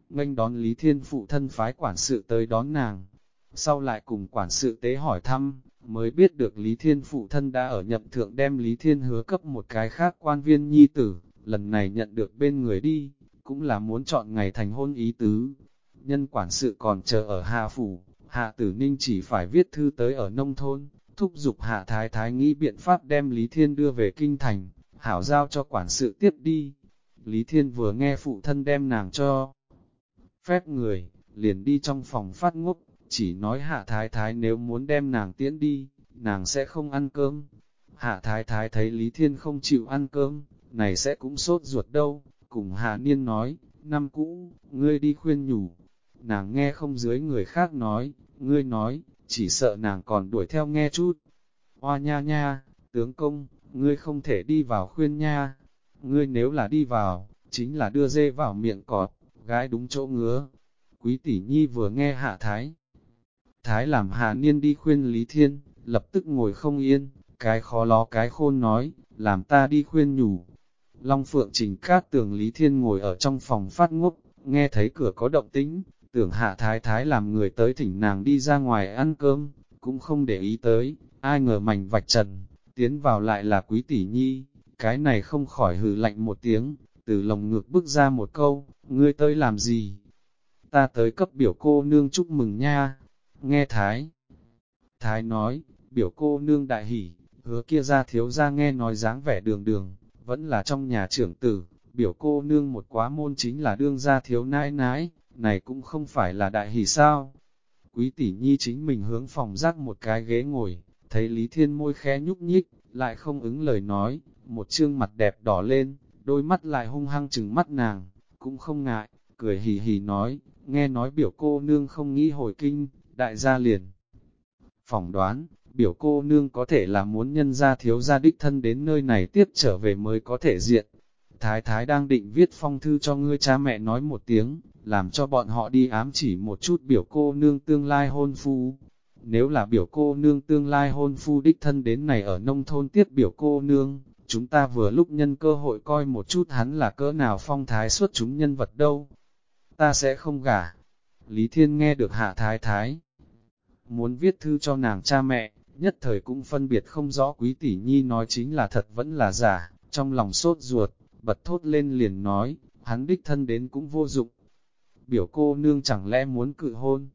Nganh đón Lý Thiên phụ thân phái quản sự tới đón nàng, sau lại cùng quản sự tế hỏi thăm, mới biết được Lý Thiên phụ thân đã ở nhậm thượng đem Lý Thiên hứa cấp một cái khác quan viên nhi tử, lần này nhận được bên người đi, cũng là muốn chọn ngày thành hôn ý tứ. Nhân quản sự còn chờ ở Hạ Phủ, Hạ Tử Ninh chỉ phải viết thư tới ở nông thôn, thúc giục Hạ Thái Thái nghĩ biện pháp đem Lý Thiên đưa về Kinh Thành, hảo giao cho quản sự tiếp đi. Lý Thiên vừa nghe phụ thân đem nàng cho phép người, liền đi trong phòng phát ngốc, chỉ nói Hạ Thái Thái nếu muốn đem nàng tiễn đi, nàng sẽ không ăn cơm. Hạ Thái Thái thấy Lý Thiên không chịu ăn cơm, này sẽ cũng sốt ruột đâu, cùng Hạ Niên nói, năm cũ, ngươi đi khuyên nhủ. Nàng nghe không dưới người khác nói, ngươi nói, chỉ sợ nàng còn đuổi theo nghe chút. Hoa nha nha, tướng công, ngươi không thể đi vào khuyên nha. Ngươi nếu là đi vào, chính là đưa dê vào miệng cọt, gái đúng chỗ ngứa. Quý tỷ nhi vừa nghe hạ thái. Thái làm hạ niên đi khuyên Lý Thiên, lập tức ngồi không yên, cái khó ló cái khôn nói, làm ta đi khuyên nhủ. Long Phượng Trình Cát tường Lý Thiên ngồi ở trong phòng phát ngốc, nghe thấy cửa có động tĩnh, tưởng hạ thái thái làm người tới thỉnh nàng đi ra ngoài ăn cơm, cũng không để ý tới, ai ngờ mảnh vạch trần, tiến vào lại là quý tỷ nhi, cái này không khỏi hừ lạnh một tiếng, từ lồng ngược bước ra một câu, ngươi tới làm gì? Ta tới cấp biểu cô nương chúc mừng nha, nghe Thái. Thái nói, biểu cô nương đại hỉ, hứa kia ra thiếu ra nghe nói dáng vẻ đường đường, vẫn là trong nhà trưởng tử, biểu cô nương một quá môn chính là đương gia thiếu nãi nãi, này cũng không phải là đại hỷ sao. Quý tỷ nhi chính mình hướng phòng rác một cái ghế ngồi, thấy Lý Thiên môi khẽ nhúc nhích, lại không ứng lời nói, một trương mặt đẹp đỏ lên, đôi mắt lại hung hăng chừng mắt nàng, cũng không ngại, cười hì hì nói, nghe nói biểu cô nương không nghĩ hồi kinh, đại gia liền. Phỏng đoán, biểu cô nương có thể là muốn nhân gia thiếu gia đích thân đến nơi này tiếp trở về mới có thể diện. Thái thái đang định viết phong thư cho ngươi cha mẹ nói một tiếng, làm cho bọn họ đi ám chỉ một chút biểu cô nương tương lai hôn phu. Nếu là biểu cô nương tương lai hôn phu đích thân đến này ở nông thôn tiếp biểu cô nương, chúng ta vừa lúc nhân cơ hội coi một chút hắn là cỡ nào phong thái xuất chúng nhân vật đâu. Ta sẽ không gả. Lý Thiên nghe được hạ thái thái. Muốn viết thư cho nàng cha mẹ, nhất thời cũng phân biệt không rõ quý tỷ nhi nói chính là thật vẫn là giả, trong lòng sốt ruột, bật thốt lên liền nói, hắn đích thân đến cũng vô dụng. Biểu cô nương chẳng lẽ muốn cự hôn?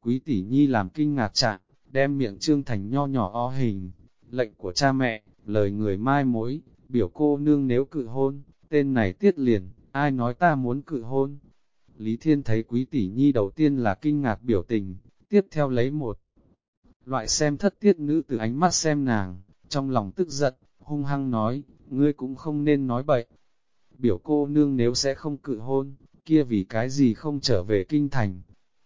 Quý tỷ nhi làm kinh ngạc trạng, đem miệng trương thành nho nhỏ o hình, lệnh của cha mẹ, lời người mai mối, biểu cô nương nếu cự hôn, tên này tiết liền, ai nói ta muốn cự hôn? Lý Thiên thấy quý tỷ nhi đầu tiên là kinh ngạc biểu tình, tiếp theo lấy một loại xem thất tiết nữ từ ánh mắt xem nàng, trong lòng tức giận, hung hăng nói, ngươi cũng không nên nói bậy. Biểu cô nương nếu sẽ không cự hôn, kia vì cái gì không trở về kinh thành,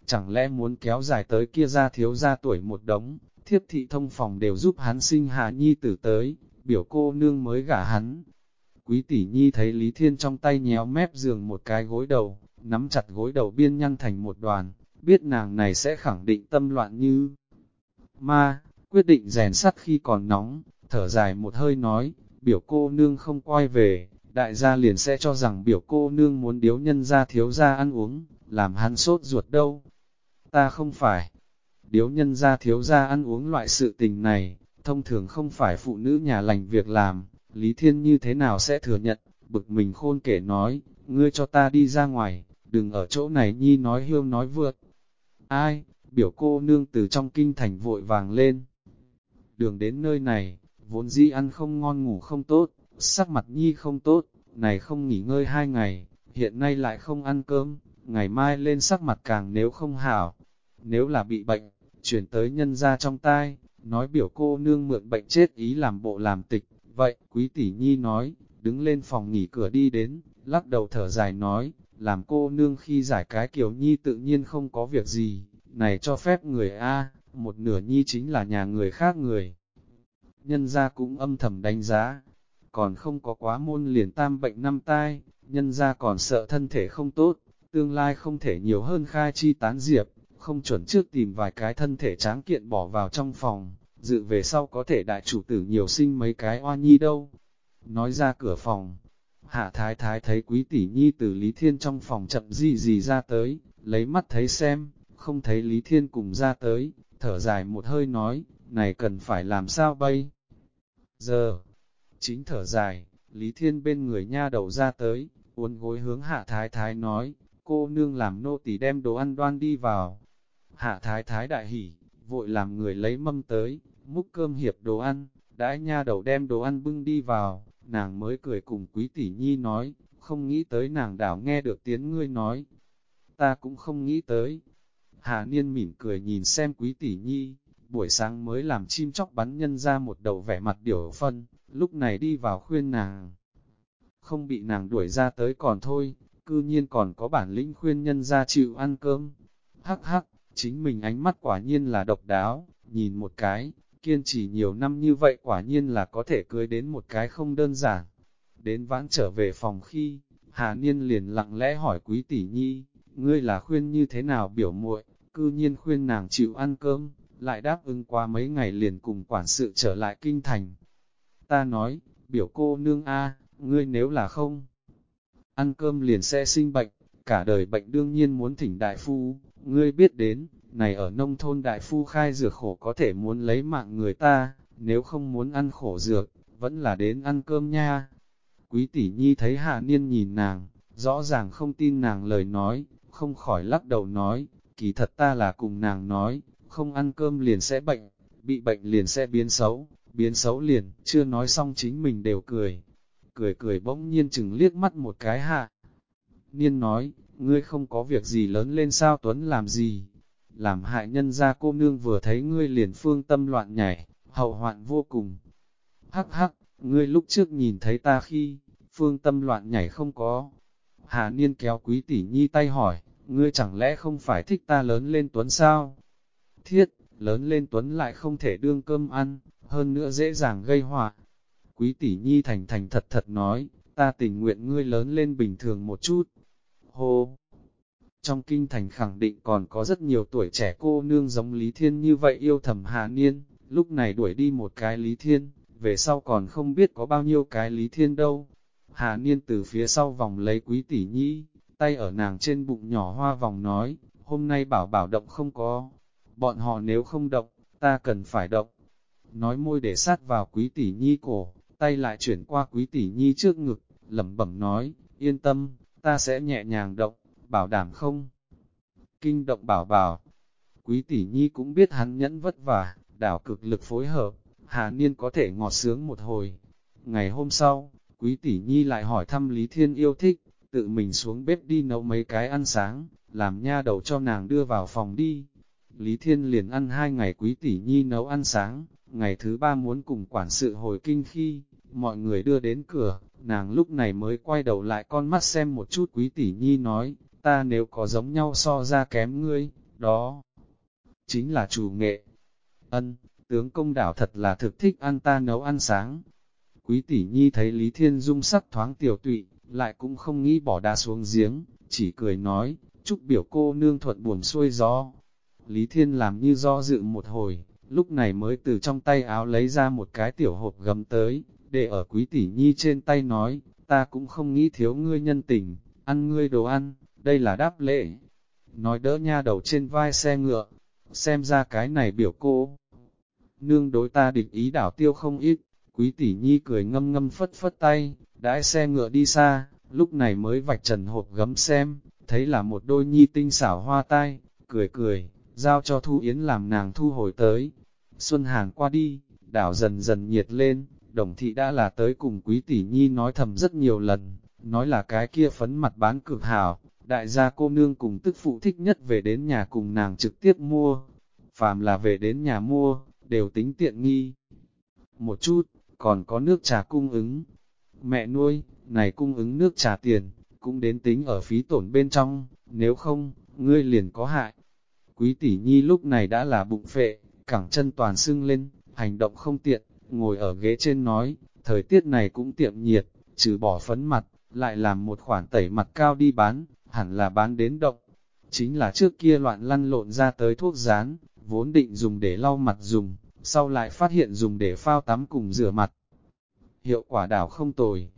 chẳng lẽ muốn kéo dài tới kia ra thiếu ra tuổi một đống, thiếp thị thông phòng đều giúp hắn sinh hạ nhi tử tới, biểu cô nương mới gả hắn. Quý tỷ nhi thấy Lý Thiên trong tay nhéo mép giường một cái gối đầu, nắm chặt gối đầu biên nhăn thành một đoàn, biết nàng này sẽ khẳng định tâm loạn như ma, quyết định rèn sắt khi còn nóng, thở dài một hơi nói, biểu cô nương không quay về, đại gia liền sẽ cho rằng biểu cô nương muốn điếu nhân ra thiếu ra ăn uống, làm hắn sốt ruột đâu. Ta không phải, điếu nhân ra thiếu ra ăn uống loại sự tình này, thông thường không phải phụ nữ nhà lành việc làm, Lý Thiên như thế nào sẽ thừa nhận, bực mình khôn kể nói, ngươi cho ta đi ra ngoài, đừng ở chỗ này nhi nói hiêu nói vượt. Ai, biểu cô nương từ trong kinh thành vội vàng lên. Đường đến nơi này, vốn dĩ ăn không ngon ngủ không tốt, sắc mặt nhi không tốt, này không nghỉ ngơi hai ngày, hiện nay lại không ăn cơm, ngày mai lên sắc mặt càng nếu không hảo. Nếu là bị bệnh, chuyển tới nhân ra trong tai, nói biểu cô nương mượn bệnh chết ý làm bộ làm tịch, vậy quý tỷ nhi nói, đứng lên phòng nghỉ cửa đi đến, lắc đầu thở dài nói, làm cô nương khi giải cái kiểu nhi tự nhiên không có việc gì, này cho phép người A, một nửa nhi chính là nhà người khác người. Nhân ra cũng âm thầm đánh giá, còn không có quá môn liền tam bệnh năm tai, nhân ra còn sợ thân thể không tốt, tương lai không thể nhiều hơn khai chi tán diệp, không chuẩn trước tìm vài cái thân thể tráng kiện bỏ vào trong phòng, dự về sau có thể đại chủ tử nhiều sinh mấy cái oa nhi đâu. Nói ra cửa phòng, hạ thái thái thấy quý tỷ nhi từ Lý Thiên trong phòng chậm gì gì ra tới, lấy mắt thấy xem, không thấy Lý Thiên cùng ra tới, thở dài một hơi nói, này cần phải làm sao bây? Giờ, chính thở dài, Lý Thiên bên người nha đầu ra tới, uốn gối hướng hạ thái thái nói, cô nương làm nô tỳ đem đồ ăn đoan đi vào. Hạ thái thái đại hỉ, vội làm người lấy mâm tới, múc cơm hiệp đồ ăn, đãi nha đầu đem đồ ăn bưng đi vào, nàng mới cười cùng quý tỷ nhi nói, không nghĩ tới nàng đảo nghe được tiếng ngươi nói. Ta cũng không nghĩ tới. Hà Niên mỉm cười nhìn xem quý tỷ nhi, buổi sáng mới làm chim chóc bắn nhân ra một đầu vẻ mặt điểu phân, lúc này đi vào khuyên nàng. Không bị nàng đuổi ra tới còn thôi, cư nhiên còn có bản lĩnh khuyên nhân ra chịu ăn cơm. Hắc hắc, chính mình ánh mắt quả nhiên là độc đáo, nhìn một cái, kiên trì nhiều năm như vậy quả nhiên là có thể cưới đến một cái không đơn giản. Đến vãn trở về phòng khi, Hà Niên liền lặng lẽ hỏi quý tỷ nhi, ngươi là khuyên như thế nào biểu muội, cư nhiên khuyên nàng chịu ăn cơm, lại đáp ứng qua mấy ngày liền cùng quản sự trở lại kinh thành. Ta nói, biểu cô nương A, ngươi nếu là không ăn cơm liền sẽ sinh bệnh, cả đời bệnh đương nhiên muốn thỉnh đại phu, ngươi biết đến, này ở nông thôn đại phu khai dược khổ có thể muốn lấy mạng người ta, nếu không muốn ăn khổ dược, vẫn là đến ăn cơm nha. Quý tỷ nhi thấy hạ niên nhìn nàng, rõ ràng không tin nàng lời nói, không khỏi lắc đầu nói, kỳ thật ta là cùng nàng nói, không ăn cơm liền sẽ bệnh, bị bệnh liền sẽ biến xấu, biến xấu liền, chưa nói xong chính mình đều cười. Cười cười bỗng nhiên chừng liếc mắt một cái hạ. Niên nói, ngươi không có việc gì lớn lên sao Tuấn làm gì, làm hại nhân ra cô nương vừa thấy ngươi liền phương tâm loạn nhảy, hậu hoạn vô cùng. Hắc hắc, ngươi lúc trước nhìn thấy ta khi, phương tâm loạn nhảy không có. Hà Niên kéo quý tỷ nhi tay hỏi, ngươi chẳng lẽ không phải thích ta lớn lên Tuấn sao? Thiết, lớn lên Tuấn lại không thể đương cơm ăn, hơn nữa dễ dàng gây họa. Quý tỷ nhi thành thành thật thật nói, ta tình nguyện ngươi lớn lên bình thường một chút. Hô! Trong kinh thành khẳng định còn có rất nhiều tuổi trẻ cô nương giống Lý Thiên như vậy yêu thầm Hà Niên, lúc này đuổi đi một cái Lý Thiên, về sau còn không biết có bao nhiêu cái Lý Thiên đâu. Hà Niên từ phía sau vòng lấy quý tỷ nhi, tay ở nàng trên bụng nhỏ hoa vòng nói, hôm nay bảo bảo động không có, bọn họ nếu không động, ta cần phải động. Nói môi để sát vào quý tỷ nhi cổ, tay lại chuyển qua quý tỷ nhi trước ngực, lẩm bẩm nói, yên tâm, ta sẽ nhẹ nhàng động bảo đảm không? Kinh động bảo bảo, quý tỷ nhi cũng biết hắn nhẫn vất vả, đảo cực lực phối hợp, Hà Niên có thể ngọt sướng một hồi. Ngày hôm sau, quý tỷ nhi lại hỏi thăm Lý Thiên yêu thích, tự mình xuống bếp đi nấu mấy cái ăn sáng, làm nha đầu cho nàng đưa vào phòng đi. Lý Thiên liền ăn hai ngày quý tỷ nhi nấu ăn sáng, ngày thứ ba muốn cùng quản sự hồi kinh khi, mọi người đưa đến cửa, nàng lúc này mới quay đầu lại con mắt xem một chút quý tỷ nhi nói, ta nếu có giống nhau so ra kém ngươi, đó chính là chủ nghệ. Ân, tướng công đảo thật là thực thích ăn ta nấu ăn sáng. Quý tỷ nhi thấy Lý Thiên Dung sắc thoáng tiểu tụy, lại cũng không nghĩ bỏ đa xuống giếng, chỉ cười nói, chúc biểu cô nương thuận buồm xuôi gió. Lý Thiên làm như do dự một hồi, lúc này mới từ trong tay áo lấy ra một cái tiểu hộp gấm tới, để ở quý tỷ nhi trên tay nói, ta cũng không nghĩ thiếu ngươi nhân tình, ăn ngươi đồ ăn, đây là đáp lễ. Nói đỡ nha đầu trên vai xe ngựa, xem ra cái này biểu cô. Nương đối ta địch ý đảo tiêu không ít, quý tỷ nhi cười ngâm ngâm phất phất tay, đãi xe ngựa đi xa, lúc này mới vạch trần hộp gấm xem, thấy là một đôi nhi tinh xảo hoa tai, cười cười, giao cho Thu Yến làm nàng thu hồi tới. Xuân hàng qua đi, đảo dần dần nhiệt lên, đồng thị đã là tới cùng quý tỷ nhi nói thầm rất nhiều lần, nói là cái kia phấn mặt bán cực hảo, đại gia cô nương cùng tức phụ thích nhất về đến nhà cùng nàng trực tiếp mua, phàm là về đến nhà mua, đều tính tiện nghi. Một chút, còn có nước trà cung ứng. Mẹ nuôi, này cung ứng nước trà tiền, cũng đến tính ở phí tổn bên trong, nếu không, ngươi liền có hại. Quý tỷ nhi lúc này đã là bụng phệ, cẳng chân toàn sưng lên, hành động không tiện, ngồi ở ghế trên nói, thời tiết này cũng tiệm nhiệt, trừ bỏ phấn mặt, lại làm một khoản tẩy mặt cao đi bán, hẳn là bán đến động. Chính là trước kia loạn lăn lộn ra tới thuốc rán, vốn định dùng để lau mặt dùng, sau lại phát hiện dùng để phao tắm cùng rửa mặt. Hiệu quả đảo không tồi.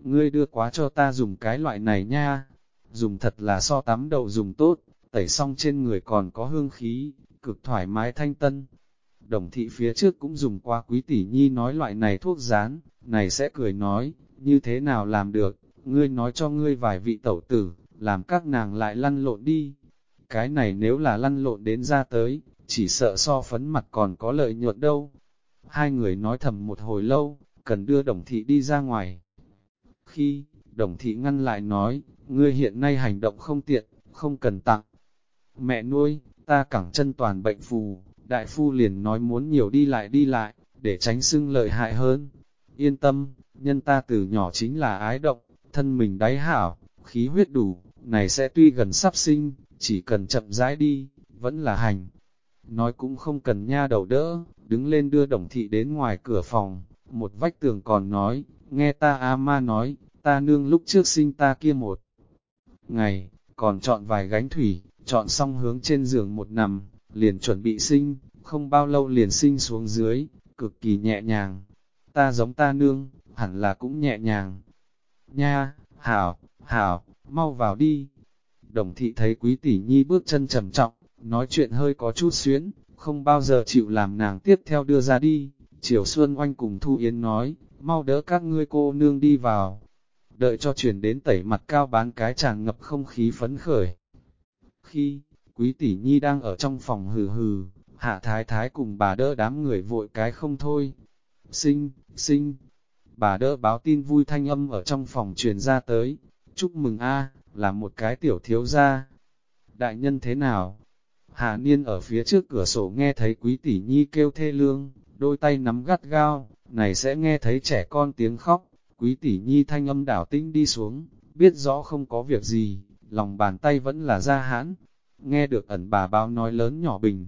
Ngươi đưa quá cho ta dùng cái loại này nha. Dùng thật là so tắm đầu dùng tốt, tẩy xong trên người còn có hương khí, cực thoải mái thanh tân. Đồng thị phía trước cũng dùng qua quý tỷ nhi nói loại này thuốc rán, này sẽ cười nói, như thế nào làm được, ngươi nói cho ngươi vài vị tẩu tử, làm các nàng lại lăn lộn đi. Cái này nếu là lăn lộn đến ra tới, chỉ sợ so phấn mặt còn có lợi nhuận đâu. Hai người nói thầm một hồi lâu, cần đưa đồng thị đi ra ngoài. Khi, đồng thị ngăn lại nói, ngươi hiện nay hành động không tiện, không cần tặng. Mẹ nuôi, ta cẳng chân toàn bệnh phù, đại phu liền nói muốn nhiều đi lại đi lại, để tránh xưng lợi hại hơn. Yên tâm, nhân ta từ nhỏ chính là ái động, thân mình đáy hảo, khí huyết đủ, này sẽ tuy gần sắp sinh, chỉ cần chậm rãi đi, vẫn là hành. Nói cũng không cần nha đầu đỡ, đứng lên đưa đồng thị đến ngoài cửa phòng, một vách tường còn nói, nghe ta A ma nói, ta nương lúc trước sinh ta kia một ngày, còn chọn vài gánh thủy, chọn xong hướng trên giường một nằm, liền chuẩn bị sinh, không bao lâu liền sinh xuống dưới, cực kỳ nhẹ nhàng. Ta giống ta nương, hẳn là cũng nhẹ nhàng. Nha, hảo, hảo, mau vào đi. Đồng thị thấy quý tỷ nhi bước chân trầm trọng, nói chuyện hơi có chút xuyến, không bao giờ chịu làm nàng tiếp theo đưa ra đi. Triều Xuân Oanh cùng Thu Yến nói, mau đỡ các ngươi cô nương đi vào. Đợi cho chuyển đến tẩy mặt cao bán cái tràn ngập không khí phấn khởi. Khi, quý tỷ nhi đang ở trong phòng hừ hừ, hạ thái thái cùng bà đỡ đám người vội cái không thôi. Sinh, sinh, bà đỡ báo tin vui thanh âm ở trong phòng truyền ra tới. Chúc mừng a là một cái tiểu thiếu gia. Đại nhân thế nào? Hạ niên ở phía trước cửa sổ nghe thấy quý tỷ nhi kêu thê lương, đôi tay nắm gắt gao, này sẽ nghe thấy trẻ con tiếng khóc, quý tỷ nhi thanh âm đảo tinh đi xuống, biết rõ không có việc gì, lòng bàn tay vẫn là ra hãn, nghe được ẩn bà báo nói lớn nhỏ bình.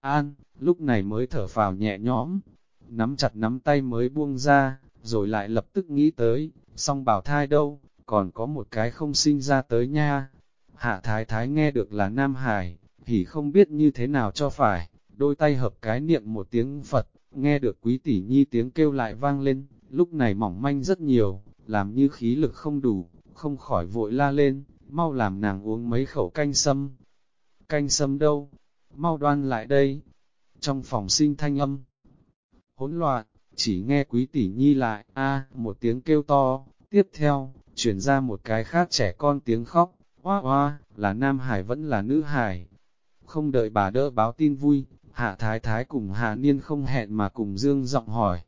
An, lúc này mới thở phào nhẹ nhõm, nắm chặt nắm tay mới buông ra, rồi lại lập tức nghĩ tới, song bảo thai đâu, còn có một cái không sinh ra tới nha. Hạ thái thái nghe được là Nam Hải, thì không biết như thế nào cho phải, đôi tay hợp cái niệm một tiếng Phật, nghe được quý tỷ nhi tiếng kêu lại vang lên, lúc này mỏng manh rất nhiều, làm như khí lực không đủ, không khỏi vội la lên, mau làm nàng uống mấy khẩu canh sâm. Canh sâm đâu? Mau đoan lại đây. Trong phòng sinh thanh âm, hỗn loạn, chỉ nghe quý tỷ nhi lại, a một tiếng kêu to, tiếp theo, chuyển ra một cái khác trẻ con tiếng khóc, hoa hoa, là nam hải vẫn là nữ hải. Không đợi bà đỡ báo tin vui, hạ thái thái cùng hạ niên không hẹn mà cùng dương giọng hỏi.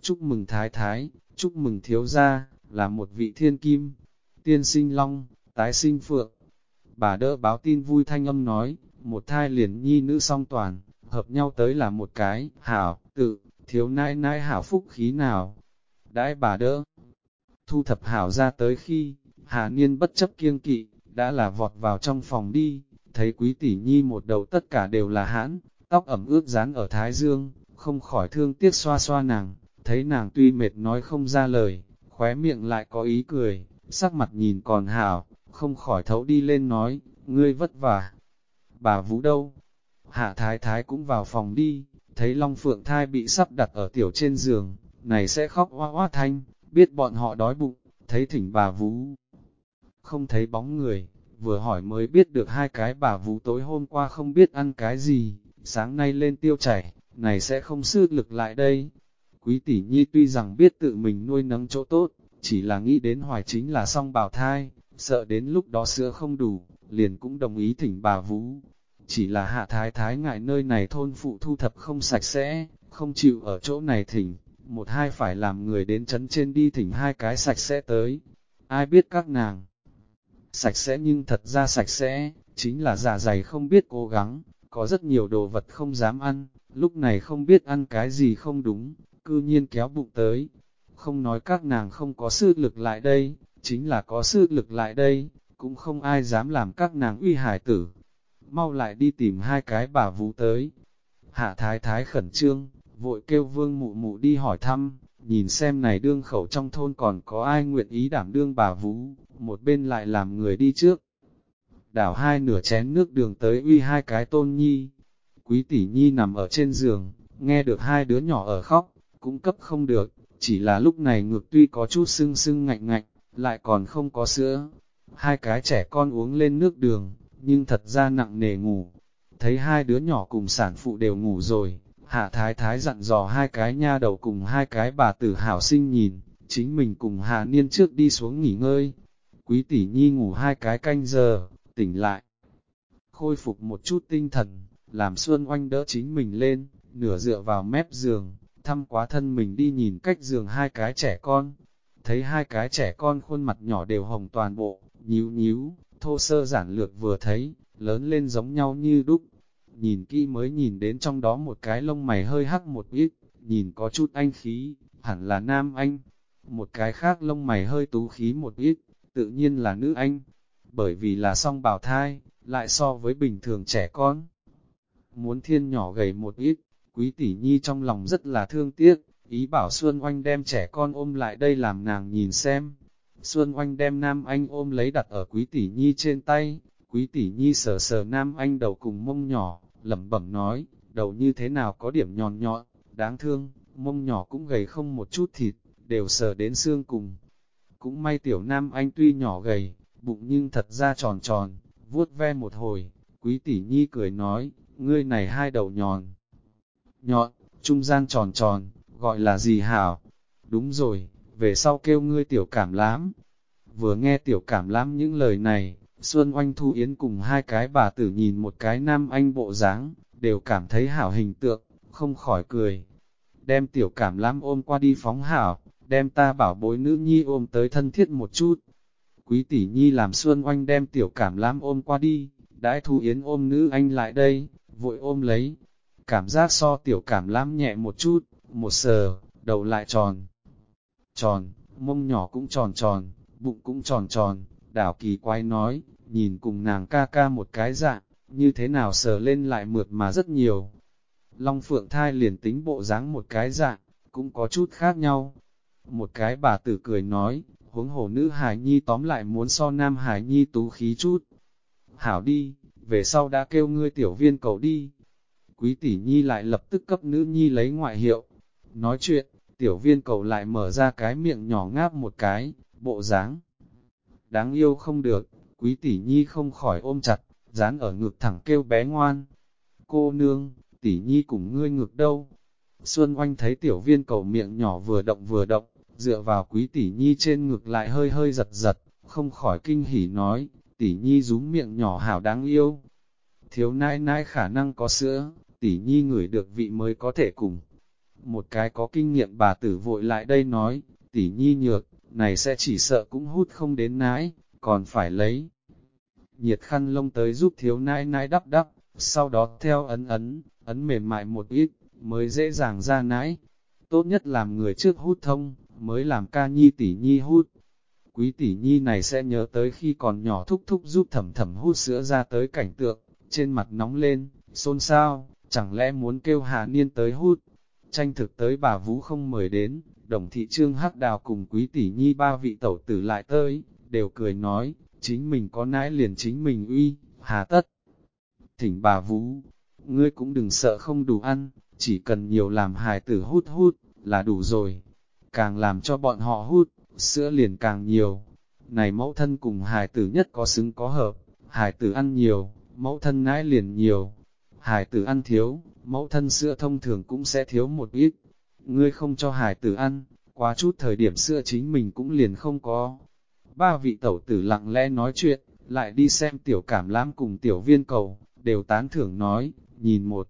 Chúc mừng thái thái, chúc mừng thiếu gia, là một vị thiên kim. Tiên sinh long, tái sinh phượng. Bà đỡ báo tin vui thanh âm nói, một thai liền nhi nữ song toàn, hợp nhau tới là một cái, hảo, tự, thiếu nãi nãi hảo phúc khí nào. Đãi bà đỡ, thu thập hảo ra tới khi, Hà Niên bất chấp kiêng kỵ, đã là vọt vào trong phòng đi, thấy quý tỷ nhi một đầu tất cả đều là hãn, tóc ẩm ướt dán ở thái dương, không khỏi thương tiếc xoa xoa nàng, thấy nàng tuy mệt nói không ra lời, khóe miệng lại có ý cười, sắc mặt nhìn còn hảo, không khỏi thấu đi lên nói, ngươi vất vả. Bà Vũ đâu? Hạ Thái Thái cũng vào phòng đi, thấy Long Phượng Thai bị sắp đặt ở tiểu trên giường, này sẽ khóc hoa hoa thanh, biết bọn họ đói bụng, thấy thỉnh bà Vũ. Không thấy bóng người, vừa hỏi mới biết được hai cái bà Vũ tối hôm qua không biết ăn cái gì, sáng nay lên tiêu chảy, này sẽ không sư lực lại đây. Quý tỷ nhi tuy rằng biết tự mình nuôi nấng chỗ tốt, chỉ là nghĩ đến hoài chính là song bào thai, sợ đến lúc đó sữa không đủ, liền cũng đồng ý thỉnh bà Vũ. Chỉ là hạ thái thái ngại nơi này thôn phụ thu thập không sạch sẽ, không chịu ở chỗ này thỉnh, một hai phải làm người đến chấn trên đi thỉnh hai cái sạch sẽ tới. Ai biết các nàng sạch sẽ nhưng thật ra sạch sẽ, chính là giả dày không biết cố gắng, có rất nhiều đồ vật không dám ăn, lúc này không biết ăn cái gì không đúng, cư nhiên kéo bụng tới. Không nói các nàng không có sức lực lại đây, chính là có sự lực lại đây, cũng không ai dám làm các nàng uy hải tử. Mau lại đi tìm hai cái bà vũ tới. Hạ thái thái khẩn trương, vội kêu vương mụ mụ đi hỏi thăm, nhìn xem này đương khẩu trong thôn còn có ai nguyện ý đảm đương bà vũ, một bên lại làm người đi trước. Đảo hai nửa chén nước đường tới uy hai cái tôn nhi. Quý tỷ nhi nằm ở trên giường, nghe được hai đứa nhỏ ở khóc, cũng cấp không được, chỉ là lúc này ngược tuy có chút sưng sưng ngạnh ngạnh, lại còn không có sữa. Hai cái trẻ con uống lên nước đường, nhưng thật ra nặng nề ngủ. Thấy hai đứa nhỏ cùng sản phụ đều ngủ rồi, hạ thái thái dặn dò hai cái nha đầu cùng hai cái bà tử hảo sinh nhìn, chính mình cùng hạ niên trước đi xuống nghỉ ngơi. Quý tỷ nhi ngủ hai cái canh giờ, tỉnh lại. Khôi phục một chút tinh thần, làm Xuân Oanh đỡ chính mình lên, nửa dựa vào mép giường, thăm quá thân mình đi nhìn cách giường hai cái trẻ con. Thấy hai cái trẻ con khuôn mặt nhỏ đều hồng toàn bộ, nhíu nhíu, thô sơ giản lược vừa thấy, lớn lên giống nhau như đúc. Nhìn kỹ mới nhìn đến trong đó một cái lông mày hơi hắc một ít, nhìn có chút anh khí, hẳn là nam anh. Một cái khác lông mày hơi tú khí một ít, tự nhiên là nữ anh. Bởi vì là song bào thai, lại so với bình thường trẻ con. Muốn thiên nhỏ gầy một ít, quý tỷ nhi trong lòng rất là thương tiếc, ý bảo Xuân Oanh đem trẻ con ôm lại đây làm nàng nhìn xem. Xuân Oanh đem Nam Anh ôm lấy đặt ở quý tỷ nhi trên tay, quý tỷ nhi sờ sờ Nam Anh đầu cùng mông nhỏ, lẩm bẩm nói, đầu như thế nào có điểm nhọn nhọn, đáng thương, mông nhỏ cũng gầy không một chút thịt, đều sờ đến xương cùng. Cũng may tiểu Nam Anh tuy nhỏ gầy, bụng nhưng thật ra tròn tròn, vuốt ve một hồi, quý tỷ nhi cười nói, ngươi này hai đầu nhọn, nhọn, trung gian tròn tròn, gọi là gì hảo? Đúng rồi, về sau kêu ngươi tiểu cảm lãm Vừa nghe tiểu cảm lãm những lời này, Xuân Oanh Thu Yến cùng hai cái bà tử nhìn một cái nam anh bộ dáng, đều cảm thấy hảo hình tượng, không khỏi cười. Đem tiểu cảm lãm ôm qua đi phóng hảo, đem ta bảo bối nữ nhi ôm tới thân thiết một chút. Quý tỷ nhi làm Xuân Oanh đem tiểu cảm lãm ôm qua đi, đãi Thu Yến ôm nữ anh lại đây, vội ôm lấy. Cảm giác so tiểu cảm lắm nhẹ một chút, một sờ, đầu lại tròn. Tròn, mông nhỏ cũng tròn tròn, bụng cũng tròn tròn, đảo kỳ quái nói, nhìn cùng nàng ca ca một cái dạng, như thế nào sờ lên lại mượt mà rất nhiều. Long Phượng thai liền tính bộ dáng một cái dạng, cũng có chút khác nhau. Một cái bà tử cười nói, huống hồ nữ hải nhi tóm lại muốn so nam hải nhi tú khí chút. Hảo đi, về sau đã kêu ngươi tiểu viên cầu đi. Quý tỷ nhi lại lập tức cấp nữ nhi lấy ngoại hiệu. Nói chuyện, tiểu viên cầu lại mở ra cái miệng nhỏ ngáp một cái, bộ dáng Đáng yêu không được, quý tỷ nhi không khỏi ôm chặt, dán ở ngực thẳng kêu bé ngoan. Cô nương, tỷ nhi cùng ngươi ngực đâu? Xuân oanh thấy tiểu viên cầu miệng nhỏ vừa động vừa động, dựa vào quý tỷ nhi trên ngực lại hơi hơi giật giật, không khỏi kinh hỉ nói, tỷ nhi rúm miệng nhỏ hảo đáng yêu. Thiếu nãi nãi khả năng có sữa, tỷ nhi ngửi được vị mới có thể cùng. Một cái có kinh nghiệm bà tử vội lại đây nói, tỷ nhi nhược, này sẽ chỉ sợ cũng hút không đến nãi, còn phải lấy. Nhiệt khăn lông tới giúp thiếu nãi nãi đắp đắp, sau đó theo ấn ấn, ấn mềm mại một ít, mới dễ dàng ra nãi. Tốt nhất làm người trước hút thông, mới làm ca nhi tỷ nhi hút. Quý tỷ nhi này sẽ nhớ tới khi còn nhỏ thúc thúc giúp thẩm thẩm hút sữa ra tới cảnh tượng, trên mặt nóng lên, xôn xao, chẳng lẽ muốn kêu Hà Niên tới hút. Tranh thực tới bà Vũ không mời đến, đồng thị trương hắc đào cùng quý tỷ nhi ba vị tẩu tử lại tới, đều cười nói, chính mình có nãi liền chính mình uy, hà tất. Thỉnh bà Vũ, ngươi cũng đừng sợ không đủ ăn, chỉ cần nhiều làm hài tử hút hút, là đủ rồi. Càng làm cho bọn họ hút, sữa liền càng nhiều. Này mẫu thân cùng hài tử nhất có xứng có hợp, hài tử ăn nhiều, mẫu thân nãi liền nhiều. Hài tử ăn thiếu, mẫu thân sữa thông thường cũng sẽ thiếu một ít. Ngươi không cho hài tử ăn, quá chút thời điểm sữa chính mình cũng liền không có. Ba vị tẩu tử lặng lẽ nói chuyện, lại đi xem tiểu cảm lãm cùng tiểu viên cầu, đều tán thưởng nói, nhìn một.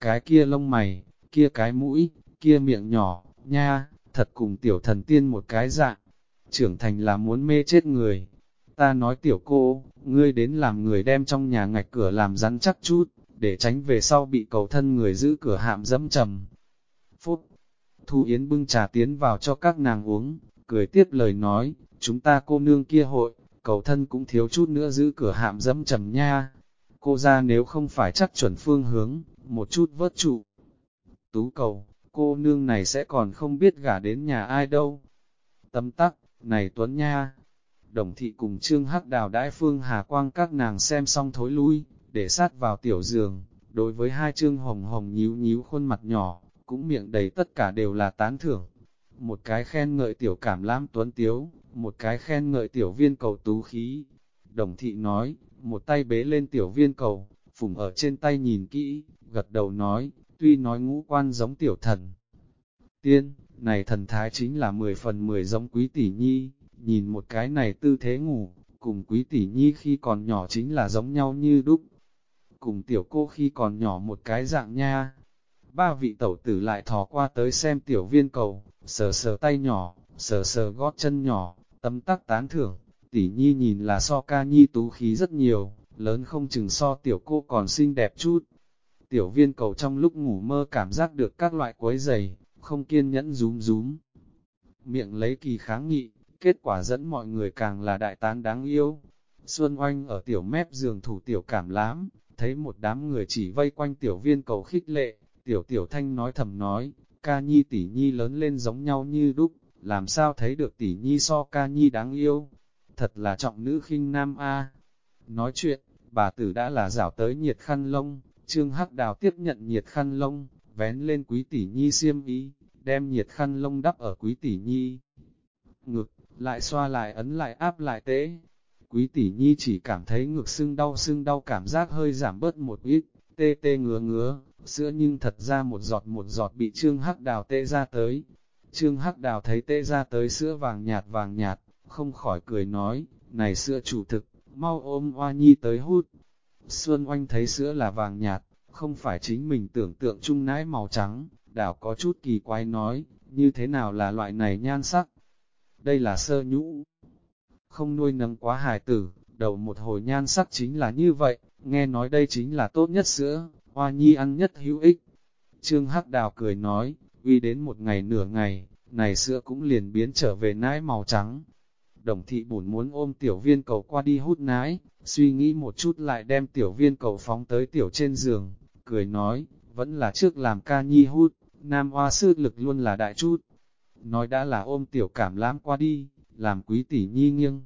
Cái kia lông mày, kia cái mũi, kia miệng nhỏ, nha, thật cùng tiểu thần tiên một cái dạng. Trưởng thành là muốn mê chết người. Ta nói tiểu cô, ngươi đến làm người đem trong nhà ngạch cửa làm rắn chắc chút, để tránh về sau bị cầu thân người giữ cửa hạm dẫm trầm. Phút, Thu Yến bưng trà tiến vào cho các nàng uống, cười tiếp lời nói, chúng ta cô nương kia hội, cầu thân cũng thiếu chút nữa giữ cửa hạm dẫm trầm nha. Cô ra nếu không phải chắc chuẩn phương hướng, một chút vớt trụ. Tú cầu, cô nương này sẽ còn không biết gả đến nhà ai đâu. Tâm tắc, này Tuấn Nha. Đồng thị cùng Trương Hắc Đào đãi Phương Hà Quang các nàng xem xong thối lui, để sát vào tiểu giường. Đối với hai Trương Hồng Hồng nhíu nhíu khuôn mặt nhỏ, cũng miệng đầy tất cả đều là tán thưởng. Một cái khen ngợi tiểu cảm lam tuấn tiếu, một cái khen ngợi tiểu viên cầu tú khí. Đồng thị nói, một tay bế lên tiểu viên cầu, phùng ở trên tay nhìn kỹ, gật đầu nói, tuy nói ngũ quan giống tiểu thần. Tiên, này thần thái chính là 10 phần 10 giống quý tỷ nhi, nhìn một cái này tư thế ngủ, cùng quý tỷ nhi khi còn nhỏ chính là giống nhau như đúc. Cùng tiểu cô khi còn nhỏ một cái dạng nha. Ba vị tẩu tử lại thò qua tới xem tiểu viên cầu, sờ sờ tay nhỏ, sờ sờ gót chân nhỏ, tâm tắc tán thưởng, tỷ nhi nhìn là so ca nhi tú khí rất nhiều, lớn không chừng so tiểu cô còn xinh đẹp chút. Tiểu viên cầu trong lúc ngủ mơ cảm giác được các loại quấy giày, không kiên nhẫn rúm rúm. Miệng lấy kỳ kháng nghị, kết quả dẫn mọi người càng là đại tán đáng yêu. Xuân oanh ở tiểu mép giường thủ tiểu cảm lắm thấy một đám người chỉ vây quanh tiểu viên cầu khích lệ, tiểu tiểu thanh nói thầm nói, ca nhi tỷ nhi lớn lên giống nhau như đúc, làm sao thấy được tỷ nhi so ca nhi đáng yêu, thật là trọng nữ khinh nam a. Nói chuyện, bà tử đã là rảo tới nhiệt khăn lông, trương hắc đào tiếp nhận nhiệt khăn lông, vén lên quý tỷ nhi xiêm ý, đem nhiệt khăn lông đắp ở quý tỷ nhi. Ngực, lại xoa lại ấn lại áp lại tế. Quý tỷ nhi chỉ cảm thấy ngực sưng đau sưng đau cảm giác hơi giảm bớt một ít, tê tê ngứa ngứa, sữa nhưng thật ra một giọt một giọt bị trương hắc đào tê ra tới. Trương hắc đào thấy tê ra tới sữa vàng nhạt vàng nhạt, không khỏi cười nói, này sữa chủ thực, mau ôm oa nhi tới hút. Xuân oanh thấy sữa là vàng nhạt, không phải chính mình tưởng tượng chung nãi màu trắng, đảo có chút kỳ quái nói, như thế nào là loại này nhan sắc. Đây là sơ nhũ, không nuôi nấng quá hài tử, đầu một hồi nhan sắc chính là như vậy, nghe nói đây chính là tốt nhất sữa, hoa nhi ăn nhất hữu ích. Trương Hắc Đào cười nói, uy đến một ngày nửa ngày, này sữa cũng liền biến trở về nãi màu trắng. Đồng thị bổn muốn ôm tiểu viên cầu qua đi hút nãi, suy nghĩ một chút lại đem tiểu viên cầu phóng tới tiểu trên giường, cười nói, vẫn là trước làm ca nhi hút, nam hoa sư lực luôn là đại chút. Nói đã là ôm tiểu cảm lãm qua đi, làm quý tỷ nhi nghiêng.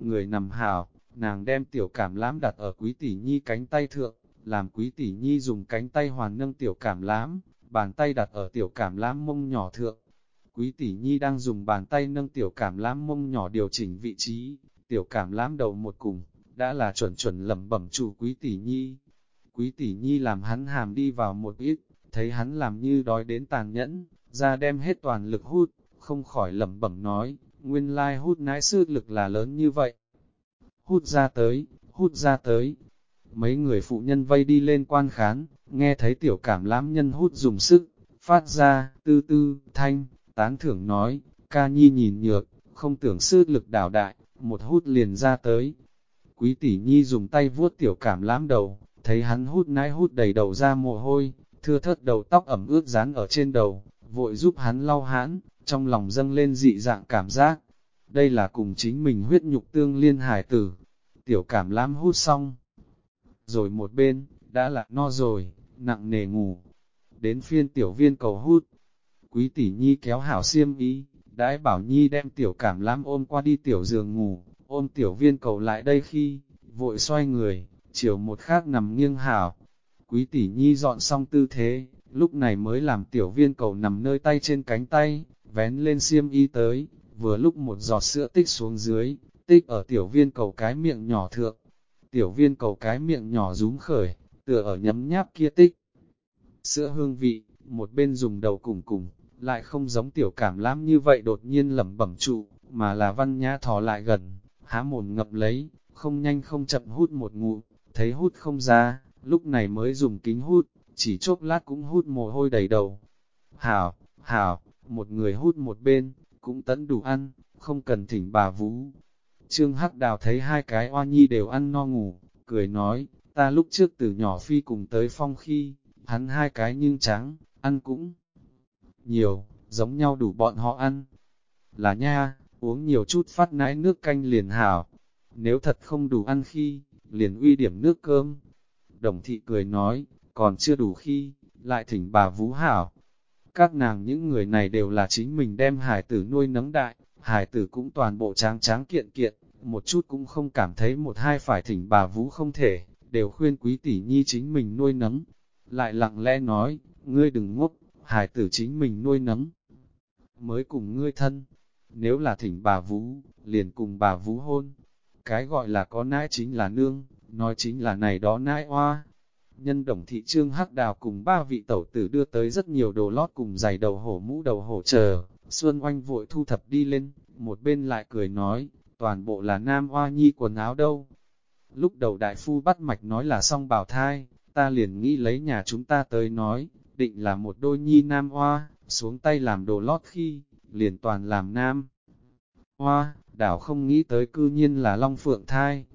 Người nằm hào, nàng đem tiểu cảm lãm đặt ở quý tỷ nhi cánh tay thượng, làm quý tỷ nhi dùng cánh tay hoàn nâng tiểu cảm lãm, bàn tay đặt ở tiểu cảm lãm mông nhỏ thượng. Quý tỷ nhi đang dùng bàn tay nâng tiểu cảm lãm mông nhỏ điều chỉnh vị trí, tiểu cảm lãm đầu một cùng, đã là chuẩn chuẩn lẩm bẩm chủ quý tỷ nhi. Quý tỷ nhi làm hắn hàm đi vào một ít, thấy hắn làm như đói đến tàn nhẫn, ra đem hết toàn lực hút, không khỏi lẩm bẩm nói, nguyên lai hút nãi sư lực là lớn như vậy. Hút ra tới, hút ra tới. Mấy người phụ nhân vây đi lên quan khán, nghe thấy tiểu cảm lãm nhân hút dùng sức, phát ra, tư tư, thanh, tán thưởng nói, ca nhi nhìn nhược, không tưởng sư lực đảo đại, một hút liền ra tới. Quý tỷ nhi dùng tay vuốt tiểu cảm lãm đầu, thấy hắn hút nãi hút đầy đầu ra mồ hôi, thưa thớt đầu tóc ẩm ướt dán ở trên đầu, vội giúp hắn lau hãn, trong lòng dâng lên dị dạng cảm giác. Đây là cùng chính mình huyết nhục tương liên hải tử. Tiểu cảm lãm hút xong. Rồi một bên, đã là no rồi, nặng nề ngủ. Đến phiên tiểu viên cầu hút. Quý tỷ nhi kéo hảo xiêm ý, đãi bảo nhi đem tiểu cảm lãm ôm qua đi tiểu giường ngủ, ôm tiểu viên cầu lại đây khi, vội xoay người, chiều một khác nằm nghiêng hảo. Quý tỷ nhi dọn xong tư thế, lúc này mới làm tiểu viên cầu nằm nơi tay trên cánh tay, vén lên xiêm y tới, vừa lúc một giọt sữa tích xuống dưới, tích ở tiểu viên cầu cái miệng nhỏ thượng. Tiểu viên cầu cái miệng nhỏ rúm khởi, tựa ở nhấm nháp kia tích. Sữa hương vị, một bên dùng đầu cùng cùng, lại không giống tiểu cảm lãm như vậy đột nhiên lẩm bẩm trụ, mà là văn nhã thò lại gần, há mồm ngập lấy, không nhanh không chậm hút một ngụ, thấy hút không ra, lúc này mới dùng kính hút, chỉ chốc lát cũng hút mồ hôi đầy đầu. Hảo, hảo, một người hút một bên, cũng tẫn đủ ăn, không cần thỉnh bà vũ. Trương Hắc Đào thấy hai cái oa nhi đều ăn no ngủ, cười nói, ta lúc trước từ nhỏ phi cùng tới phong khi, hắn hai cái nhưng trắng, ăn cũng nhiều, giống nhau đủ bọn họ ăn. Là nha, uống nhiều chút phát nãi nước canh liền hảo, nếu thật không đủ ăn khi, liền uy điểm nước cơm. Đồng thị cười nói, còn chưa đủ khi, lại thỉnh bà vũ hảo. Các nàng những người này đều là chính mình đem hải tử nuôi nấng đại, hải tử cũng toàn bộ tráng tráng kiện kiện, một chút cũng không cảm thấy một hai phải thỉnh bà vũ không thể, đều khuyên quý tỷ nhi chính mình nuôi nấng. Lại lặng lẽ nói, ngươi đừng ngốc, hải tử chính mình nuôi nấng. Mới cùng ngươi thân, nếu là thỉnh bà vũ, liền cùng bà vũ hôn. Cái gọi là có nãi chính là nương, nói chính là này đó nãi hoa, nhân đồng thị trương hắc đào cùng ba vị tẩu tử đưa tới rất nhiều đồ lót cùng giày đầu hổ mũ đầu hổ chờ, Xuân Oanh vội thu thập đi lên, một bên lại cười nói, toàn bộ là nam hoa nhi quần áo đâu. Lúc đầu đại phu bắt mạch nói là xong bào thai, ta liền nghĩ lấy nhà chúng ta tới nói, định là một đôi nhi nam hoa, xuống tay làm đồ lót khi, liền toàn làm nam. Hoa, đảo không nghĩ tới cư nhiên là long phượng thai.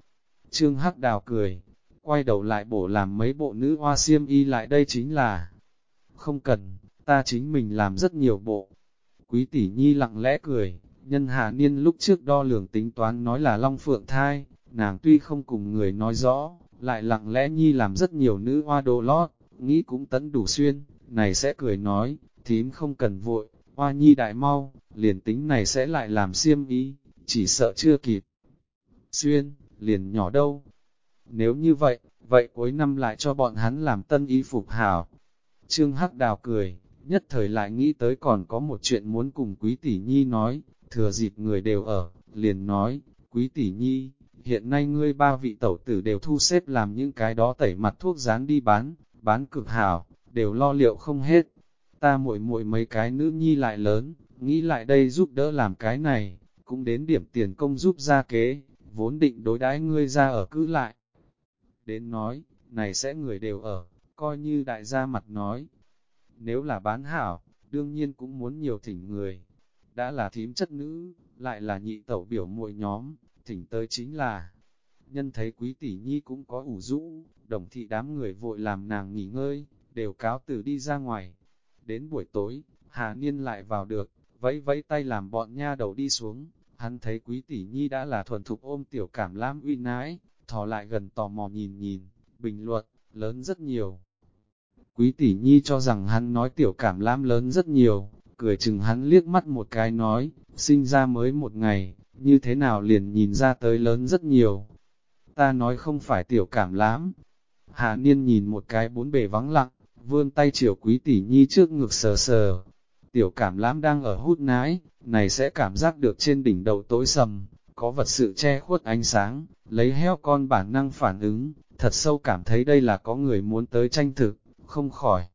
Trương Hắc Đào cười, quay đầu lại bổ làm mấy bộ nữ hoa xiêm y lại đây chính là, không cần, ta chính mình làm rất nhiều bộ. Quý tỷ nhi lặng lẽ cười, nhân hạ niên lúc trước đo lường tính toán nói là long phượng thai, nàng tuy không cùng người nói rõ, lại lặng lẽ nhi làm rất nhiều nữ hoa đồ lót, nghĩ cũng tấn đủ xuyên, này sẽ cười nói, thím không cần vội, hoa nhi đại mau, liền tính này sẽ lại làm xiêm y, chỉ sợ chưa kịp. Xuyên, liền nhỏ đâu, nếu như vậy, vậy cuối năm lại cho bọn hắn làm tân y phục hảo. Trương Hắc Đào cười, nhất thời lại nghĩ tới còn có một chuyện muốn cùng Quý Tỷ Nhi nói, thừa dịp người đều ở, liền nói, Quý Tỷ Nhi, hiện nay ngươi ba vị tẩu tử đều thu xếp làm những cái đó tẩy mặt thuốc dán đi bán, bán cực hảo, đều lo liệu không hết. Ta muội muội mấy cái nữ nhi lại lớn, nghĩ lại đây giúp đỡ làm cái này, cũng đến điểm tiền công giúp ra kế, vốn định đối đãi ngươi ra ở cứ lại đến nói, này sẽ người đều ở, coi như đại gia mặt nói. Nếu là bán hảo, đương nhiên cũng muốn nhiều thỉnh người. Đã là thím chất nữ, lại là nhị tẩu biểu muội nhóm, thỉnh tới chính là. Nhân thấy quý tỷ nhi cũng có ủ rũ, đồng thị đám người vội làm nàng nghỉ ngơi, đều cáo từ đi ra ngoài. Đến buổi tối, Hà Niên lại vào được, vẫy vẫy tay làm bọn nha đầu đi xuống. Hắn thấy quý tỷ nhi đã là thuần thục ôm tiểu cảm lam uy nái, thò lại gần tò mò nhìn nhìn, bình luận, lớn rất nhiều. Quý tỷ nhi cho rằng hắn nói tiểu cảm lam lớn rất nhiều, cười chừng hắn liếc mắt một cái nói, sinh ra mới một ngày, như thế nào liền nhìn ra tới lớn rất nhiều. Ta nói không phải tiểu cảm lãm Hạ niên nhìn một cái bốn bề vắng lặng, vươn tay chiều quý tỷ nhi trước ngực sờ sờ. Tiểu cảm lãm đang ở hút nái, này sẽ cảm giác được trên đỉnh đầu tối sầm, có vật sự che khuất ánh sáng, lấy heo con bản năng phản ứng, thật sâu cảm thấy đây là có người muốn tới tranh thực, không khỏi.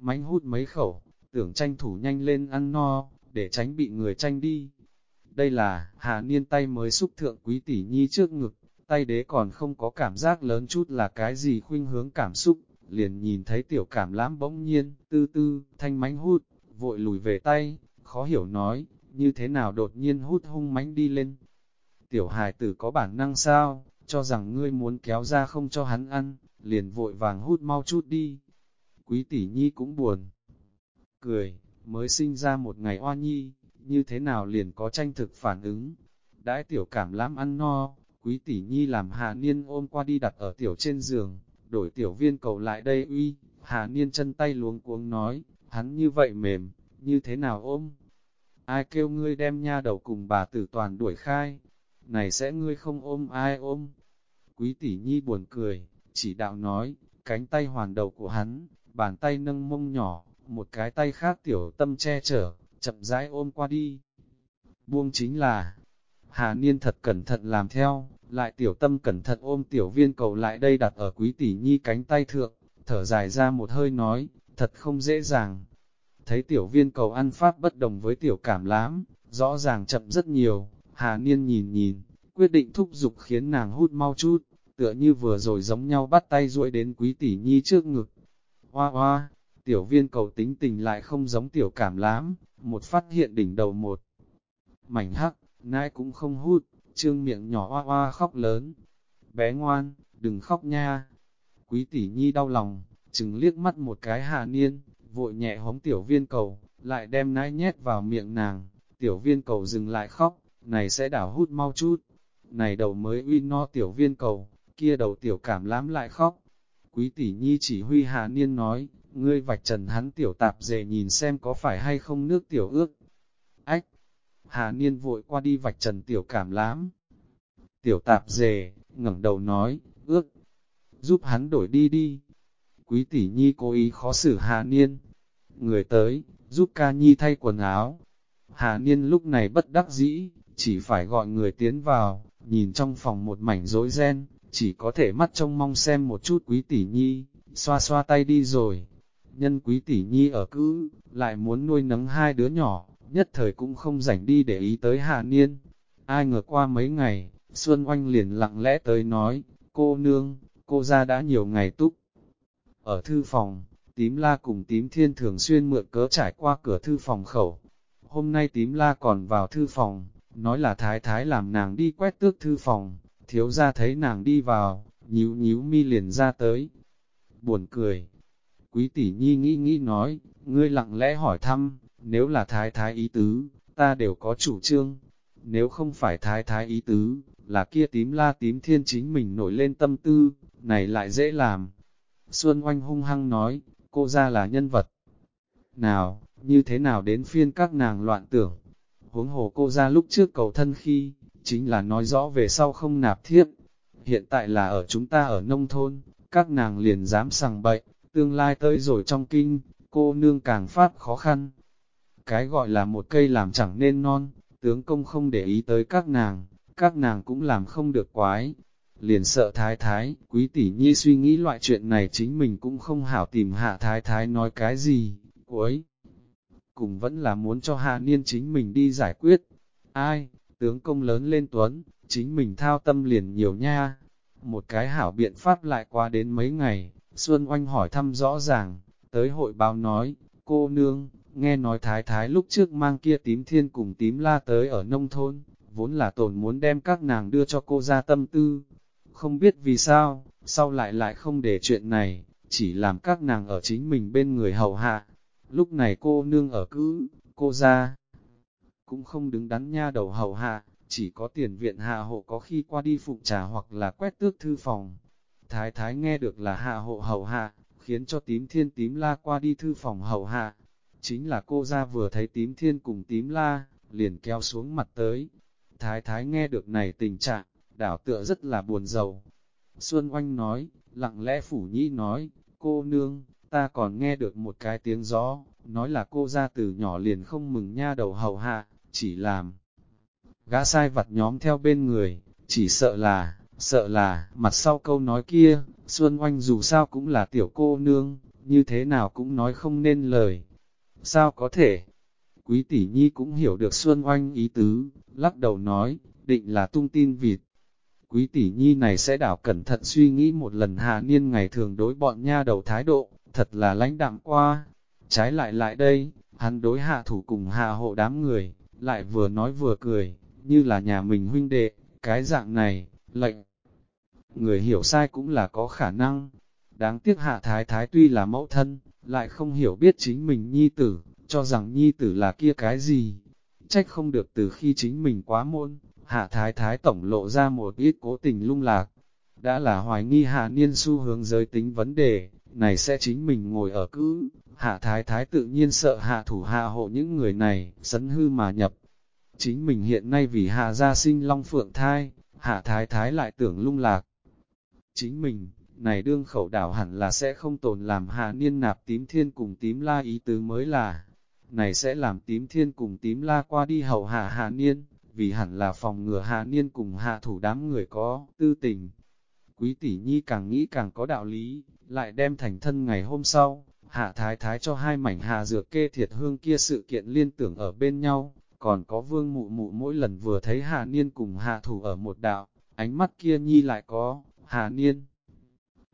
Mánh hút mấy khẩu, tưởng tranh thủ nhanh lên ăn no, để tránh bị người tranh đi. Đây là, hạ Niên tay mới xúc thượng quý tỷ nhi trước ngực, tay đế còn không có cảm giác lớn chút là cái gì khuynh hướng cảm xúc, liền nhìn thấy tiểu cảm lãm bỗng nhiên, tư tư, thanh mánh hút, vội lùi về tay, khó hiểu nói, như thế nào đột nhiên hút hung mãnh đi lên. Tiểu hài tử có bản năng sao, cho rằng ngươi muốn kéo ra không cho hắn ăn, liền vội vàng hút mau chút đi. Quý tỷ nhi cũng buồn. Cười, mới sinh ra một ngày oa nhi, như thế nào liền có tranh thực phản ứng. Đãi tiểu cảm lãm ăn no, quý tỷ nhi làm Hà Niên ôm qua đi đặt ở tiểu trên giường, đổi tiểu viên cầu lại đây uy, Hà Niên chân tay luống cuống nói, hắn như vậy mềm, như thế nào ôm? Ai kêu ngươi đem nha đầu cùng bà tử toàn đuổi khai? Này sẽ ngươi không ôm ai ôm? Quý tỷ nhi buồn cười, chỉ đạo nói, cánh tay hoàn đầu của hắn, bàn tay nâng mông nhỏ, một cái tay khác tiểu tâm che chở, chậm rãi ôm qua đi. Buông chính là, Hà Niên thật cẩn thận làm theo, lại tiểu tâm cẩn thận ôm tiểu viên cầu lại đây đặt ở quý tỷ nhi cánh tay thượng, thở dài ra một hơi nói, thật không dễ dàng. Thấy tiểu viên cầu ăn pháp bất đồng với tiểu cảm lắm, rõ ràng chậm rất nhiều, Hà Niên nhìn nhìn, quyết định thúc giục khiến nàng hút mau chút, tựa như vừa rồi giống nhau bắt tay duỗi đến quý tỷ nhi trước ngực. Hoa hoa, tiểu viên cầu tính tình lại không giống tiểu cảm lắm, một phát hiện đỉnh đầu một. Mảnh hắc, nai cũng không hút, trương miệng nhỏ hoa hoa khóc lớn. Bé ngoan, đừng khóc nha. Quý tỷ nhi đau lòng, chừng liếc mắt một cái hà niên, vội nhẹ hống tiểu viên cầu, lại đem nai nhét vào miệng nàng. Tiểu viên cầu dừng lại khóc, này sẽ đảo hút mau chút. Này đầu mới uy no tiểu viên cầu, kia đầu tiểu cảm lãm lại khóc. Quý tỷ nhi chỉ huy hà niên nói, ngươi vạch trần hắn tiểu tạp dề nhìn xem có phải hay không nước tiểu ước. Ách! Hà Niên vội qua đi vạch trần tiểu cảm lãm. Tiểu tạp dề, ngẩng đầu nói, ước, giúp hắn đổi đi đi. Quý tỷ nhi cố ý khó xử Hà Niên. Người tới, giúp ca nhi thay quần áo. Hà Niên lúc này bất đắc dĩ, chỉ phải gọi người tiến vào, nhìn trong phòng một mảnh rối ren, chỉ có thể mắt trông mong xem một chút quý tỷ nhi, xoa xoa tay đi rồi nhân quý tỷ nhi ở cữ, lại muốn nuôi nấng hai đứa nhỏ, nhất thời cũng không rảnh đi để ý tới hạ niên. Ai ngờ qua mấy ngày, Xuân Oanh liền lặng lẽ tới nói, cô nương, cô ra đã nhiều ngày túc. Ở thư phòng, tím la cùng tím thiên thường xuyên mượn cớ trải qua cửa thư phòng khẩu. Hôm nay tím la còn vào thư phòng, nói là thái thái làm nàng đi quét tước thư phòng, thiếu ra thấy nàng đi vào, nhíu nhíu mi liền ra tới. Buồn cười, Quý tỷ nhi nghĩ nghĩ nói, ngươi lặng lẽ hỏi thăm, nếu là thái thái ý tứ, ta đều có chủ trương. Nếu không phải thái thái ý tứ, là kia tím la tím thiên chính mình nổi lên tâm tư, này lại dễ làm. Xuân oanh hung hăng nói, cô ra là nhân vật. Nào, như thế nào đến phiên các nàng loạn tưởng. Huống hồ cô ra lúc trước cầu thân khi, chính là nói rõ về sau không nạp thiếp. Hiện tại là ở chúng ta ở nông thôn, các nàng liền dám sằng bậy, tương lai tới rồi trong kinh, cô nương càng phát khó khăn. Cái gọi là một cây làm chẳng nên non, tướng công không để ý tới các nàng, các nàng cũng làm không được quái. Liền sợ thái thái, quý tỷ nhi suy nghĩ loại chuyện này chính mình cũng không hảo tìm hạ thái thái nói cái gì, cuối. Cùng vẫn là muốn cho hạ niên chính mình đi giải quyết. Ai, tướng công lớn lên tuấn, chính mình thao tâm liền nhiều nha. Một cái hảo biện pháp lại qua đến mấy ngày, Xuân Oanh hỏi thăm rõ ràng, tới hội báo nói, cô nương, nghe nói thái thái lúc trước mang kia tím thiên cùng tím la tới ở nông thôn, vốn là tổn muốn đem các nàng đưa cho cô ra tâm tư. Không biết vì sao, sau lại lại không để chuyện này, chỉ làm các nàng ở chính mình bên người hầu hạ. Lúc này cô nương ở cứ, cô ra, cũng không đứng đắn nha đầu hầu hạ, chỉ có tiền viện hạ hộ có khi qua đi phụng trà hoặc là quét tước thư phòng, Thái thái nghe được là hạ hộ hầu hạ, khiến cho tím thiên tím la qua đi thư phòng hầu hạ. Chính là cô ra vừa thấy tím thiên cùng tím la, liền kéo xuống mặt tới. Thái thái nghe được này tình trạng, đảo tựa rất là buồn giàu. Xuân Oanh nói, lặng lẽ phủ nhi nói, cô nương, ta còn nghe được một cái tiếng gió, nói là cô ra từ nhỏ liền không mừng nha đầu hầu hạ, chỉ làm. Gã sai vặt nhóm theo bên người, chỉ sợ là, Sợ là, mặt sau câu nói kia, Xuân Oanh dù sao cũng là tiểu cô nương, như thế nào cũng nói không nên lời. Sao có thể? Quý tỷ nhi cũng hiểu được Xuân Oanh ý tứ, lắc đầu nói, định là tung tin vịt. Quý tỷ nhi này sẽ đảo cẩn thận suy nghĩ một lần hạ niên ngày thường đối bọn nha đầu thái độ, thật là lãnh đạm qua. Trái lại lại đây, hắn đối hạ thủ cùng hạ hộ đám người, lại vừa nói vừa cười, như là nhà mình huynh đệ, cái dạng này, lệnh. Người hiểu sai cũng là có khả năng. Đáng tiếc hạ thái thái tuy là mẫu thân, lại không hiểu biết chính mình nhi tử, cho rằng nhi tử là kia cái gì. Trách không được từ khi chính mình quá môn, hạ thái thái tổng lộ ra một ít cố tình lung lạc. Đã là hoài nghi hạ niên xu hướng giới tính vấn đề, này sẽ chính mình ngồi ở cữ, hạ thái thái tự nhiên sợ hạ thủ hạ hộ những người này, sấn hư mà nhập. Chính mình hiện nay vì hạ gia sinh long phượng thai, hạ thái thái lại tưởng lung lạc. Chính mình, này đương khẩu đảo hẳn là sẽ không tồn làm hạ niên nạp tím thiên cùng tím la ý tứ mới là, này sẽ làm tím thiên cùng tím la qua đi hậu hạ hạ niên, vì hẳn là phòng ngừa hạ niên cùng hạ thủ đám người có tư tình. Quý tỷ nhi càng nghĩ càng có đạo lý, lại đem thành thân ngày hôm sau, hạ thái thái cho hai mảnh hạ dược kê thiệt hương kia sự kiện liên tưởng ở bên nhau, còn có vương mụ mụ mỗi lần vừa thấy hạ niên cùng hạ thủ ở một đạo, ánh mắt kia nhi lại có, hạ niên.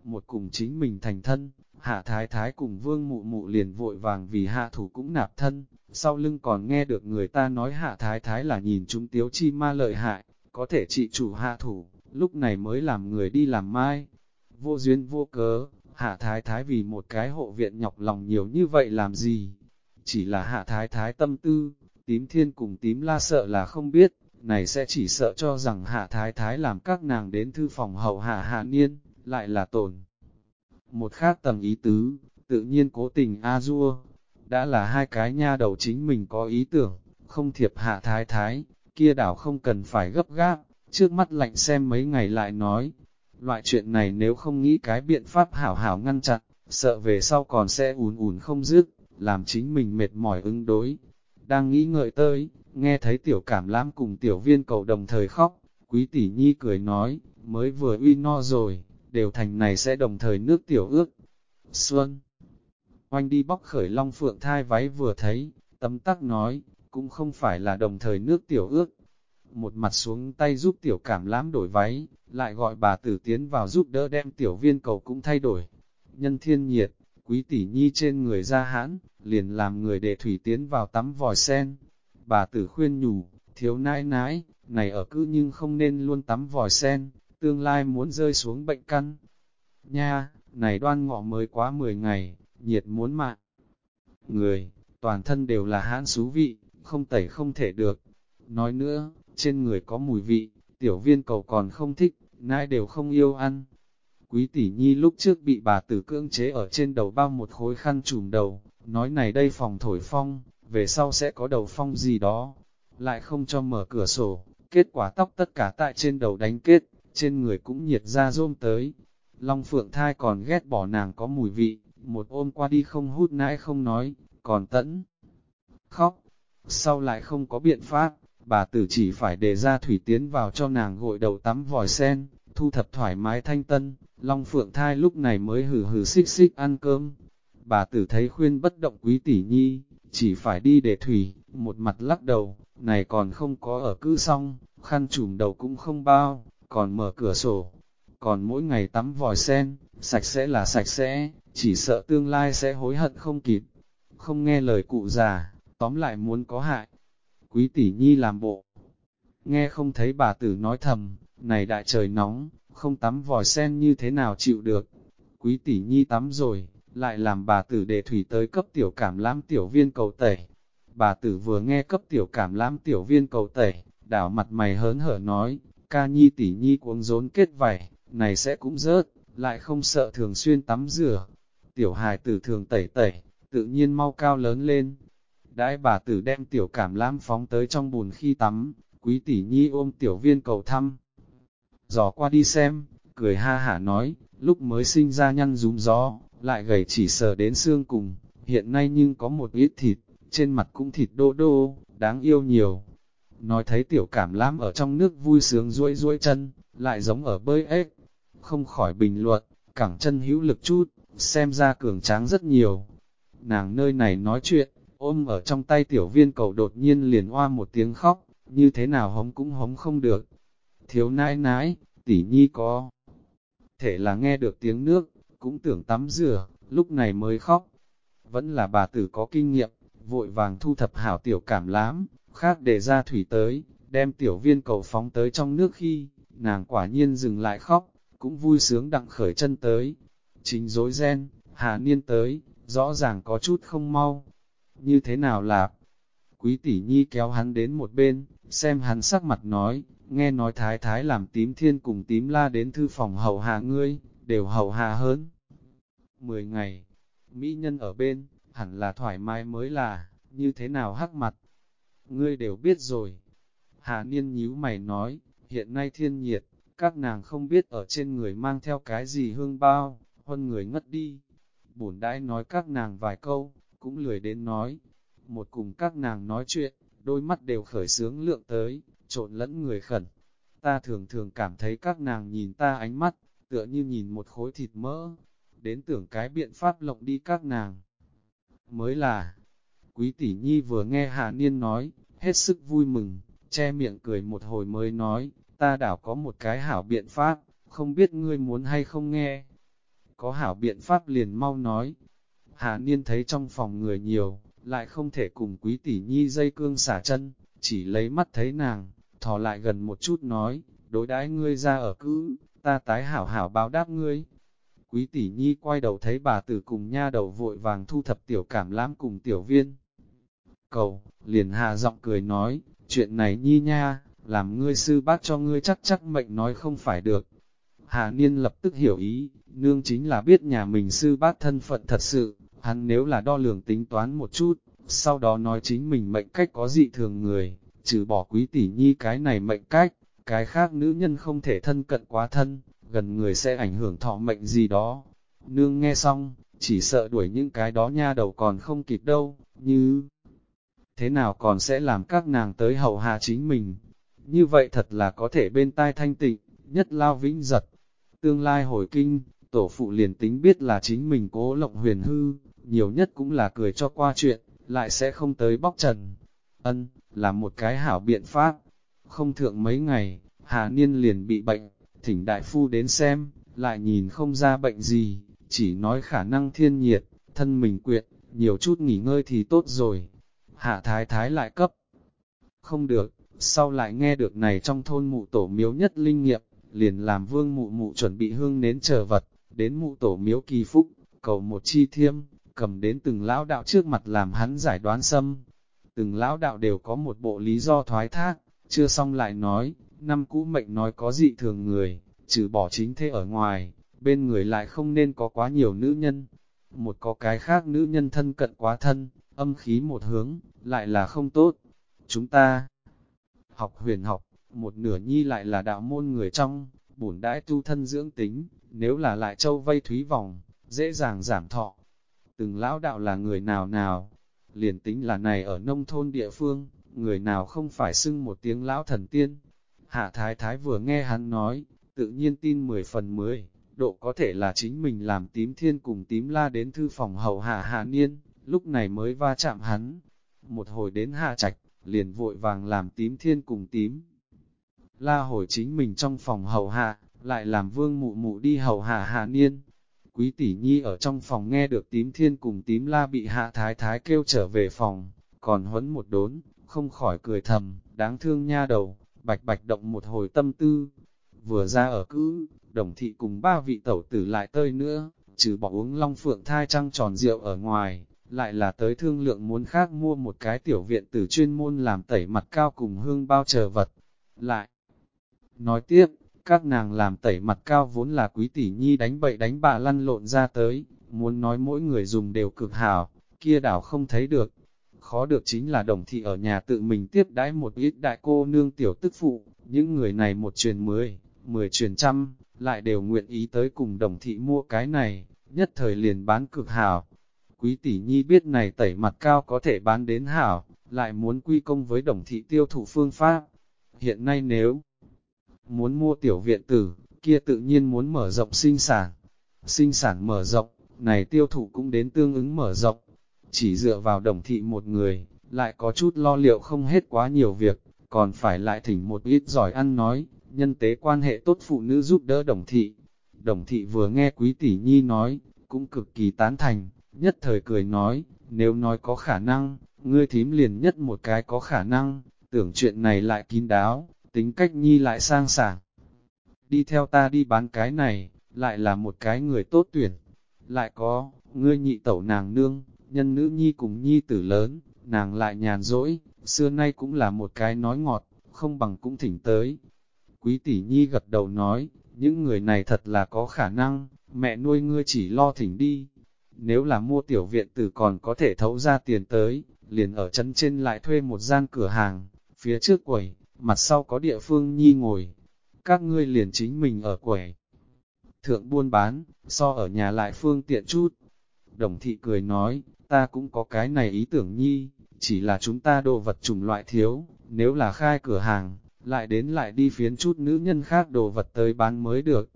Một cùng chính mình thành thân, hạ thái thái cùng vương mụ mụ liền vội vàng vì hạ thủ cũng nạp thân, sau lưng còn nghe được người ta nói hạ thái thái là nhìn chúng tiếu chi ma lợi hại, có thể trị chủ hạ thủ, lúc này mới làm người đi làm mai. Vô duyên vô cớ, hạ thái thái vì một cái hộ viện nhọc lòng nhiều như vậy làm gì? Chỉ là hạ thái thái tâm tư, tím thiên cùng tím la sợ là không biết, này sẽ chỉ sợ cho rằng hạ thái thái làm các nàng đến thư phòng hậu hạ hạ niên, lại là tổn. Một khác tầng ý tứ, tự nhiên cố tình A-dua, đã là hai cái nha đầu chính mình có ý tưởng, không thiệp hạ thái thái, kia đảo không cần phải gấp gáp, trước mắt lạnh xem mấy ngày lại nói, loại chuyện này nếu không nghĩ cái biện pháp hảo hảo ngăn chặn, sợ về sau còn sẽ ùn ùn không dứt, làm chính mình mệt mỏi ứng đối. Đang nghĩ ngợi tới, nghe thấy tiểu cảm lãm cùng tiểu viên cầu đồng thời khóc, quý tỷ nhi cười nói, mới vừa uy no rồi, đều thành này sẽ đồng thời nước tiểu ước. Xuân Oanh đi bóc khởi long phượng thai váy vừa thấy, tấm tắc nói, cũng không phải là đồng thời nước tiểu ước. Một mặt xuống tay giúp tiểu cảm lãm đổi váy, lại gọi bà tử tiến vào giúp đỡ đem tiểu viên cầu cũng thay đổi. Nhân thiên nhiệt, quý tỷ nhi trên người ra hãn, liền làm người để thủy tiến vào tắm vòi sen. Bà tử khuyên nhủ, thiếu nãi nãi, này ở cứ nhưng không nên luôn tắm vòi sen, tương lai muốn rơi xuống bệnh căn. Nha, này đoan ngọ mới quá 10 ngày, nhiệt muốn mạng. Người, toàn thân đều là hãn xú vị, không tẩy không thể được. Nói nữa, trên người có mùi vị, tiểu viên cầu còn không thích, nãi đều không yêu ăn. Quý tỷ nhi lúc trước bị bà tử cưỡng chế ở trên đầu bao một khối khăn trùm đầu, nói này đây phòng thổi phong, về sau sẽ có đầu phong gì đó, lại không cho mở cửa sổ, kết quả tóc tất cả tại trên đầu đánh kết, trên người cũng nhiệt ra rôm tới. Long Phượng Thai còn ghét bỏ nàng có mùi vị, một ôm qua đi không hút nãi không nói, còn tẫn. Khóc, sau lại không có biện pháp, bà tử chỉ phải để ra thủy tiến vào cho nàng gội đầu tắm vòi sen, thu thập thoải mái thanh tân, Long Phượng Thai lúc này mới hử hử xích xích ăn cơm. Bà tử thấy khuyên bất động quý tỷ nhi, chỉ phải đi để thủy, một mặt lắc đầu, này còn không có ở cư xong, khăn trùm đầu cũng không bao, còn mở cửa sổ, còn mỗi ngày tắm vòi sen, sạch sẽ là sạch sẽ, chỉ sợ tương lai sẽ hối hận không kịp. Không nghe lời cụ già, tóm lại muốn có hại. Quý tỷ nhi làm bộ. Nghe không thấy bà tử nói thầm, này đại trời nóng, không tắm vòi sen như thế nào chịu được. Quý tỷ nhi tắm rồi, lại làm bà tử để thủy tới cấp tiểu cảm lãm tiểu viên cầu tẩy. Bà tử vừa nghe cấp tiểu cảm lãm tiểu viên cầu tẩy, đảo mặt mày hớn hở nói, ca nhi tỷ nhi cuống rốn kết vảy, này sẽ cũng rớt, lại không sợ thường xuyên tắm rửa. Tiểu hài tử thường tẩy tẩy, tự nhiên mau cao lớn lên. Đãi bà tử đem tiểu cảm lam phóng tới trong bùn khi tắm, quý tỷ nhi ôm tiểu viên cầu thăm. Giò qua đi xem, cười ha hả nói, lúc mới sinh ra nhăn rúm gió, lại gầy chỉ sờ đến xương cùng, hiện nay nhưng có một ít thịt, trên mặt cũng thịt đô đô, đáng yêu nhiều. Nói thấy tiểu cảm lam ở trong nước vui sướng duỗi duỗi chân, lại giống ở bơi ếch, không khỏi bình luận, cẳng chân hữu lực chút, xem ra cường tráng rất nhiều. Nàng nơi này nói chuyện, ôm ở trong tay tiểu viên cầu đột nhiên liền hoa một tiếng khóc, như thế nào hống cũng hống không được. Thiếu nãi nãi, tỷ nhi có. Thể là nghe được tiếng nước, cũng tưởng tắm rửa, lúc này mới khóc. Vẫn là bà tử có kinh nghiệm, vội vàng thu thập hảo tiểu cảm lắm khác để ra thủy tới, đem tiểu viên cầu phóng tới trong nước khi, nàng quả nhiên dừng lại khóc, cũng vui sướng đặng khởi chân tới. Chính dối ren, Hà Niên tới, rõ ràng có chút không mau. Như thế nào là? Quý tỷ nhi kéo hắn đến một bên, xem hắn sắc mặt nói, nghe nói thái thái làm tím thiên cùng tím la đến thư phòng hầu hạ ngươi, đều hầu hạ hơn. Mười ngày, mỹ nhân ở bên, hẳn là thoải mái mới là, như thế nào hắc mặt. Ngươi đều biết rồi. hạ Niên nhíu mày nói, hiện nay thiên nhiệt, các nàng không biết ở trên người mang theo cái gì hương bao, huân người ngất đi. Bổn đãi nói các nàng vài câu, cũng lười đến nói. Một cùng các nàng nói chuyện, đôi mắt đều khởi sướng lượng tới, trộn lẫn người khẩn. Ta thường thường cảm thấy các nàng nhìn ta ánh mắt, tựa như nhìn một khối thịt mỡ, đến tưởng cái biện pháp lộng đi các nàng. Mới là, quý tỷ nhi vừa nghe Hạ Niên nói, hết sức vui mừng, che miệng cười một hồi mới nói, ta đảo có một cái hảo biện pháp, không biết ngươi muốn hay không nghe. Có hảo biện pháp liền mau nói. Hà Niên thấy trong phòng người nhiều, lại không thể cùng quý tỷ nhi dây cương xả chân, chỉ lấy mắt thấy nàng, thò lại gần một chút nói, đối đãi ngươi ra ở cứ, ta tái hảo hảo báo đáp ngươi. Quý tỷ nhi quay đầu thấy bà tử cùng nha đầu vội vàng thu thập tiểu cảm lãm cùng tiểu viên. Cầu, liền hà giọng cười nói, chuyện này nhi nha, làm ngươi sư bác cho ngươi chắc chắc mệnh nói không phải được. Hà Niên lập tức hiểu ý, nương chính là biết nhà mình sư bác thân phận thật sự, hắn nếu là đo lường tính toán một chút, sau đó nói chính mình mệnh cách có dị thường người, trừ bỏ quý tỷ nhi cái này mệnh cách, cái khác nữ nhân không thể thân cận quá thân, gần người sẽ ảnh hưởng thọ mệnh gì đó. Nương nghe xong, chỉ sợ đuổi những cái đó nha đầu còn không kịp đâu, như thế nào còn sẽ làm các nàng tới hậu hạ chính mình. Như vậy thật là có thể bên tai thanh tịnh, nhất lao vĩnh giật. Tương lai hồi kinh, tổ phụ liền tính biết là chính mình cố lộng huyền hư, nhiều nhất cũng là cười cho qua chuyện, lại sẽ không tới bóc trần. Ân, là một cái hảo biện pháp. Không thượng mấy ngày, Hà Niên liền bị bệnh, thỉnh đại phu đến xem, lại nhìn không ra bệnh gì, chỉ nói khả năng thiên nhiệt, thân mình quyện, nhiều chút nghỉ ngơi thì tốt rồi. Hạ thái thái lại cấp. Không được, sau lại nghe được này trong thôn mụ tổ miếu nhất linh nghiệm, liền làm vương mụ mụ chuẩn bị hương nến chờ vật, đến mụ tổ miếu kỳ phúc, cầu một chi thiêm, cầm đến từng lão đạo trước mặt làm hắn giải đoán xâm. Từng lão đạo đều có một bộ lý do thoái thác, chưa xong lại nói, năm cũ mệnh nói có dị thường người, trừ bỏ chính thế ở ngoài, bên người lại không nên có quá nhiều nữ nhân. Một có cái khác nữ nhân thân cận quá thân, âm khí một hướng, lại là không tốt. Chúng ta học huyền học, một nửa nhi lại là đạo môn người trong, bổn đãi tu thân dưỡng tính, nếu là lại châu vây thúy vòng, dễ dàng giảm thọ. Từng lão đạo là người nào nào, liền tính là này ở nông thôn địa phương, người nào không phải xưng một tiếng lão thần tiên. Hạ Thái Thái vừa nghe hắn nói, tự nhiên tin 10 phần 10, độ có thể là chính mình làm tím thiên cùng tím la đến thư phòng hầu hạ hạ niên, lúc này mới va chạm hắn. Một hồi đến hạ trạch, liền vội vàng làm tím thiên cùng tím. La hồi chính mình trong phòng hầu hạ, lại làm vương mụ mụ đi hầu hạ hạ niên. Quý tỷ nhi ở trong phòng nghe được tím thiên cùng tím la bị hạ thái thái kêu trở về phòng, còn huấn một đốn, không khỏi cười thầm, đáng thương nha đầu, bạch bạch động một hồi tâm tư. Vừa ra ở cứ, đồng thị cùng ba vị tẩu tử lại tơi nữa, trừ bỏ uống long phượng thai trăng tròn rượu ở ngoài, lại là tới thương lượng muốn khác mua một cái tiểu viện tử chuyên môn làm tẩy mặt cao cùng hương bao chờ vật. Lại, nói tiếp, các nàng làm tẩy mặt cao vốn là quý tỷ nhi đánh bậy đánh bạ lăn lộn ra tới, muốn nói mỗi người dùng đều cực hảo, kia đảo không thấy được, khó được chính là đồng thị ở nhà tự mình tiếp đãi một ít đại cô nương tiểu tức phụ, những người này một truyền mười, mười truyền trăm, lại đều nguyện ý tới cùng đồng thị mua cái này, nhất thời liền bán cực hảo. Quý tỷ nhi biết này tẩy mặt cao có thể bán đến hảo, lại muốn quy công với đồng thị tiêu thụ phương pháp. Hiện nay nếu muốn mua tiểu viện tử, kia tự nhiên muốn mở rộng sinh sản. Sinh sản mở rộng, này tiêu thụ cũng đến tương ứng mở rộng, chỉ dựa vào đồng thị một người, lại có chút lo liệu không hết quá nhiều việc, còn phải lại thỉnh một ít giỏi ăn nói, nhân tế quan hệ tốt phụ nữ giúp đỡ đồng thị. Đồng thị vừa nghe quý tỷ nhi nói, cũng cực kỳ tán thành, nhất thời cười nói, nếu nói có khả năng, ngươi thím liền nhất một cái có khả năng, tưởng chuyện này lại kín đáo, tính cách nhi lại sang sảng. Đi theo ta đi bán cái này, lại là một cái người tốt tuyển. Lại có, ngươi nhị tẩu nàng nương, nhân nữ nhi cùng nhi tử lớn, nàng lại nhàn rỗi, xưa nay cũng là một cái nói ngọt, không bằng cũng thỉnh tới. Quý tỷ nhi gật đầu nói, những người này thật là có khả năng, mẹ nuôi ngươi chỉ lo thỉnh đi. Nếu là mua tiểu viện tử còn có thể thấu ra tiền tới, liền ở chân trên lại thuê một gian cửa hàng, phía trước quầy, mặt sau có địa phương nhi ngồi. Các ngươi liền chính mình ở quầy. Thượng buôn bán, so ở nhà lại phương tiện chút. Đồng thị cười nói, ta cũng có cái này ý tưởng nhi, chỉ là chúng ta đồ vật chủng loại thiếu, nếu là khai cửa hàng, lại đến lại đi phiến chút nữ nhân khác đồ vật tới bán mới được.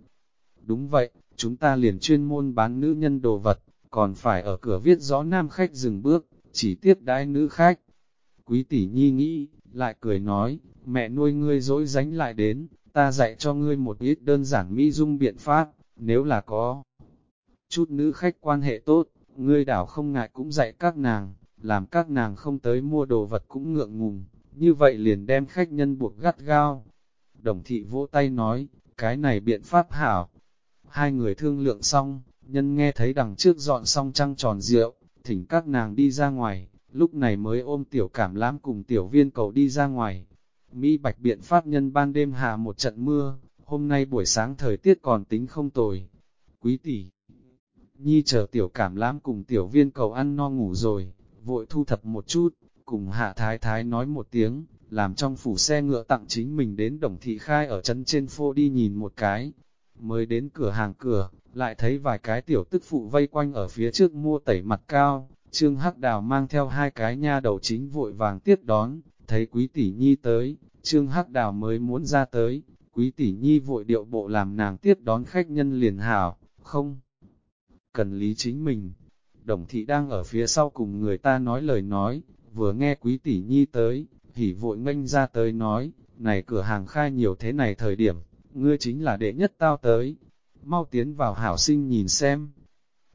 Đúng vậy, chúng ta liền chuyên môn bán nữ nhân đồ vật, còn phải ở cửa viết rõ nam khách dừng bước, chỉ tiếp đãi nữ khách. Quý tỷ nhi nghĩ, lại cười nói, mẹ nuôi ngươi dỗi dánh lại đến, ta dạy cho ngươi một ít đơn giản mỹ dung biện pháp, nếu là có chút nữ khách quan hệ tốt, ngươi đảo không ngại cũng dạy các nàng, làm các nàng không tới mua đồ vật cũng ngượng ngùng, như vậy liền đem khách nhân buộc gắt gao. Đồng thị vỗ tay nói, cái này biện pháp hảo. Hai người thương lượng xong, nhân nghe thấy đằng trước dọn xong trăng tròn rượu, thỉnh các nàng đi ra ngoài, lúc này mới ôm tiểu cảm lãm cùng tiểu viên cầu đi ra ngoài. Mỹ bạch biện pháp nhân ban đêm hạ một trận mưa, hôm nay buổi sáng thời tiết còn tính không tồi. Quý tỷ, nhi chờ tiểu cảm lãm cùng tiểu viên cầu ăn no ngủ rồi, vội thu thập một chút, cùng hạ thái thái nói một tiếng, làm trong phủ xe ngựa tặng chính mình đến đồng thị khai ở chân trên phô đi nhìn một cái. Mới đến cửa hàng cửa, lại thấy vài cái tiểu tức phụ vây quanh ở phía trước mua tẩy mặt cao, Trương Hắc Đào mang theo hai cái nha đầu chính vội vàng tiếp đón, thấy quý tỷ nhi tới, Trương Hắc Đào mới muốn ra tới, quý tỷ nhi vội điệu bộ làm nàng tiếp đón khách nhân liền hảo, không cần lý chính mình. Đồng thị đang ở phía sau cùng người ta nói lời nói, vừa nghe quý tỷ nhi tới, hỉ vội nganh ra tới nói, này cửa hàng khai nhiều thế này thời điểm, ngươi chính là đệ nhất tao tới, mau tiến vào hảo sinh nhìn xem.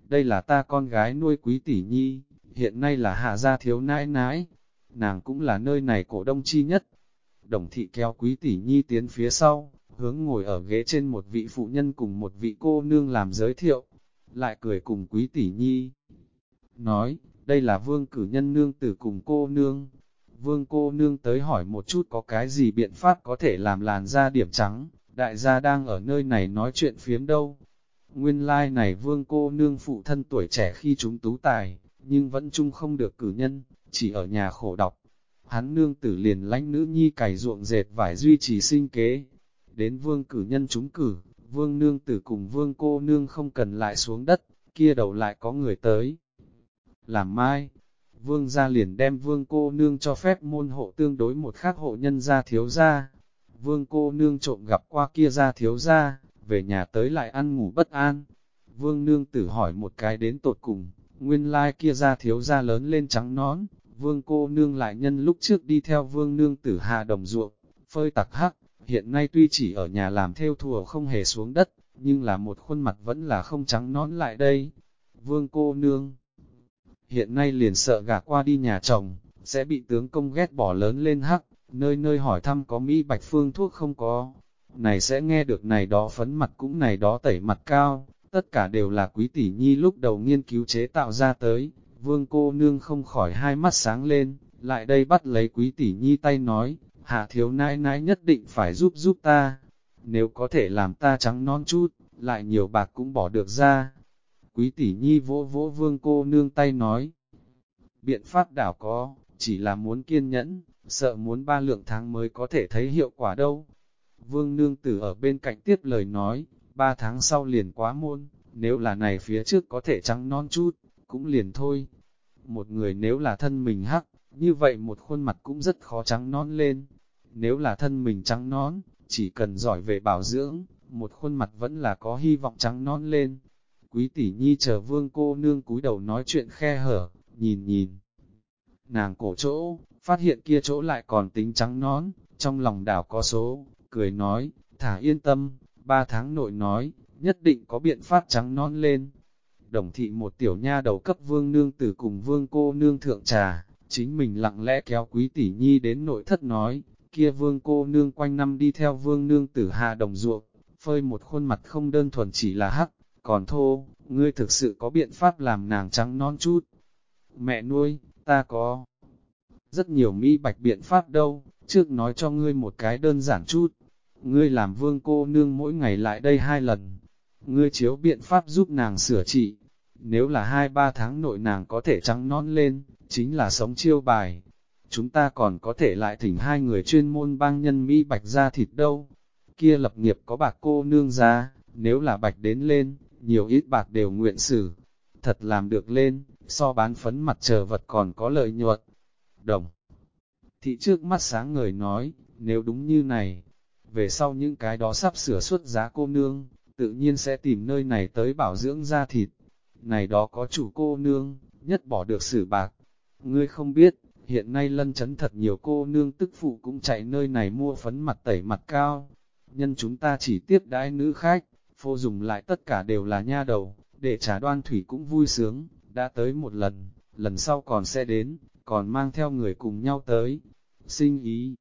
Đây là ta con gái nuôi quý tỷ nhi, hiện nay là hạ gia thiếu nãi nãi, nàng cũng là nơi này cổ đông chi nhất. Đồng thị kéo quý tỷ nhi tiến phía sau, hướng ngồi ở ghế trên một vị phụ nhân cùng một vị cô nương làm giới thiệu, lại cười cùng quý tỷ nhi. Nói, đây là vương cử nhân nương tử cùng cô nương. Vương cô nương tới hỏi một chút có cái gì biện pháp có thể làm làn da điểm trắng, đại gia đang ở nơi này nói chuyện phiếm đâu. Nguyên lai like này vương cô nương phụ thân tuổi trẻ khi chúng tú tài, nhưng vẫn chung không được cử nhân, chỉ ở nhà khổ đọc. Hắn nương tử liền lánh nữ nhi cày ruộng dệt vải duy trì sinh kế. Đến vương cử nhân chúng cử, vương nương tử cùng vương cô nương không cần lại xuống đất, kia đầu lại có người tới. Làm mai, vương gia liền đem vương cô nương cho phép môn hộ tương đối một khác hộ nhân gia thiếu gia. Vương cô nương trộm gặp qua kia gia thiếu gia, về nhà tới lại ăn ngủ bất an. Vương nương tử hỏi một cái đến tột cùng, nguyên lai like kia gia thiếu gia lớn lên trắng nón, vương cô nương lại nhân lúc trước đi theo vương nương tử Hà đồng ruộng, phơi tặc hắc, hiện nay tuy chỉ ở nhà làm theo thùa không hề xuống đất, nhưng là một khuôn mặt vẫn là không trắng nón lại đây. Vương cô nương hiện nay liền sợ gả qua đi nhà chồng, sẽ bị tướng công ghét bỏ lớn lên hắc, nơi nơi hỏi thăm có Mỹ Bạch Phương thuốc không có. Này sẽ nghe được này đó phấn mặt cũng này đó tẩy mặt cao, tất cả đều là quý tỷ nhi lúc đầu nghiên cứu chế tạo ra tới, vương cô nương không khỏi hai mắt sáng lên, lại đây bắt lấy quý tỷ nhi tay nói, hạ thiếu nãi nãi nhất định phải giúp giúp ta, nếu có thể làm ta trắng non chút, lại nhiều bạc cũng bỏ được ra. Quý tỷ nhi vỗ vỗ vương cô nương tay nói, biện pháp đảo có, chỉ là muốn kiên nhẫn, sợ muốn ba lượng tháng mới có thể thấy hiệu quả đâu. Vương nương tử ở bên cạnh tiếp lời nói, ba tháng sau liền quá môn, nếu là này phía trước có thể trắng non chút, cũng liền thôi. Một người nếu là thân mình hắc, như vậy một khuôn mặt cũng rất khó trắng nón lên. Nếu là thân mình trắng nón, chỉ cần giỏi về bảo dưỡng, một khuôn mặt vẫn là có hy vọng trắng nón lên. Quý tỷ nhi chờ vương cô nương cúi đầu nói chuyện khe hở, nhìn nhìn. Nàng cổ chỗ, phát hiện kia chỗ lại còn tính trắng nón, trong lòng đảo có số, cười nói, thả yên tâm, ba tháng nội nói, nhất định có biện pháp trắng nón lên. Đồng thị một tiểu nha đầu cấp vương nương tử cùng vương cô nương thượng trà, chính mình lặng lẽ kéo quý tỷ nhi đến nội thất nói, kia vương cô nương quanh năm đi theo vương nương tử hạ đồng ruộng, phơi một khuôn mặt không đơn thuần chỉ là hắc, còn thô, ngươi thực sự có biện pháp làm nàng trắng non chút. Mẹ nuôi, ta có rất nhiều mỹ bạch biện pháp đâu, trước nói cho ngươi một cái đơn giản chút. Ngươi làm vương cô nương mỗi ngày lại đây hai lần. Ngươi chiếu biện pháp giúp nàng sửa trị. Nếu là hai ba tháng nội nàng có thể trắng non lên, chính là sống chiêu bài. Chúng ta còn có thể lại thỉnh hai người chuyên môn bang nhân Mỹ bạch ra thịt đâu. Kia lập nghiệp có bạc cô nương ra, nếu là bạch đến lên, nhiều ít bạc đều nguyện xử. Thật làm được lên, so bán phấn mặt chờ vật còn có lợi nhuận. Đồng Thị trước mắt sáng người nói, nếu đúng như này, về sau những cái đó sắp sửa xuất giá cô nương, tự nhiên sẽ tìm nơi này tới bảo dưỡng da thịt. Này đó có chủ cô nương, nhất bỏ được xử bạc. Ngươi không biết, hiện nay lân chấn thật nhiều cô nương tức phụ cũng chạy nơi này mua phấn mặt tẩy mặt cao. Nhân chúng ta chỉ tiếp đãi nữ khách, phô dùng lại tất cả đều là nha đầu, để trả đoan thủy cũng vui sướng, đã tới một lần, lần sau còn sẽ đến, còn mang theo người cùng nhau tới. Sinh ý.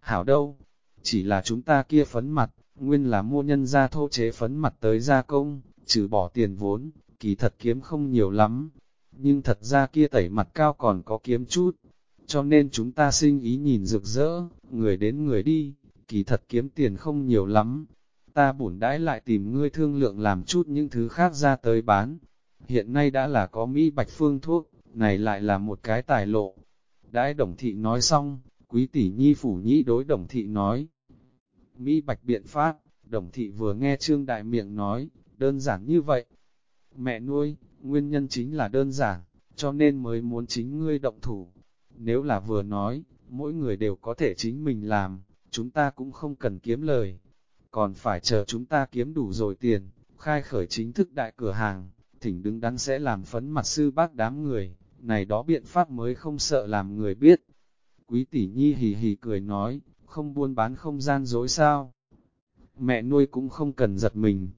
Hảo đâu, chỉ là chúng ta kia phấn mặt, nguyên là mua nhân ra thô chế phấn mặt tới gia công, trừ bỏ tiền vốn, kỳ thật kiếm không nhiều lắm. Nhưng thật ra kia tẩy mặt cao còn có kiếm chút, cho nên chúng ta sinh ý nhìn rực rỡ, người đến người đi, kỳ thật kiếm tiền không nhiều lắm. Ta bổn đãi lại tìm ngươi thương lượng làm chút những thứ khác ra tới bán. Hiện nay đã là có Mỹ Bạch Phương thuốc, này lại là một cái tài lộ. Đãi đồng thị nói xong, quý tỷ nhi phủ nhĩ đối đồng thị nói. Mỹ Bạch biện pháp, đồng thị vừa nghe trương đại miệng nói, đơn giản như vậy. Mẹ nuôi, nguyên nhân chính là đơn giản, cho nên mới muốn chính ngươi động thủ. Nếu là vừa nói, mỗi người đều có thể chính mình làm, chúng ta cũng không cần kiếm lời. Còn phải chờ chúng ta kiếm đủ rồi tiền, khai khởi chính thức đại cửa hàng, thỉnh đứng đắn sẽ làm phấn mặt sư bác đám người, này đó biện pháp mới không sợ làm người biết. Quý tỷ nhi hì hì cười nói, không buôn bán không gian dối sao. Mẹ nuôi cũng không cần giật mình.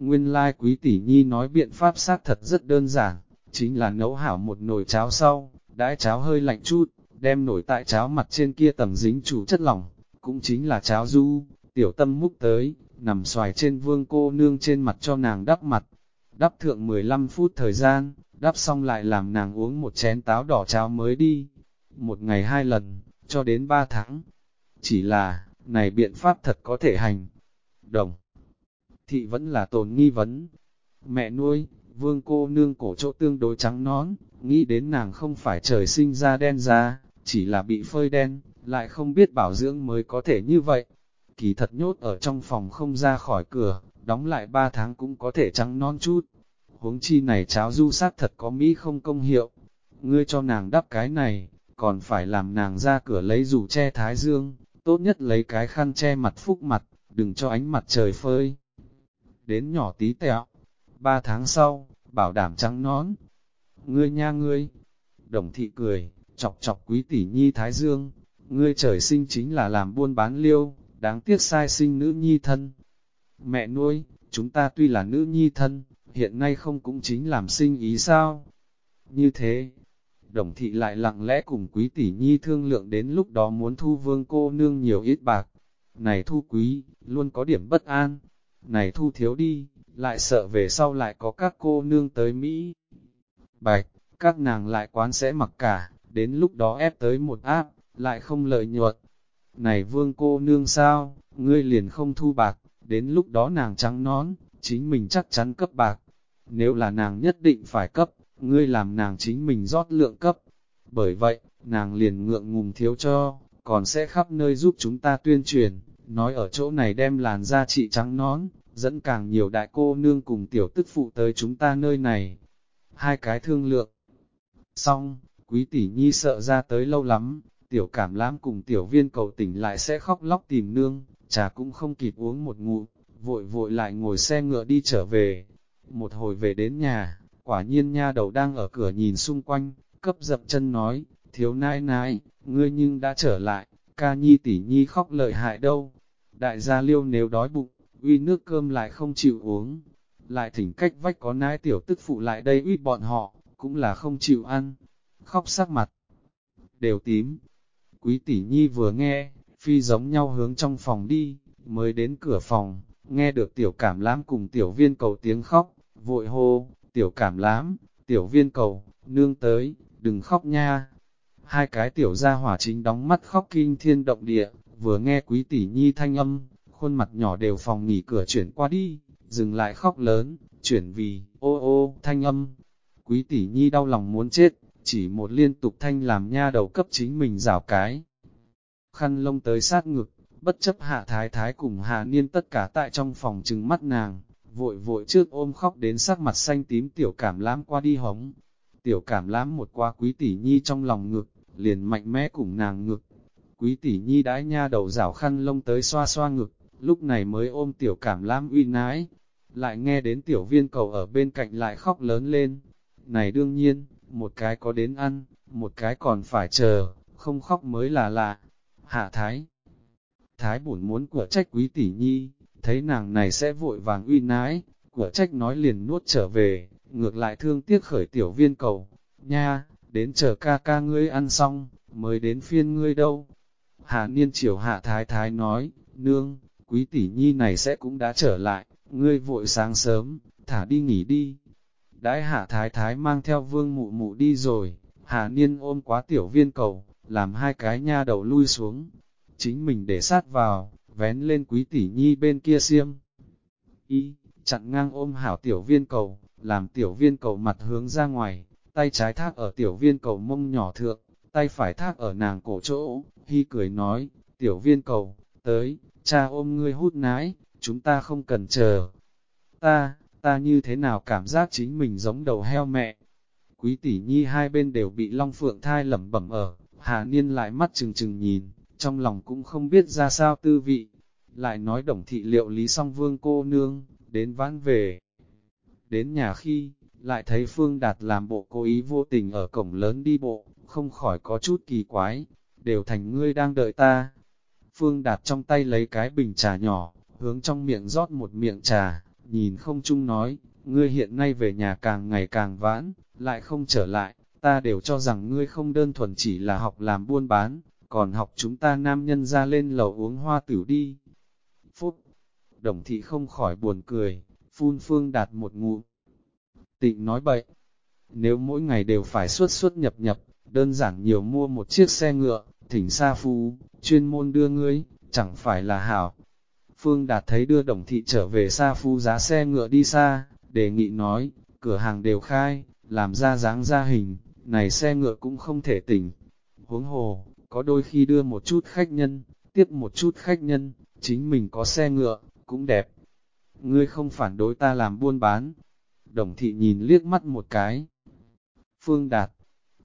Nguyên lai like quý tỷ nhi nói biện pháp xác thật rất đơn giản, chính là nấu hảo một nồi cháo sau, đãi cháo hơi lạnh chút, đem nổi tại cháo mặt trên kia tầng dính chủ chất lỏng, cũng chính là cháo du, tiểu tâm múc tới, nằm xoài trên vương cô nương trên mặt cho nàng đắp mặt. Đắp thượng 15 phút thời gian, đắp xong lại làm nàng uống một chén táo đỏ cháo mới đi. Một ngày hai lần, cho đến ba tháng, chỉ là, này biện pháp thật có thể hành. Đồng. Thị vẫn là tồn nghi vấn. Mẹ nuôi, vương cô nương cổ chỗ tương đối trắng nón, nghĩ đến nàng không phải trời sinh ra đen ra, chỉ là bị phơi đen, lại không biết bảo dưỡng mới có thể như vậy. Kỳ thật nhốt ở trong phòng không ra khỏi cửa, đóng lại ba tháng cũng có thể trắng non chút. Huống chi này cháo du sát thật có Mỹ không công hiệu. Ngươi cho nàng đắp cái này, còn phải làm nàng ra cửa lấy dù che thái dương, tốt nhất lấy cái khăn che mặt phúc mặt, đừng cho ánh mặt trời phơi. Đến nhỏ tí tẹo, ba tháng sau, bảo đảm trắng nón. Ngươi nha ngươi, đồng thị cười, chọc chọc quý tỷ nhi thái dương, ngươi trời sinh chính là làm buôn bán liêu, đáng tiếc sai sinh nữ nhi thân. Mẹ nuôi, chúng ta tuy là nữ nhi thân, hiện nay không cũng chính làm sinh ý sao? Như thế, đồng thị lại lặng lẽ cùng quý tỷ nhi thương lượng đến lúc đó muốn thu vương cô nương nhiều ít bạc. Này thu quý, luôn có điểm bất an. Này thu thiếu đi, lại sợ về sau lại có các cô nương tới Mỹ. Bạch, các nàng lại quán sẽ mặc cả, đến lúc đó ép tới một áp, lại không lợi nhuận. Này vương cô nương sao, ngươi liền không thu bạc, đến lúc đó nàng trắng nón, chính mình chắc chắn cấp bạc. Nếu là nàng nhất định phải cấp, ngươi làm nàng chính mình rót lượng cấp. Bởi vậy, nàng liền ngượng ngùng thiếu cho, còn sẽ khắp nơi giúp chúng ta tuyên truyền, nói ở chỗ này đem làn da trị trắng nón, dẫn càng nhiều đại cô nương cùng tiểu tức phụ tới chúng ta nơi này. Hai cái thương lượng. Xong, quý tỷ nhi sợ ra tới lâu lắm, tiểu cảm lãm cùng tiểu viên cầu tỉnh lại sẽ khóc lóc tìm nương, trà cũng không kịp uống một ngụ, vội vội lại ngồi xe ngựa đi trở về. Một hồi về đến nhà, Quả nhiên nha đầu đang ở cửa nhìn xung quanh, cấp dập chân nói, thiếu nai nai, ngươi nhưng đã trở lại, ca nhi tỷ nhi khóc lợi hại đâu. Đại gia liêu nếu đói bụng, uy nước cơm lại không chịu uống, lại thỉnh cách vách có nãi tiểu tức phụ lại đây uy bọn họ, cũng là không chịu ăn. Khóc sắc mặt, đều tím. Quý tỷ nhi vừa nghe, phi giống nhau hướng trong phòng đi, mới đến cửa phòng, nghe được tiểu cảm lãm cùng tiểu viên cầu tiếng khóc, vội hô, tiểu cảm lãm, tiểu viên cầu, nương tới, đừng khóc nha. Hai cái tiểu gia hỏa chính đóng mắt khóc kinh thiên động địa, vừa nghe quý tỷ nhi thanh âm, khuôn mặt nhỏ đều phòng nghỉ cửa chuyển qua đi, dừng lại khóc lớn, chuyển vì, ô ô, thanh âm. Quý tỷ nhi đau lòng muốn chết, chỉ một liên tục thanh làm nha đầu cấp chính mình rảo cái. Khăn lông tới sát ngực, bất chấp hạ thái thái cùng hạ niên tất cả tại trong phòng trừng mắt nàng, vội vội trước ôm khóc đến sắc mặt xanh tím tiểu cảm lãm qua đi hống. Tiểu cảm lãm một qua quý tỷ nhi trong lòng ngực, liền mạnh mẽ cùng nàng ngực. Quý tỷ nhi đãi nha đầu rảo khăn lông tới xoa xoa ngực, lúc này mới ôm tiểu cảm lam uy nái. Lại nghe đến tiểu viên cầu ở bên cạnh lại khóc lớn lên. Này đương nhiên, một cái có đến ăn, một cái còn phải chờ, không khóc mới là lạ. Hạ thái Thái bổn muốn của trách quý tỷ nhi, thấy nàng này sẽ vội vàng uy nái, của trách nói liền nuốt trở về, ngược lại thương tiếc khởi tiểu viên cầu. Nha, đến chờ ca ca ngươi ăn xong, mới đến phiên ngươi đâu. Hạ niên chiều hạ thái thái nói, nương, quý tỷ nhi này sẽ cũng đã trở lại, ngươi vội sáng sớm, thả đi nghỉ đi. Đãi hạ thái thái mang theo vương mụ mụ đi rồi, hạ niên ôm quá tiểu viên cầu, làm hai cái nha đầu lui xuống. Chính mình để sát vào, vén lên quý tỷ nhi bên kia xiêm. Y, chặn ngang ôm hảo tiểu viên cầu, làm tiểu viên cầu mặt hướng ra ngoài, tay trái thác ở tiểu viên cầu mông nhỏ thượng, tay phải thác ở nàng cổ chỗ, hy cười nói, tiểu viên cầu, tới, cha ôm ngươi hút nái, chúng ta không cần chờ. Ta, ta như thế nào cảm giác chính mình giống đầu heo mẹ. Quý tỷ nhi hai bên đều bị long phượng thai lẩm bẩm ở, hà niên lại mắt trừng trừng nhìn, trong lòng cũng không biết ra sao tư vị. Lại nói đồng thị liệu lý song vương cô nương, đến vãn về. Đến nhà khi, lại thấy Phương Đạt làm bộ cố ý vô tình ở cổng lớn đi bộ, không khỏi có chút kỳ quái, đều thành ngươi đang đợi ta. Phương Đạt trong tay lấy cái bình trà nhỏ, hướng trong miệng rót một miệng trà, nhìn không chung nói, ngươi hiện nay về nhà càng ngày càng vãn, lại không trở lại, ta đều cho rằng ngươi không đơn thuần chỉ là học làm buôn bán, còn học chúng ta nam nhân ra lên lầu uống hoa tử đi. Phúc, đồng thị không khỏi buồn cười, phun phương đạt một ngụ. Tịnh nói bậy, nếu mỗi ngày đều phải suốt suốt nhập nhập, đơn giản nhiều mua một chiếc xe ngựa, thỉnh xa phu, chuyên môn đưa ngươi, chẳng phải là hảo. Phương Đạt thấy đưa đồng thị trở về xa phu giá xe ngựa đi xa, đề nghị nói, cửa hàng đều khai, làm ra dáng ra hình, này xe ngựa cũng không thể tỉnh. Huống hồ, có đôi khi đưa một chút khách nhân, tiếp một chút khách nhân, chính mình có xe ngựa, cũng đẹp. Ngươi không phản đối ta làm buôn bán. Đồng thị nhìn liếc mắt một cái. Phương Đạt,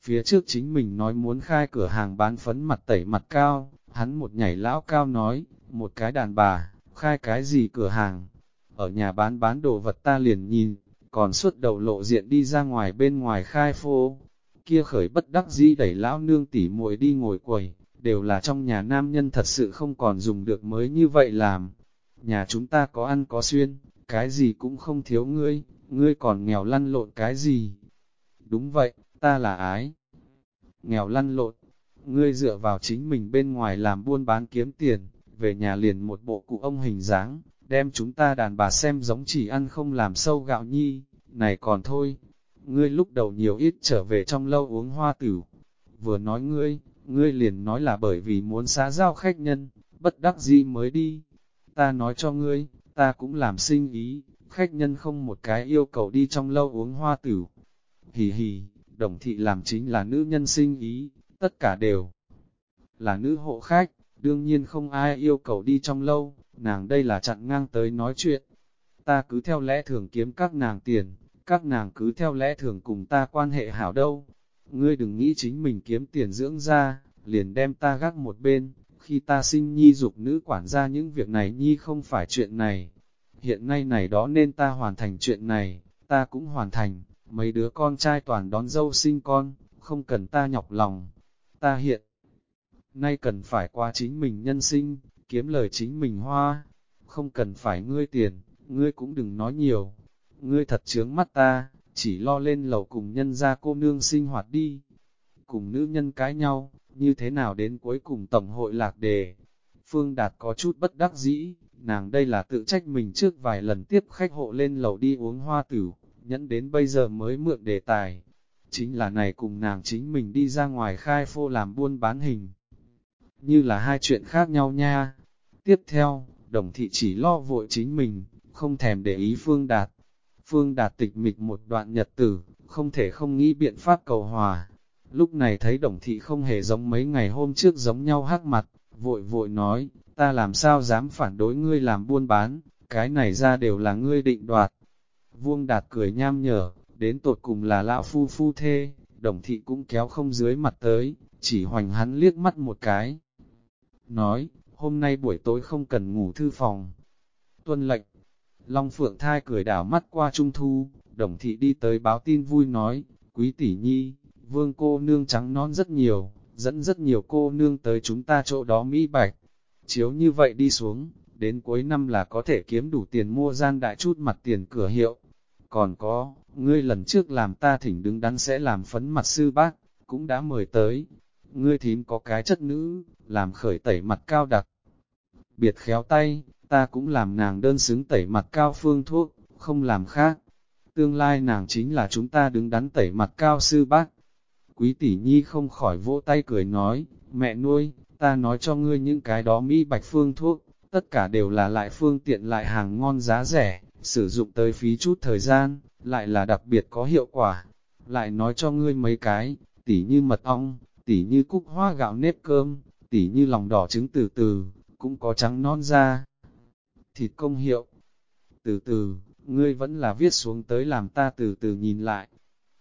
phía trước chính mình nói muốn khai cửa hàng bán phấn mặt tẩy mặt cao, hắn một nhảy lão cao nói, một cái đàn bà, khai cái gì cửa hàng, ở nhà bán bán đồ vật ta liền nhìn, còn suốt đầu lộ diện đi ra ngoài bên ngoài khai phô, kia khởi bất đắc dĩ đẩy lão nương tỉ muội đi ngồi quầy, đều là trong nhà nam nhân thật sự không còn dùng được mới như vậy làm. Nhà chúng ta có ăn có xuyên, cái gì cũng không thiếu ngươi, ngươi còn nghèo lăn lộn cái gì. Đúng vậy, ta là ái. Nghèo lăn lộn, ngươi dựa vào chính mình bên ngoài làm buôn bán kiếm tiền, về nhà liền một bộ cụ ông hình dáng, đem chúng ta đàn bà xem giống chỉ ăn không làm sâu gạo nhi, này còn thôi, ngươi lúc đầu nhiều ít trở về trong lâu uống hoa tử. Vừa nói ngươi, ngươi liền nói là bởi vì muốn xá giao khách nhân, bất đắc dĩ mới đi. Ta nói cho ngươi, ta cũng làm sinh ý, khách nhân không một cái yêu cầu đi trong lâu uống hoa tử. Hì hì, đồng thị làm chính là nữ nhân sinh ý, tất cả đều là nữ hộ khách, đương nhiên không ai yêu cầu đi trong lâu, nàng đây là chặn ngang tới nói chuyện. Ta cứ theo lẽ thường kiếm các nàng tiền, các nàng cứ theo lẽ thường cùng ta quan hệ hảo đâu. Ngươi đừng nghĩ chính mình kiếm tiền dưỡng ra, liền đem ta gác một bên, khi ta sinh nhi dục nữ quản gia những việc này nhi không phải chuyện này. Hiện nay này đó nên ta hoàn thành chuyện này, ta cũng hoàn thành, mấy đứa con trai toàn đón dâu sinh con, không cần ta nhọc lòng. Ta hiện nay cần phải qua chính mình nhân sinh, kiếm lời chính mình hoa, không cần phải ngươi tiền, ngươi cũng đừng nói nhiều, ngươi thật chướng mắt ta, chỉ lo lên lầu cùng nhân ra cô nương sinh hoạt đi. Cùng nữ nhân cãi nhau, như thế nào đến cuối cùng tổng hội lạc đề. Phương Đạt có chút bất đắc dĩ, nàng đây là tự trách mình trước vài lần tiếp khách hộ lên lầu đi uống hoa tử, nhẫn đến bây giờ mới mượn đề tài. Chính là này cùng nàng chính mình đi ra ngoài khai phô làm buôn bán hình. Như là hai chuyện khác nhau nha. Tiếp theo, đồng thị chỉ lo vội chính mình, không thèm để ý Phương Đạt. Phương Đạt tịch mịch một đoạn nhật tử, không thể không nghĩ biện pháp cầu hòa. Lúc này thấy đồng thị không hề giống mấy ngày hôm trước giống nhau hắc mặt, vội vội nói, ta làm sao dám phản đối ngươi làm buôn bán, cái này ra đều là ngươi định đoạt. Vuông Đạt cười nham nhở, đến tột cùng là lão phu phu thê, đồng thị cũng kéo không dưới mặt tới, chỉ hoành hắn liếc mắt một cái. Nói, hôm nay buổi tối không cần ngủ thư phòng. Tuân lệnh, Long Phượng Thai cười đảo mắt qua Trung Thu, đồng thị đi tới báo tin vui nói, quý tỷ nhi, vương cô nương trắng non rất nhiều, dẫn rất nhiều cô nương tới chúng ta chỗ đó Mỹ Bạch. Chiếu như vậy đi xuống, đến cuối năm là có thể kiếm đủ tiền mua gian đại chút mặt tiền cửa hiệu. Còn có, ngươi lần trước làm ta thỉnh đứng đắn sẽ làm phấn mặt sư bác, cũng đã mời tới. Ngươi thím có cái chất nữ, làm khởi tẩy mặt cao đặc. Biệt khéo tay, ta cũng làm nàng đơn xứng tẩy mặt cao phương thuốc, không làm khác. Tương lai nàng chính là chúng ta đứng đắn tẩy mặt cao sư bác. Quý tỷ nhi không khỏi vỗ tay cười nói, mẹ nuôi, ta nói cho ngươi những cái đó mỹ bạch phương thuốc, tất cả đều là lại phương tiện lại hàng ngon giá rẻ, sử dụng tới phí chút thời gian, lại là đặc biệt có hiệu quả. Lại nói cho ngươi mấy cái, tỉ như mật ong, tỉ như cúc hoa gạo nếp cơm, tỉ như lòng đỏ trứng từ từ, cũng có trắng non da. Thịt công hiệu. Từ từ, ngươi vẫn là viết xuống tới làm ta từ từ nhìn lại.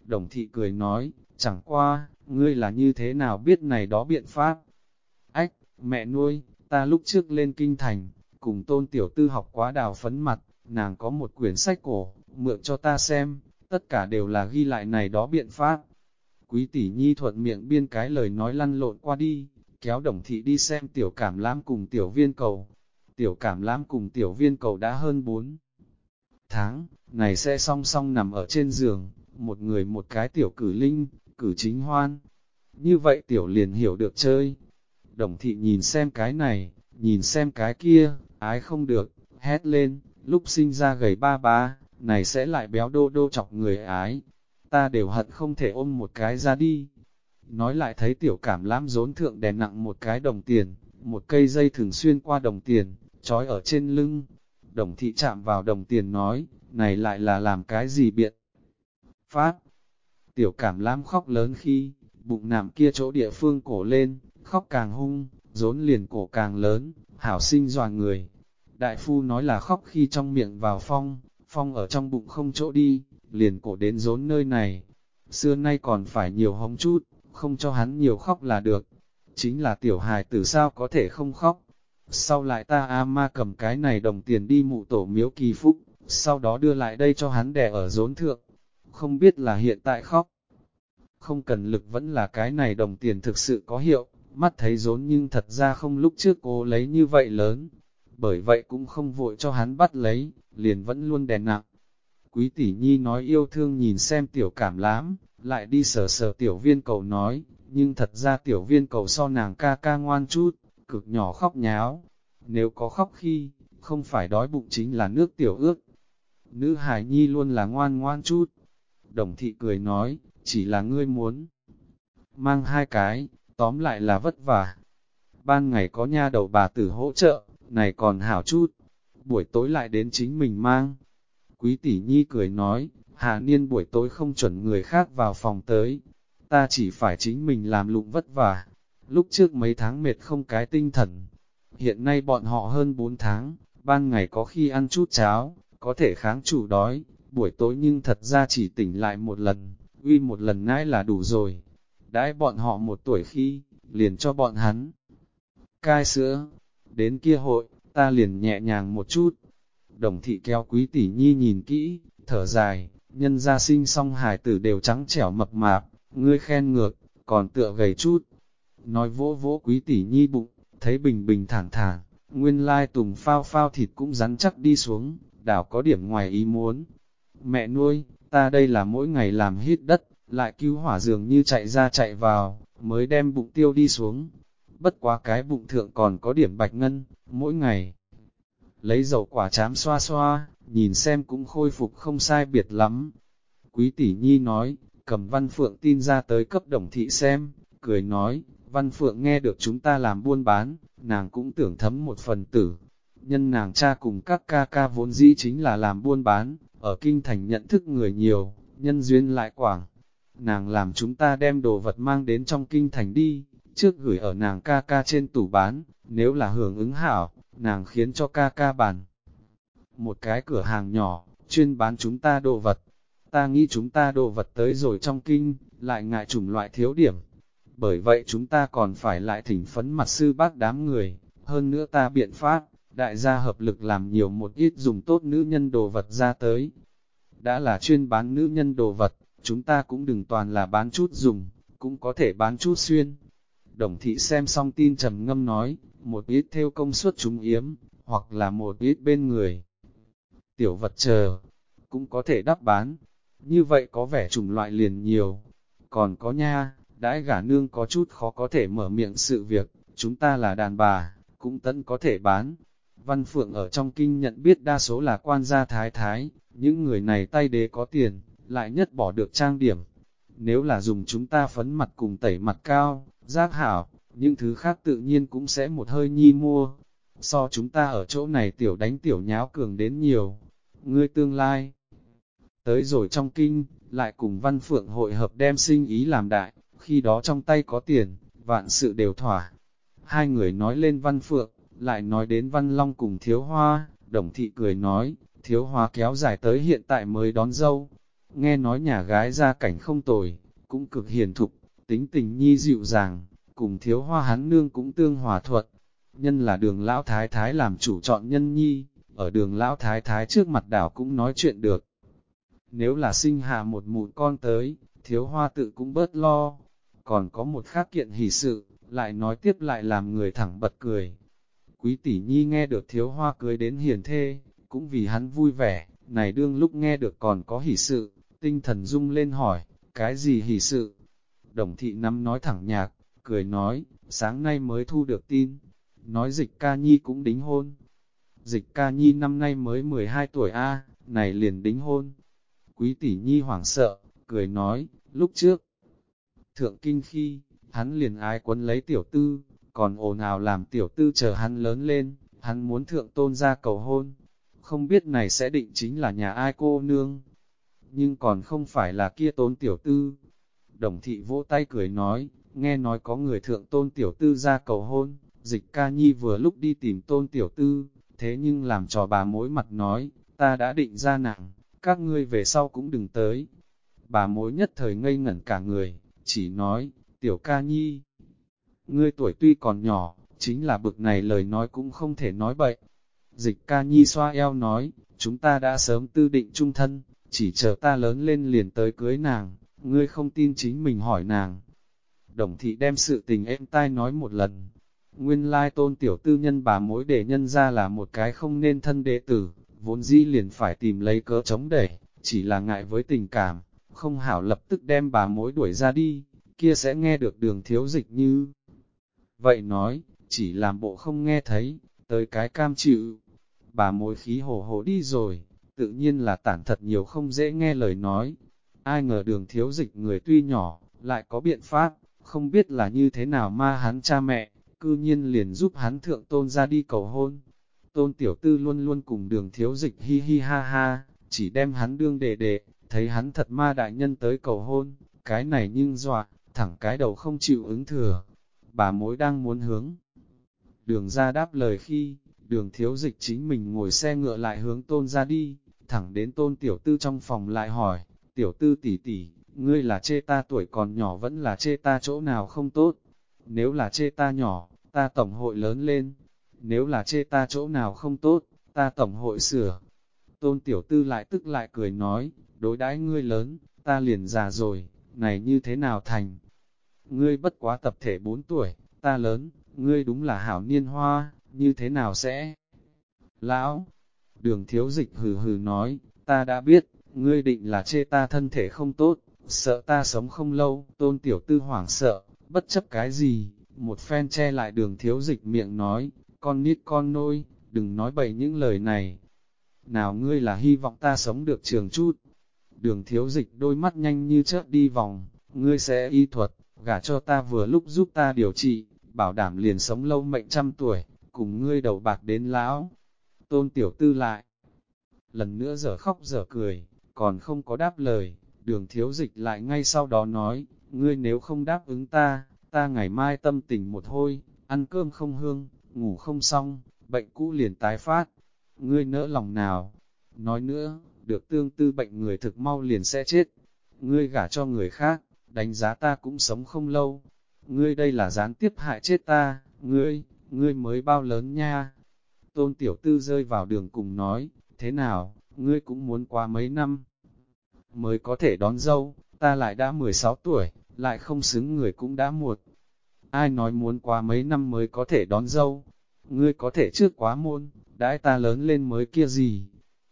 Đồng thị cười nói, chẳng qua, ngươi là như thế nào biết này đó biện pháp. Ách, mẹ nuôi, ta lúc trước lên kinh thành, cùng tôn tiểu tư học quá đào phấn mặt, nàng có một quyển sách cổ, mượn cho ta xem, tất cả đều là ghi lại này đó biện pháp. Quý tỷ nhi thuận miệng biên cái lời nói lăn lộn qua đi, kéo đồng thị đi xem tiểu cảm lãm cùng tiểu viên cầu. Tiểu cảm lãm cùng tiểu viên cầu đã hơn 4 tháng, này sẽ song song nằm ở trên giường, một người một cái tiểu cử linh, cử chính hoan. Như vậy tiểu liền hiểu được chơi. Đồng thị nhìn xem cái này, nhìn xem cái kia, ái không được, hét lên, lúc sinh ra gầy ba ba, này sẽ lại béo đô đô chọc người ái. Ta đều hận không thể ôm một cái ra đi. Nói lại thấy tiểu cảm lãm rốn thượng đè nặng một cái đồng tiền, một cây dây thường xuyên qua đồng tiền, trói ở trên lưng. Đồng thị chạm vào đồng tiền nói, này lại là làm cái gì biện? Pháp. Tiểu cảm lãm khóc lớn khi, bụng nằm kia chỗ địa phương cổ lên, khóc càng hung, rốn liền cổ càng lớn, hảo sinh dòa người. Đại phu nói là khóc khi trong miệng vào phong, phong ở trong bụng không chỗ đi, liền cổ đến rốn nơi này. Xưa nay còn phải nhiều hống chút, không cho hắn nhiều khóc là được. Chính là tiểu hài tử sao có thể không khóc. Sau lại ta A ma cầm cái này đồng tiền đi mụ tổ miếu kỳ phúc, sau đó đưa lại đây cho hắn đè ở rốn thượng. Không biết là hiện tại khóc. Không cần lực vẫn là cái này đồng tiền thực sự có hiệu, mắt thấy rốn nhưng thật ra không lúc trước cô lấy như vậy lớn. Bởi vậy cũng không vội cho hắn bắt lấy, liền vẫn luôn đè nặng. Quý tỷ nhi nói yêu thương nhìn xem tiểu cảm lắm lại đi sờ sờ tiểu viên cầu nói, nhưng thật ra tiểu viên cầu so nàng ca ca ngoan chút, cực nhỏ khóc nháo. Nếu có khóc khi, không phải đói bụng chính là nước tiểu ước. Nữ hải nhi luôn là ngoan ngoan chút. Đồng thị cười nói, chỉ là ngươi muốn. Mang hai cái, tóm lại là vất vả. Ban ngày có nha đầu bà tử hỗ trợ, này còn hảo chút. Buổi tối lại đến chính mình mang. Quý tỷ nhi cười nói, Hà Niên buổi tối không chuẩn người khác vào phòng tới. Ta chỉ phải chính mình làm lụng vất vả. Lúc trước mấy tháng mệt không cái tinh thần. Hiện nay bọn họ hơn 4 tháng, ban ngày có khi ăn chút cháo, có thể kháng chủ đói, buổi tối nhưng thật ra chỉ tỉnh lại một lần, uy một lần nãy là đủ rồi. Đãi bọn họ một tuổi khi, liền cho bọn hắn. Cai sữa, đến kia hội, ta liền nhẹ nhàng một chút. Đồng thị kéo quý tỷ nhi nhìn kỹ, thở dài, nhân gia sinh xong hải tử đều trắng trẻo mập mạp, ngươi khen ngược, còn tựa gầy chút. Nói vỗ vỗ quý tỷ nhi bụng, thấy bình bình thản thản, nguyên lai tùng phao phao thịt cũng rắn chắc đi xuống, đảo có điểm ngoài ý muốn. Mẹ nuôi, ta đây là mỗi ngày làm hít đất, lại cứu hỏa dường như chạy ra chạy vào, mới đem bụng tiêu đi xuống. Bất quá cái bụng thượng còn có điểm bạch ngân, mỗi ngày. Lấy dầu quả chám xoa xoa, nhìn xem cũng khôi phục không sai biệt lắm. Quý tỷ nhi nói, cầm văn phượng tin ra tới cấp đồng thị xem, cười nói, văn phượng nghe được chúng ta làm buôn bán, nàng cũng tưởng thấm một phần tử. Nhân nàng cha cùng các ca ca vốn dĩ chính là làm buôn bán, ở kinh thành nhận thức người nhiều, nhân duyên lại quảng. Nàng làm chúng ta đem đồ vật mang đến trong kinh thành đi, trước gửi ở nàng ca ca trên tủ bán, nếu là hưởng ứng hảo, nàng khiến cho ca ca bàn. Một cái cửa hàng nhỏ, chuyên bán chúng ta đồ vật. Ta nghĩ chúng ta đồ vật tới rồi trong kinh, lại ngại chủng loại thiếu điểm. Bởi vậy chúng ta còn phải lại thỉnh phấn mặt sư bác đám người, hơn nữa ta biện pháp, đại gia hợp lực làm nhiều một ít dùng tốt nữ nhân đồ vật ra tới. Đã là chuyên bán nữ nhân đồ vật, chúng ta cũng đừng toàn là bán chút dùng, cũng có thể bán chút xuyên. Đồng thị xem xong tin trầm ngâm nói, một ít theo công suất chúng yếm, hoặc là một ít bên người. Tiểu vật chờ, cũng có thể đắp bán. Như vậy có vẻ chủng loại liền nhiều. Còn có nha, đãi gả nương có chút khó có thể mở miệng sự việc, chúng ta là đàn bà, cũng tận có thể bán. Văn Phượng ở trong kinh nhận biết đa số là quan gia thái thái, những người này tay đế có tiền, lại nhất bỏ được trang điểm. Nếu là dùng chúng ta phấn mặt cùng tẩy mặt cao, giác hảo, những thứ khác tự nhiên cũng sẽ một hơi nhi mua. So chúng ta ở chỗ này tiểu đánh tiểu nháo cường đến nhiều. Ngươi tương lai. Tới rồi trong kinh, lại cùng văn phượng hội hợp đem sinh ý làm đại, khi đó trong tay có tiền, vạn sự đều thỏa. Hai người nói lên văn phượng, lại nói đến văn long cùng thiếu hoa, đồng thị cười nói, thiếu hoa kéo dài tới hiện tại mới đón dâu. Nghe nói nhà gái ra cảnh không tồi, cũng cực hiền thục, tính tình nhi dịu dàng, cùng thiếu hoa hắn nương cũng tương hòa thuận. Nhân là đường lão thái thái làm chủ chọn nhân nhi, ở đường lão thái thái trước mặt đảo cũng nói chuyện được. Nếu là sinh hạ một mụn con tới, thiếu hoa tự cũng bớt lo. Còn có một khác kiện hỷ sự, lại nói tiếp lại làm người thẳng bật cười. Quý tỷ nhi nghe được thiếu hoa cưới đến hiền thê, cũng vì hắn vui vẻ, này đương lúc nghe được còn có hỷ sự, tinh thần rung lên hỏi, cái gì hỷ sự? Đồng thị năm nói thẳng nhạc, cười nói, sáng nay mới thu được tin, nói dịch ca nhi cũng đính hôn. Dịch ca nhi năm nay mới 12 tuổi A, này liền đính hôn. Quý tỷ nhi hoảng sợ, cười nói, lúc trước, thượng kinh khi, hắn liền ai quấn lấy tiểu tư, còn ồn ào làm tiểu tư chờ hắn lớn lên, hắn muốn thượng tôn ra cầu hôn. Không biết này sẽ định chính là nhà ai cô nương, nhưng còn không phải là kia tôn tiểu tư. Đồng thị vỗ tay cười nói, nghe nói có người thượng tôn tiểu tư ra cầu hôn, dịch ca nhi vừa lúc đi tìm tôn tiểu tư, thế nhưng làm cho bà mối mặt nói, ta đã định ra nặng, các ngươi về sau cũng đừng tới. Bà mối nhất thời ngây ngẩn cả người, chỉ nói, tiểu ca nhi, ngươi tuổi tuy còn nhỏ, chính là bực này lời nói cũng không thể nói bậy. Dịch ca nhi xoa eo nói, chúng ta đã sớm tư định trung thân, chỉ chờ ta lớn lên liền tới cưới nàng, ngươi không tin chính mình hỏi nàng. Đồng thị đem sự tình êm tai nói một lần. Nguyên lai tôn tiểu tư nhân bà mối để nhân ra là một cái không nên thân đệ tử, vốn dĩ liền phải tìm lấy cớ chống đẩy, chỉ là ngại với tình cảm, không hảo lập tức đem bà mối đuổi ra đi, kia sẽ nghe được đường thiếu dịch như. Vậy nói, chỉ làm bộ không nghe thấy, tới cái cam chịu. Bà mối khí hồ hồ đi rồi, tự nhiên là tản thật nhiều không dễ nghe lời nói. Ai ngờ đường thiếu dịch người tuy nhỏ, lại có biện pháp, không biết là như thế nào ma hắn cha mẹ, cư nhiên liền giúp hắn thượng tôn ra đi cầu hôn. Tôn tiểu tư luôn luôn cùng đường thiếu dịch hi hi ha ha, chỉ đem hắn đương đệ đệ, thấy hắn thật ma đại nhân tới cầu hôn, cái này nhưng dọa, thẳng cái đầu không chịu ứng thừa. Bà mối đang muốn hướng. Đường ra đáp lời khi, đường thiếu dịch chính mình ngồi xe ngựa lại hướng tôn ra đi, thẳng đến tôn tiểu tư trong phòng lại hỏi, tiểu tư tỷ tỷ, ngươi là chê ta tuổi còn nhỏ vẫn là chê ta chỗ nào không tốt. Nếu là chê ta nhỏ, ta tổng hội lớn lên. Nếu là chê ta chỗ nào không tốt, ta tổng hội sửa. Tôn tiểu tư lại tức lại cười nói, đối đãi ngươi lớn, ta liền già rồi, này như thế nào thành? Ngươi bất quá tập thể 4 tuổi, ta lớn, ngươi đúng là hảo niên hoa, như thế nào sẽ? Lão, đường thiếu dịch hừ hừ nói, ta đã biết, ngươi định là chê ta thân thể không tốt, sợ ta sống không lâu, tôn tiểu tư hoảng sợ, bất chấp cái gì, một phen che lại đường thiếu dịch miệng nói, con nít con nôi, đừng nói bậy những lời này. Nào ngươi là hy vọng ta sống được trường chút. Đường thiếu dịch đôi mắt nhanh như chớp đi vòng, ngươi sẽ y thuật, gả cho ta vừa lúc giúp ta điều trị, bảo đảm liền sống lâu mệnh trăm tuổi, cùng ngươi đầu bạc đến lão. Tôn tiểu tư lại, lần nữa giờ khóc giờ cười, còn không có đáp lời, đường thiếu dịch lại ngay sau đó nói, ngươi nếu không đáp ứng ta, ta ngày mai tâm tình một hôi, ăn cơm không hương, ngủ không xong, bệnh cũ liền tái phát, ngươi nỡ lòng nào. Nói nữa, được tương tư bệnh người thực mau liền sẽ chết, ngươi gả cho người khác, đánh giá ta cũng sống không lâu, ngươi đây là gián tiếp hại chết ta, ngươi, ngươi mới bao lớn nha. Tôn tiểu tư rơi vào đường cùng nói, thế nào, ngươi cũng muốn qua mấy năm, mới có thể đón dâu, ta lại đã 16 tuổi, lại không xứng người cũng đã muộn. Ai nói muốn qua mấy năm mới có thể đón dâu, ngươi có thể trước quá môn, đãi ta lớn lên mới kia gì.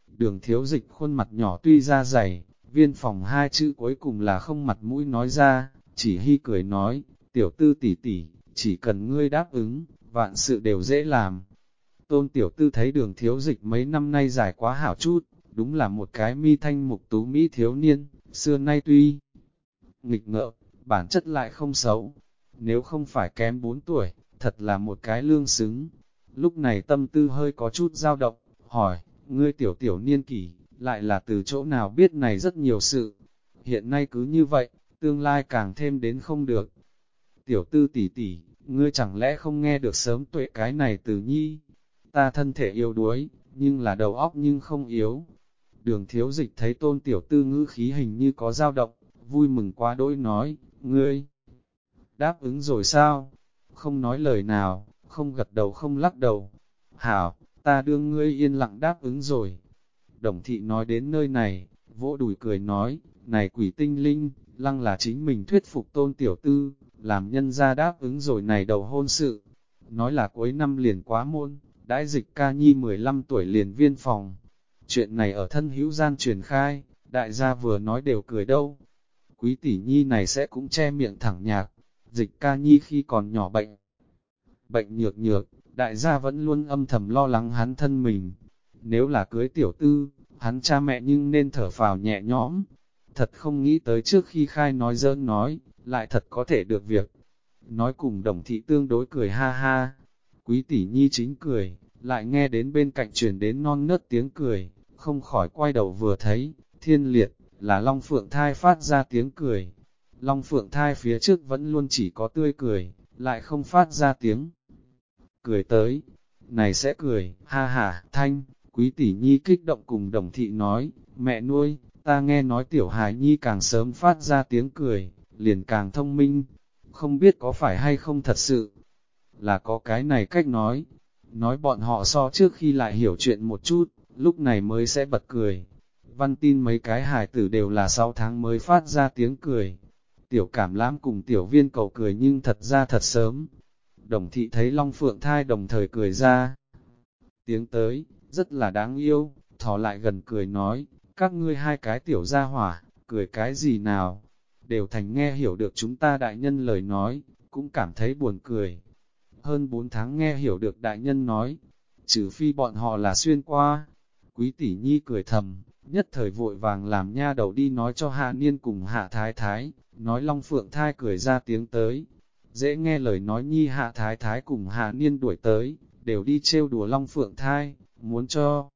Đường thiếu dịch khuôn mặt nhỏ tuy ra dày, viên phòng hai chữ cuối cùng là không mặt mũi nói ra, chỉ hy cười nói, tiểu tư tỷ tỷ, chỉ cần ngươi đáp ứng, vạn sự đều dễ làm. Tôn tiểu tư thấy đường thiếu dịch mấy năm nay dài quá hảo chút, đúng là một cái mi thanh mục tú Mỹ thiếu niên, xưa nay tuy nghịch ngợ, bản chất lại không xấu. Nếu không phải kém 4 tuổi, thật là một cái lương xứng. Lúc này tâm tư hơi có chút dao động, hỏi, ngươi tiểu tiểu niên kỷ, lại là từ chỗ nào biết này rất nhiều sự. Hiện nay cứ như vậy, tương lai càng thêm đến không được. Tiểu tư tỷ tỷ, ngươi chẳng lẽ không nghe được sớm tuệ cái này từ nhi? Ta thân thể yếu đuối, nhưng là đầu óc nhưng không yếu, Đường thiếu dịch thấy tôn tiểu tư ngữ khí hình như có dao động, vui mừng quá đỗi nói, ngươi, đáp ứng rồi sao? Không nói lời nào, không gật đầu không lắc đầu. Hảo, ta đương ngươi yên lặng đáp ứng rồi. Đồng thị nói đến nơi này, vỗ đùi cười nói, này quỷ tinh linh, lăng là chính mình thuyết phục tôn tiểu tư, làm nhân ra đáp ứng rồi này đầu hôn sự. Nói là cuối năm liền quá môn, đãi dịch ca nhi 15 tuổi liền viên phòng, Chuyện này ở thân hữu gian truyền khai, đại gia vừa nói đều cười đâu. Quý tỷ nhi này sẽ cũng che miệng thẳng nhạc, dịch ca nhi khi còn nhỏ bệnh. Bệnh nhược nhược, đại gia vẫn luôn âm thầm lo lắng hắn thân mình. Nếu là cưới tiểu tư, hắn cha mẹ nhưng nên thở phào nhẹ nhõm. Thật không nghĩ tới trước khi khai nói dơn nói, lại thật có thể được việc. Nói cùng đồng thị tương đối cười ha ha. Quý tỷ nhi chính cười, lại nghe đến bên cạnh truyền đến non nớt tiếng cười, không khỏi quay đầu vừa thấy, thiên liệt, là Long Phượng Thai phát ra tiếng cười. Long Phượng Thai phía trước vẫn luôn chỉ có tươi cười, lại không phát ra tiếng. Cười tới, này sẽ cười, ha ha, thanh, quý tỷ nhi kích động cùng đồng thị nói, mẹ nuôi, ta nghe nói tiểu hài nhi càng sớm phát ra tiếng cười, liền càng thông minh, không biết có phải hay không thật sự, là có cái này cách nói, nói bọn họ so trước khi lại hiểu chuyện một chút, lúc này mới sẽ bật cười. Văn tin mấy cái hài tử đều là 6 tháng mới phát ra tiếng cười. Tiểu cảm lãm cùng tiểu viên cầu cười nhưng thật ra thật sớm. Đồng thị thấy Long Phượng thai đồng thời cười ra. Tiếng tới, rất là đáng yêu, thò lại gần cười nói, các ngươi hai cái tiểu gia hỏa, cười cái gì nào? Đều thành nghe hiểu được chúng ta đại nhân lời nói, cũng cảm thấy buồn cười. Hơn 4 tháng nghe hiểu được đại nhân nói, trừ phi bọn họ là xuyên qua, Quý tỷ nhi cười thầm, nhất thời vội vàng làm nha đầu đi nói cho hạ niên cùng hạ thái thái, nói long phượng thai cười ra tiếng tới. Dễ nghe lời nói nhi hạ thái thái cùng hạ niên đuổi tới, đều đi trêu đùa long phượng thai, muốn cho.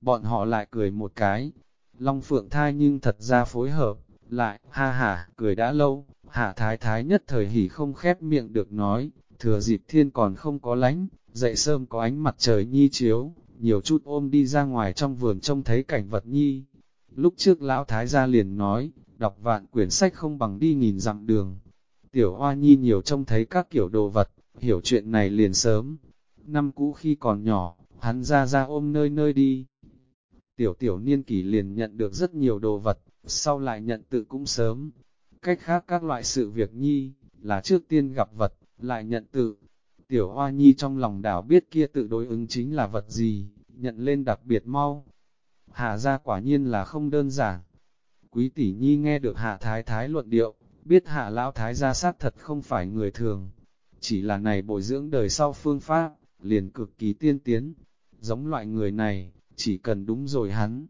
Bọn họ lại cười một cái, long phượng thai nhưng thật ra phối hợp, lại, ha ha, cười đã lâu, hạ thái thái nhất thời hỉ không khép miệng được nói, thừa dịp thiên còn không có lánh, dậy sớm có ánh mặt trời nhi chiếu, nhiều chút ôm đi ra ngoài trong vườn trông thấy cảnh vật nhi. Lúc trước lão thái gia liền nói, đọc vạn quyển sách không bằng đi nghìn dặm đường. Tiểu hoa nhi nhiều trông thấy các kiểu đồ vật, hiểu chuyện này liền sớm. Năm cũ khi còn nhỏ, hắn ra ra ôm nơi nơi đi. Tiểu tiểu niên kỷ liền nhận được rất nhiều đồ vật, sau lại nhận tự cũng sớm. Cách khác các loại sự việc nhi, là trước tiên gặp vật, lại nhận tự, Tiểu Hoa Nhi trong lòng đảo biết kia tự đối ứng chính là vật gì, nhận lên đặc biệt mau. Hạ ra quả nhiên là không đơn giản. Quý tỷ Nhi nghe được Hạ Thái Thái luận điệu, biết hạ lão thái gia sát thật không phải người thường, chỉ là này bồi dưỡng đời sau phương pháp, liền cực kỳ tiên tiến. Giống loại người này, chỉ cần đúng rồi hắn.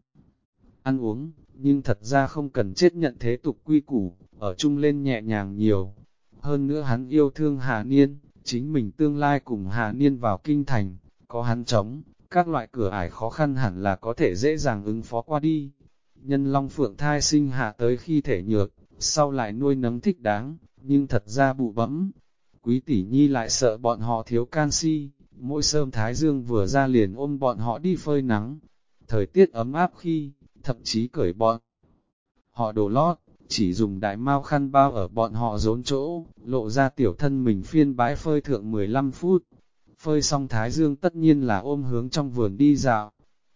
Ăn uống, nhưng thật ra không cần chết nhận thế tục quy củ, ở chung lên nhẹ nhàng nhiều. Hơn nữa hắn yêu thương Hà Niên, chính mình tương lai cùng Hà Niên vào kinh thành, có hắn chống, các loại cửa ải khó khăn hẳn là có thể dễ dàng ứng phó qua đi. Nhân Long Phượng thai sinh hạ tới khi thể nhược, sau lại nuôi nấng thích đáng, nhưng thật ra bụ bẫm. Quý tỷ nhi lại sợ bọn họ thiếu canxi, mỗi sớm thái dương vừa ra liền ôm bọn họ đi phơi nắng. Thời tiết ấm áp khi, thậm chí cởi bọn. Họ đồ lót, chỉ dùng đại mao khăn bao ở bọn họ rốn chỗ, lộ ra tiểu thân mình phiên bãi phơi thượng 15 phút. Phơi xong thái dương tất nhiên là ôm hướng trong vườn đi dạo.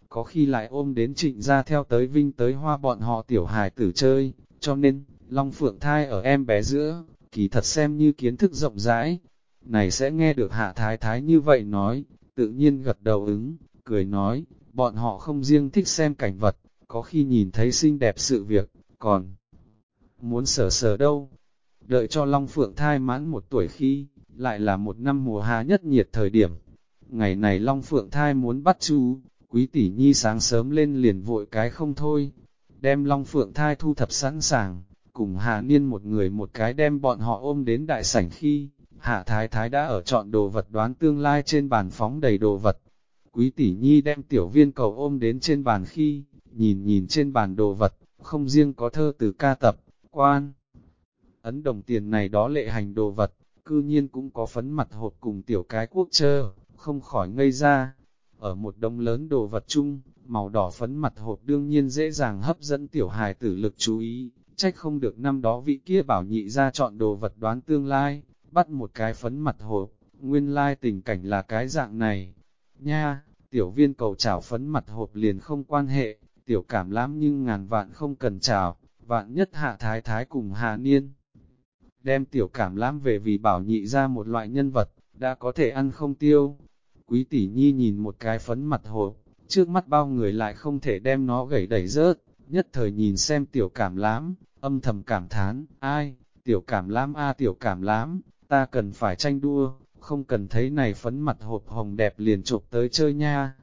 Có khi lại ôm đến trịnh ra theo tới vinh tới hoa bọn họ tiểu hài tử chơi, cho nên, Long Phượng thai ở em bé giữa, kỳ thật xem như kiến thức rộng rãi. Này sẽ nghe được hạ thái thái như vậy nói, tự nhiên gật đầu ứng, cười nói, bọn họ không riêng thích xem cảnh vật, có khi nhìn thấy xinh đẹp sự việc, còn muốn sở sở đâu. Đợi cho Long Phượng thai mãn một tuổi khi, lại là một năm mùa hạ nhất nhiệt thời điểm. Ngày này Long Phượng thai muốn bắt chú, quý tỷ nhi sáng sớm lên liền vội cái không thôi, đem Long Phượng thai thu thập sẵn sàng, cùng Hà Niên một người một cái đem bọn họ ôm đến đại sảnh khi, Hạ Thái Thái đã ở chọn đồ vật đoán tương lai trên bàn phóng đầy đồ vật. Quý tỷ nhi đem tiểu viên cầu ôm đến trên bàn khi, nhìn nhìn trên bàn đồ vật, không riêng có thơ từ ca tập, quan. Ấn đồng tiền này đó lệ hành đồ vật, cư nhiên cũng có phấn mặt hộp cùng tiểu cái quốc chơ, không khỏi ngây ra. Ở một đông lớn đồ vật chung, màu đỏ phấn mặt hộp đương nhiên dễ dàng hấp dẫn tiểu hài tử lực chú ý, trách không được năm đó vị kia bảo nhị ra chọn đồ vật đoán tương lai, bắt một cái phấn mặt hộp, nguyên lai tình cảnh là cái dạng này. Nha, tiểu viên cầu chảo phấn mặt hộp liền không quan hệ, tiểu cảm lãm nhưng ngàn vạn không cần chảo, vạn nhất hạ thái thái cùng hạ niên. Đem tiểu cảm lãm về vì bảo nhị ra một loại nhân vật, đã có thể ăn không tiêu. Quý tỷ nhi nhìn một cái phấn mặt hộp, trước mắt bao người lại không thể đem nó gãy đẩy rớt, nhất thời nhìn xem tiểu cảm lãm, âm thầm cảm thán, ai, tiểu cảm lãm a tiểu cảm lãm, ta cần phải tranh đua, không cần thấy này phấn mặt hộp hồng đẹp liền chụp tới chơi nha.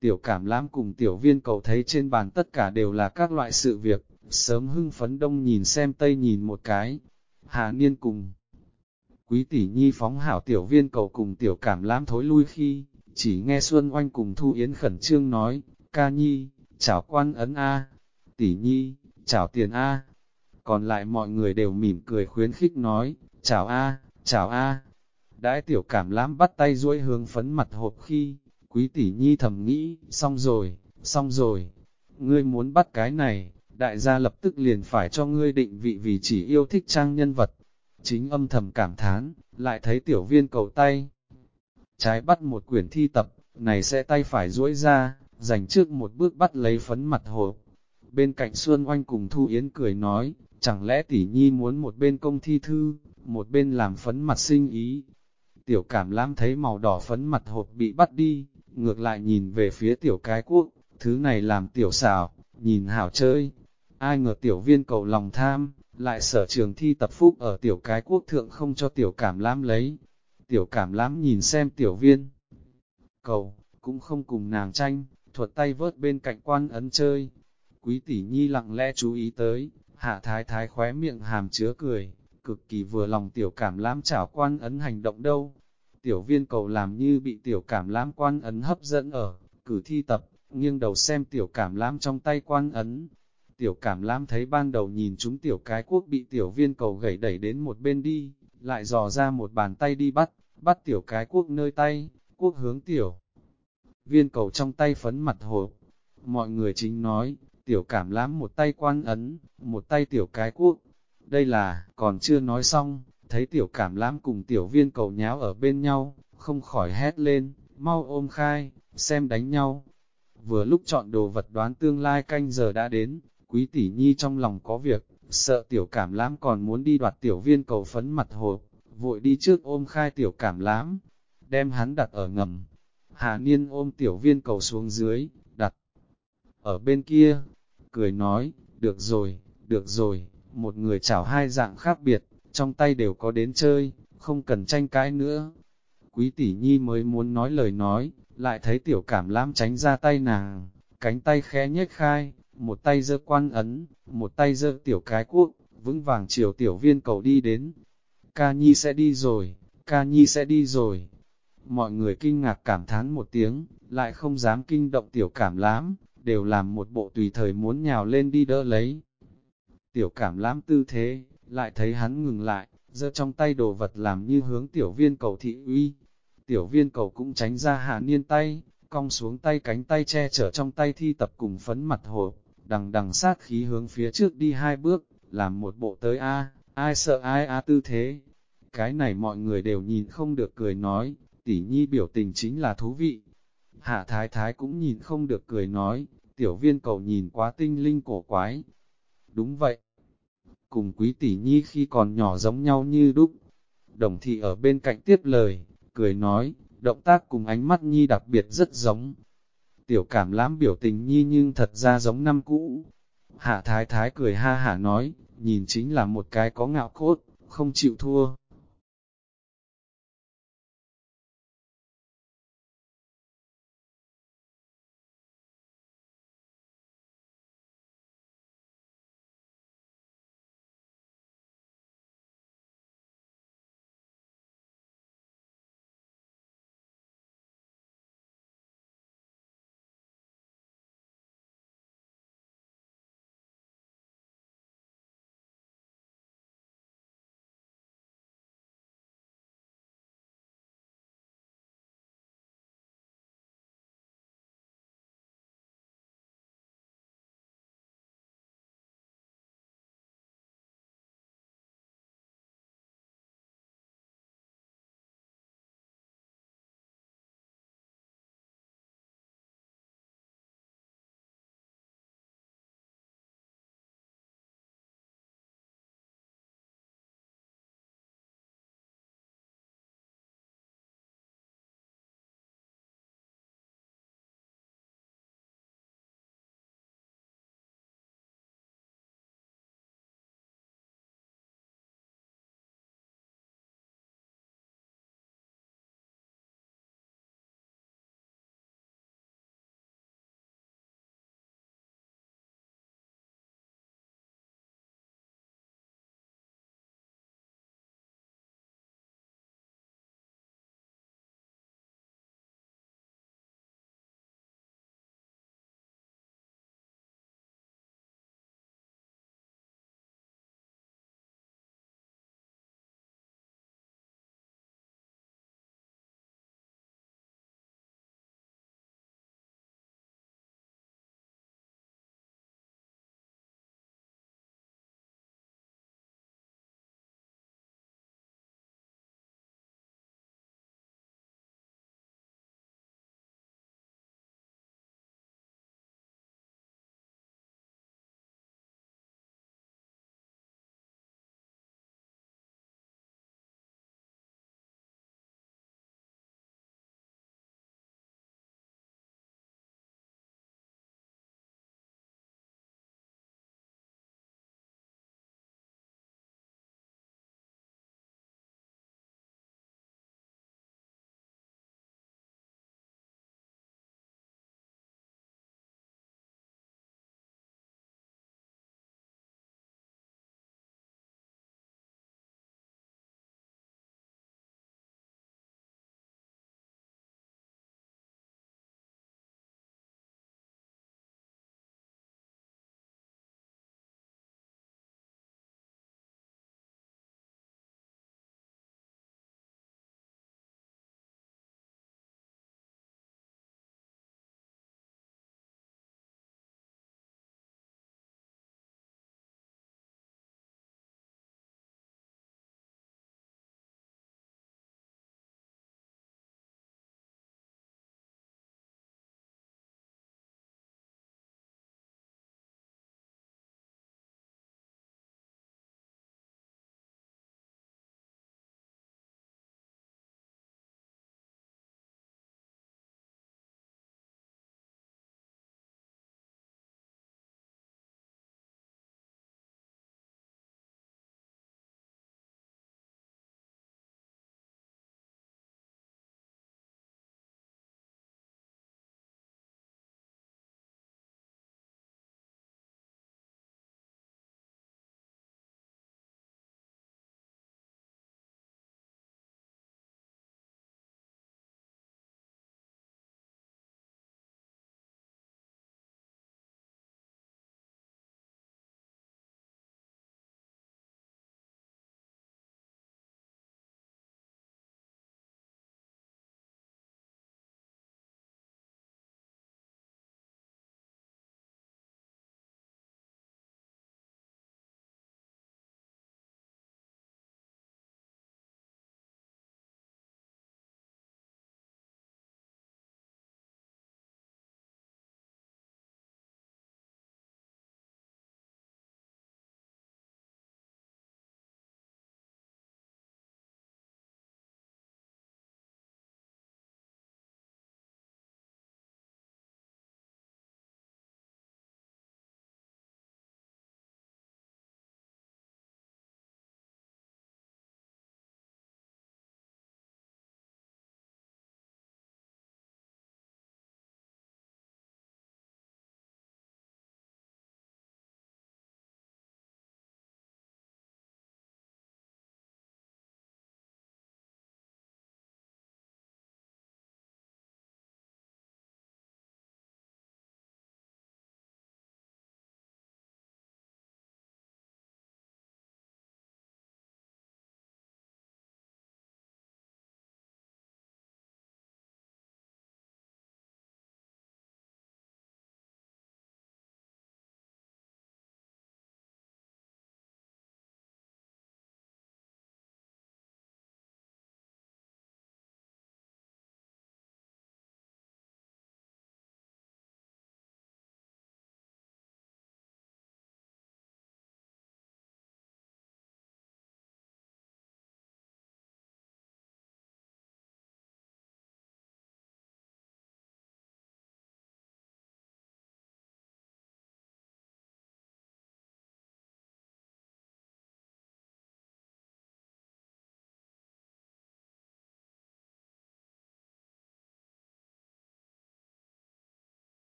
Tiểu cảm lãm cùng tiểu viên cầu thấy trên bàn tất cả đều là các loại sự việc, sớm hưng phấn đông nhìn xem tây nhìn một cái. Hà Niên cùng Quý tỷ nhi phóng hảo tiểu viên cầu cùng tiểu cảm lãm thối lui khi, chỉ nghe Xuân Oanh cùng Thu Yến khẩn trương nói, ca nhi, chào quan ấn A, tỷ nhi, chào tiền A. Còn lại mọi người đều mỉm cười khuyến khích nói, chào A, chào A. Đãi tiểu cảm lãm bắt tay duỗi hướng phấn mặt hộp khi, quý tỷ nhi thầm nghĩ, xong rồi, xong rồi, ngươi muốn bắt cái này, đại gia lập tức liền phải cho ngươi định vị vì chỉ yêu thích trang nhân vật. Chính âm thầm cảm thán, lại thấy tiểu viên cầu tay. Trái bắt một quyển thi tập, này sẽ tay phải duỗi ra, dành trước một bước bắt lấy phấn mặt hộp. Bên cạnh Xuân Oanh cùng Thu Yến cười nói, chẳng lẽ tỷ nhi muốn một bên công thi thư, một bên làm phấn mặt sinh ý. Tiểu cảm lãm thấy màu đỏ phấn mặt hộp bị bắt đi, ngược lại nhìn về phía tiểu cái quốc, thứ này làm tiểu xào, nhìn hảo chơi. Ai ngờ tiểu viên cầu lòng tham, lại sở trường thi tập phúc ở tiểu cái quốc thượng không cho tiểu cảm lãm lấy. Tiểu cảm lãm nhìn xem tiểu viên cầu, cũng không cùng nàng tranh, thuật tay vớt bên cạnh quan ấn chơi. Quý tỷ nhi lặng lẽ chú ý tới, hạ thái thái khóe miệng hàm chứa cười, cực kỳ vừa lòng tiểu cảm lãm chảo quan ấn hành động đâu. Tiểu viên cầu làm như bị tiểu cảm lãm quan ấn hấp dẫn ở, cử thi tập, nghiêng đầu xem tiểu cảm lãm trong tay quan ấn. Tiểu cảm lãm thấy ban đầu nhìn chúng tiểu cái quốc bị tiểu viên cầu gãy đẩy đến một bên đi, lại dò ra một bàn tay đi bắt, bắt tiểu cái quốc nơi tay, quốc hướng tiểu. Viên cầu trong tay phấn mặt hộp, mọi người chính nói, tiểu cảm lãm một tay quan ấn, một tay tiểu cái quốc. Đây là, còn chưa nói xong, thấy tiểu cảm lãm cùng tiểu viên cầu nháo ở bên nhau, không khỏi hét lên, mau ôm khai, xem đánh nhau. Vừa lúc chọn đồ vật đoán tương lai canh giờ đã đến, quý tỷ nhi trong lòng có việc, sợ tiểu cảm lãm còn muốn đi đoạt tiểu viên cầu phấn mặt hộp, vội đi trước ôm khai tiểu cảm lãm, đem hắn đặt ở ngầm. Hà Niên ôm tiểu viên cầu xuống dưới, đặt ở bên kia, cười nói, được rồi, được rồi, một người chảo hai dạng khác biệt, trong tay đều có đến chơi, không cần tranh cãi nữa. Quý tỷ nhi mới muốn nói lời nói, lại thấy tiểu cảm lãm tránh ra tay nàng, cánh tay khẽ nhếch khai, một tay giơ quan ấn, một tay giơ tiểu cái cuốc, vững vàng chiều tiểu viên cầu đi đến. Ca nhi sẽ đi rồi, ca nhi sẽ đi rồi. Mọi người kinh ngạc cảm thán một tiếng, lại không dám kinh động tiểu cảm lãm, đều làm một bộ tùy thời muốn nhào lên đi đỡ lấy. Tiểu cảm lãm tư thế, lại thấy hắn ngừng lại, giơ trong tay đồ vật làm như hướng tiểu viên cầu thị uy. Tiểu viên cầu cũng tránh ra hạ niên tay, cong xuống tay cánh tay che chở trong tay thi tập cùng phấn mặt hộp, đằng đằng sát khí hướng phía trước đi hai bước, làm một bộ tới A, ai sợ ai A tư thế. Cái này mọi người đều nhìn không được cười nói, tỷ nhi biểu tình chính là thú vị. Hạ thái thái cũng nhìn không được cười nói, tiểu viên cầu nhìn quá tinh linh cổ quái. Đúng vậy, cùng quý tỷ nhi khi còn nhỏ giống nhau như đúc. Đồng thị ở bên cạnh tiếp lời, cười nói, động tác cùng ánh mắt nhi đặc biệt rất giống. Tiểu cảm lãm biểu tình nhi nhưng thật ra giống năm cũ. Hạ thái thái cười ha hả nói, nhìn chính là một cái có ngạo cốt, không chịu thua.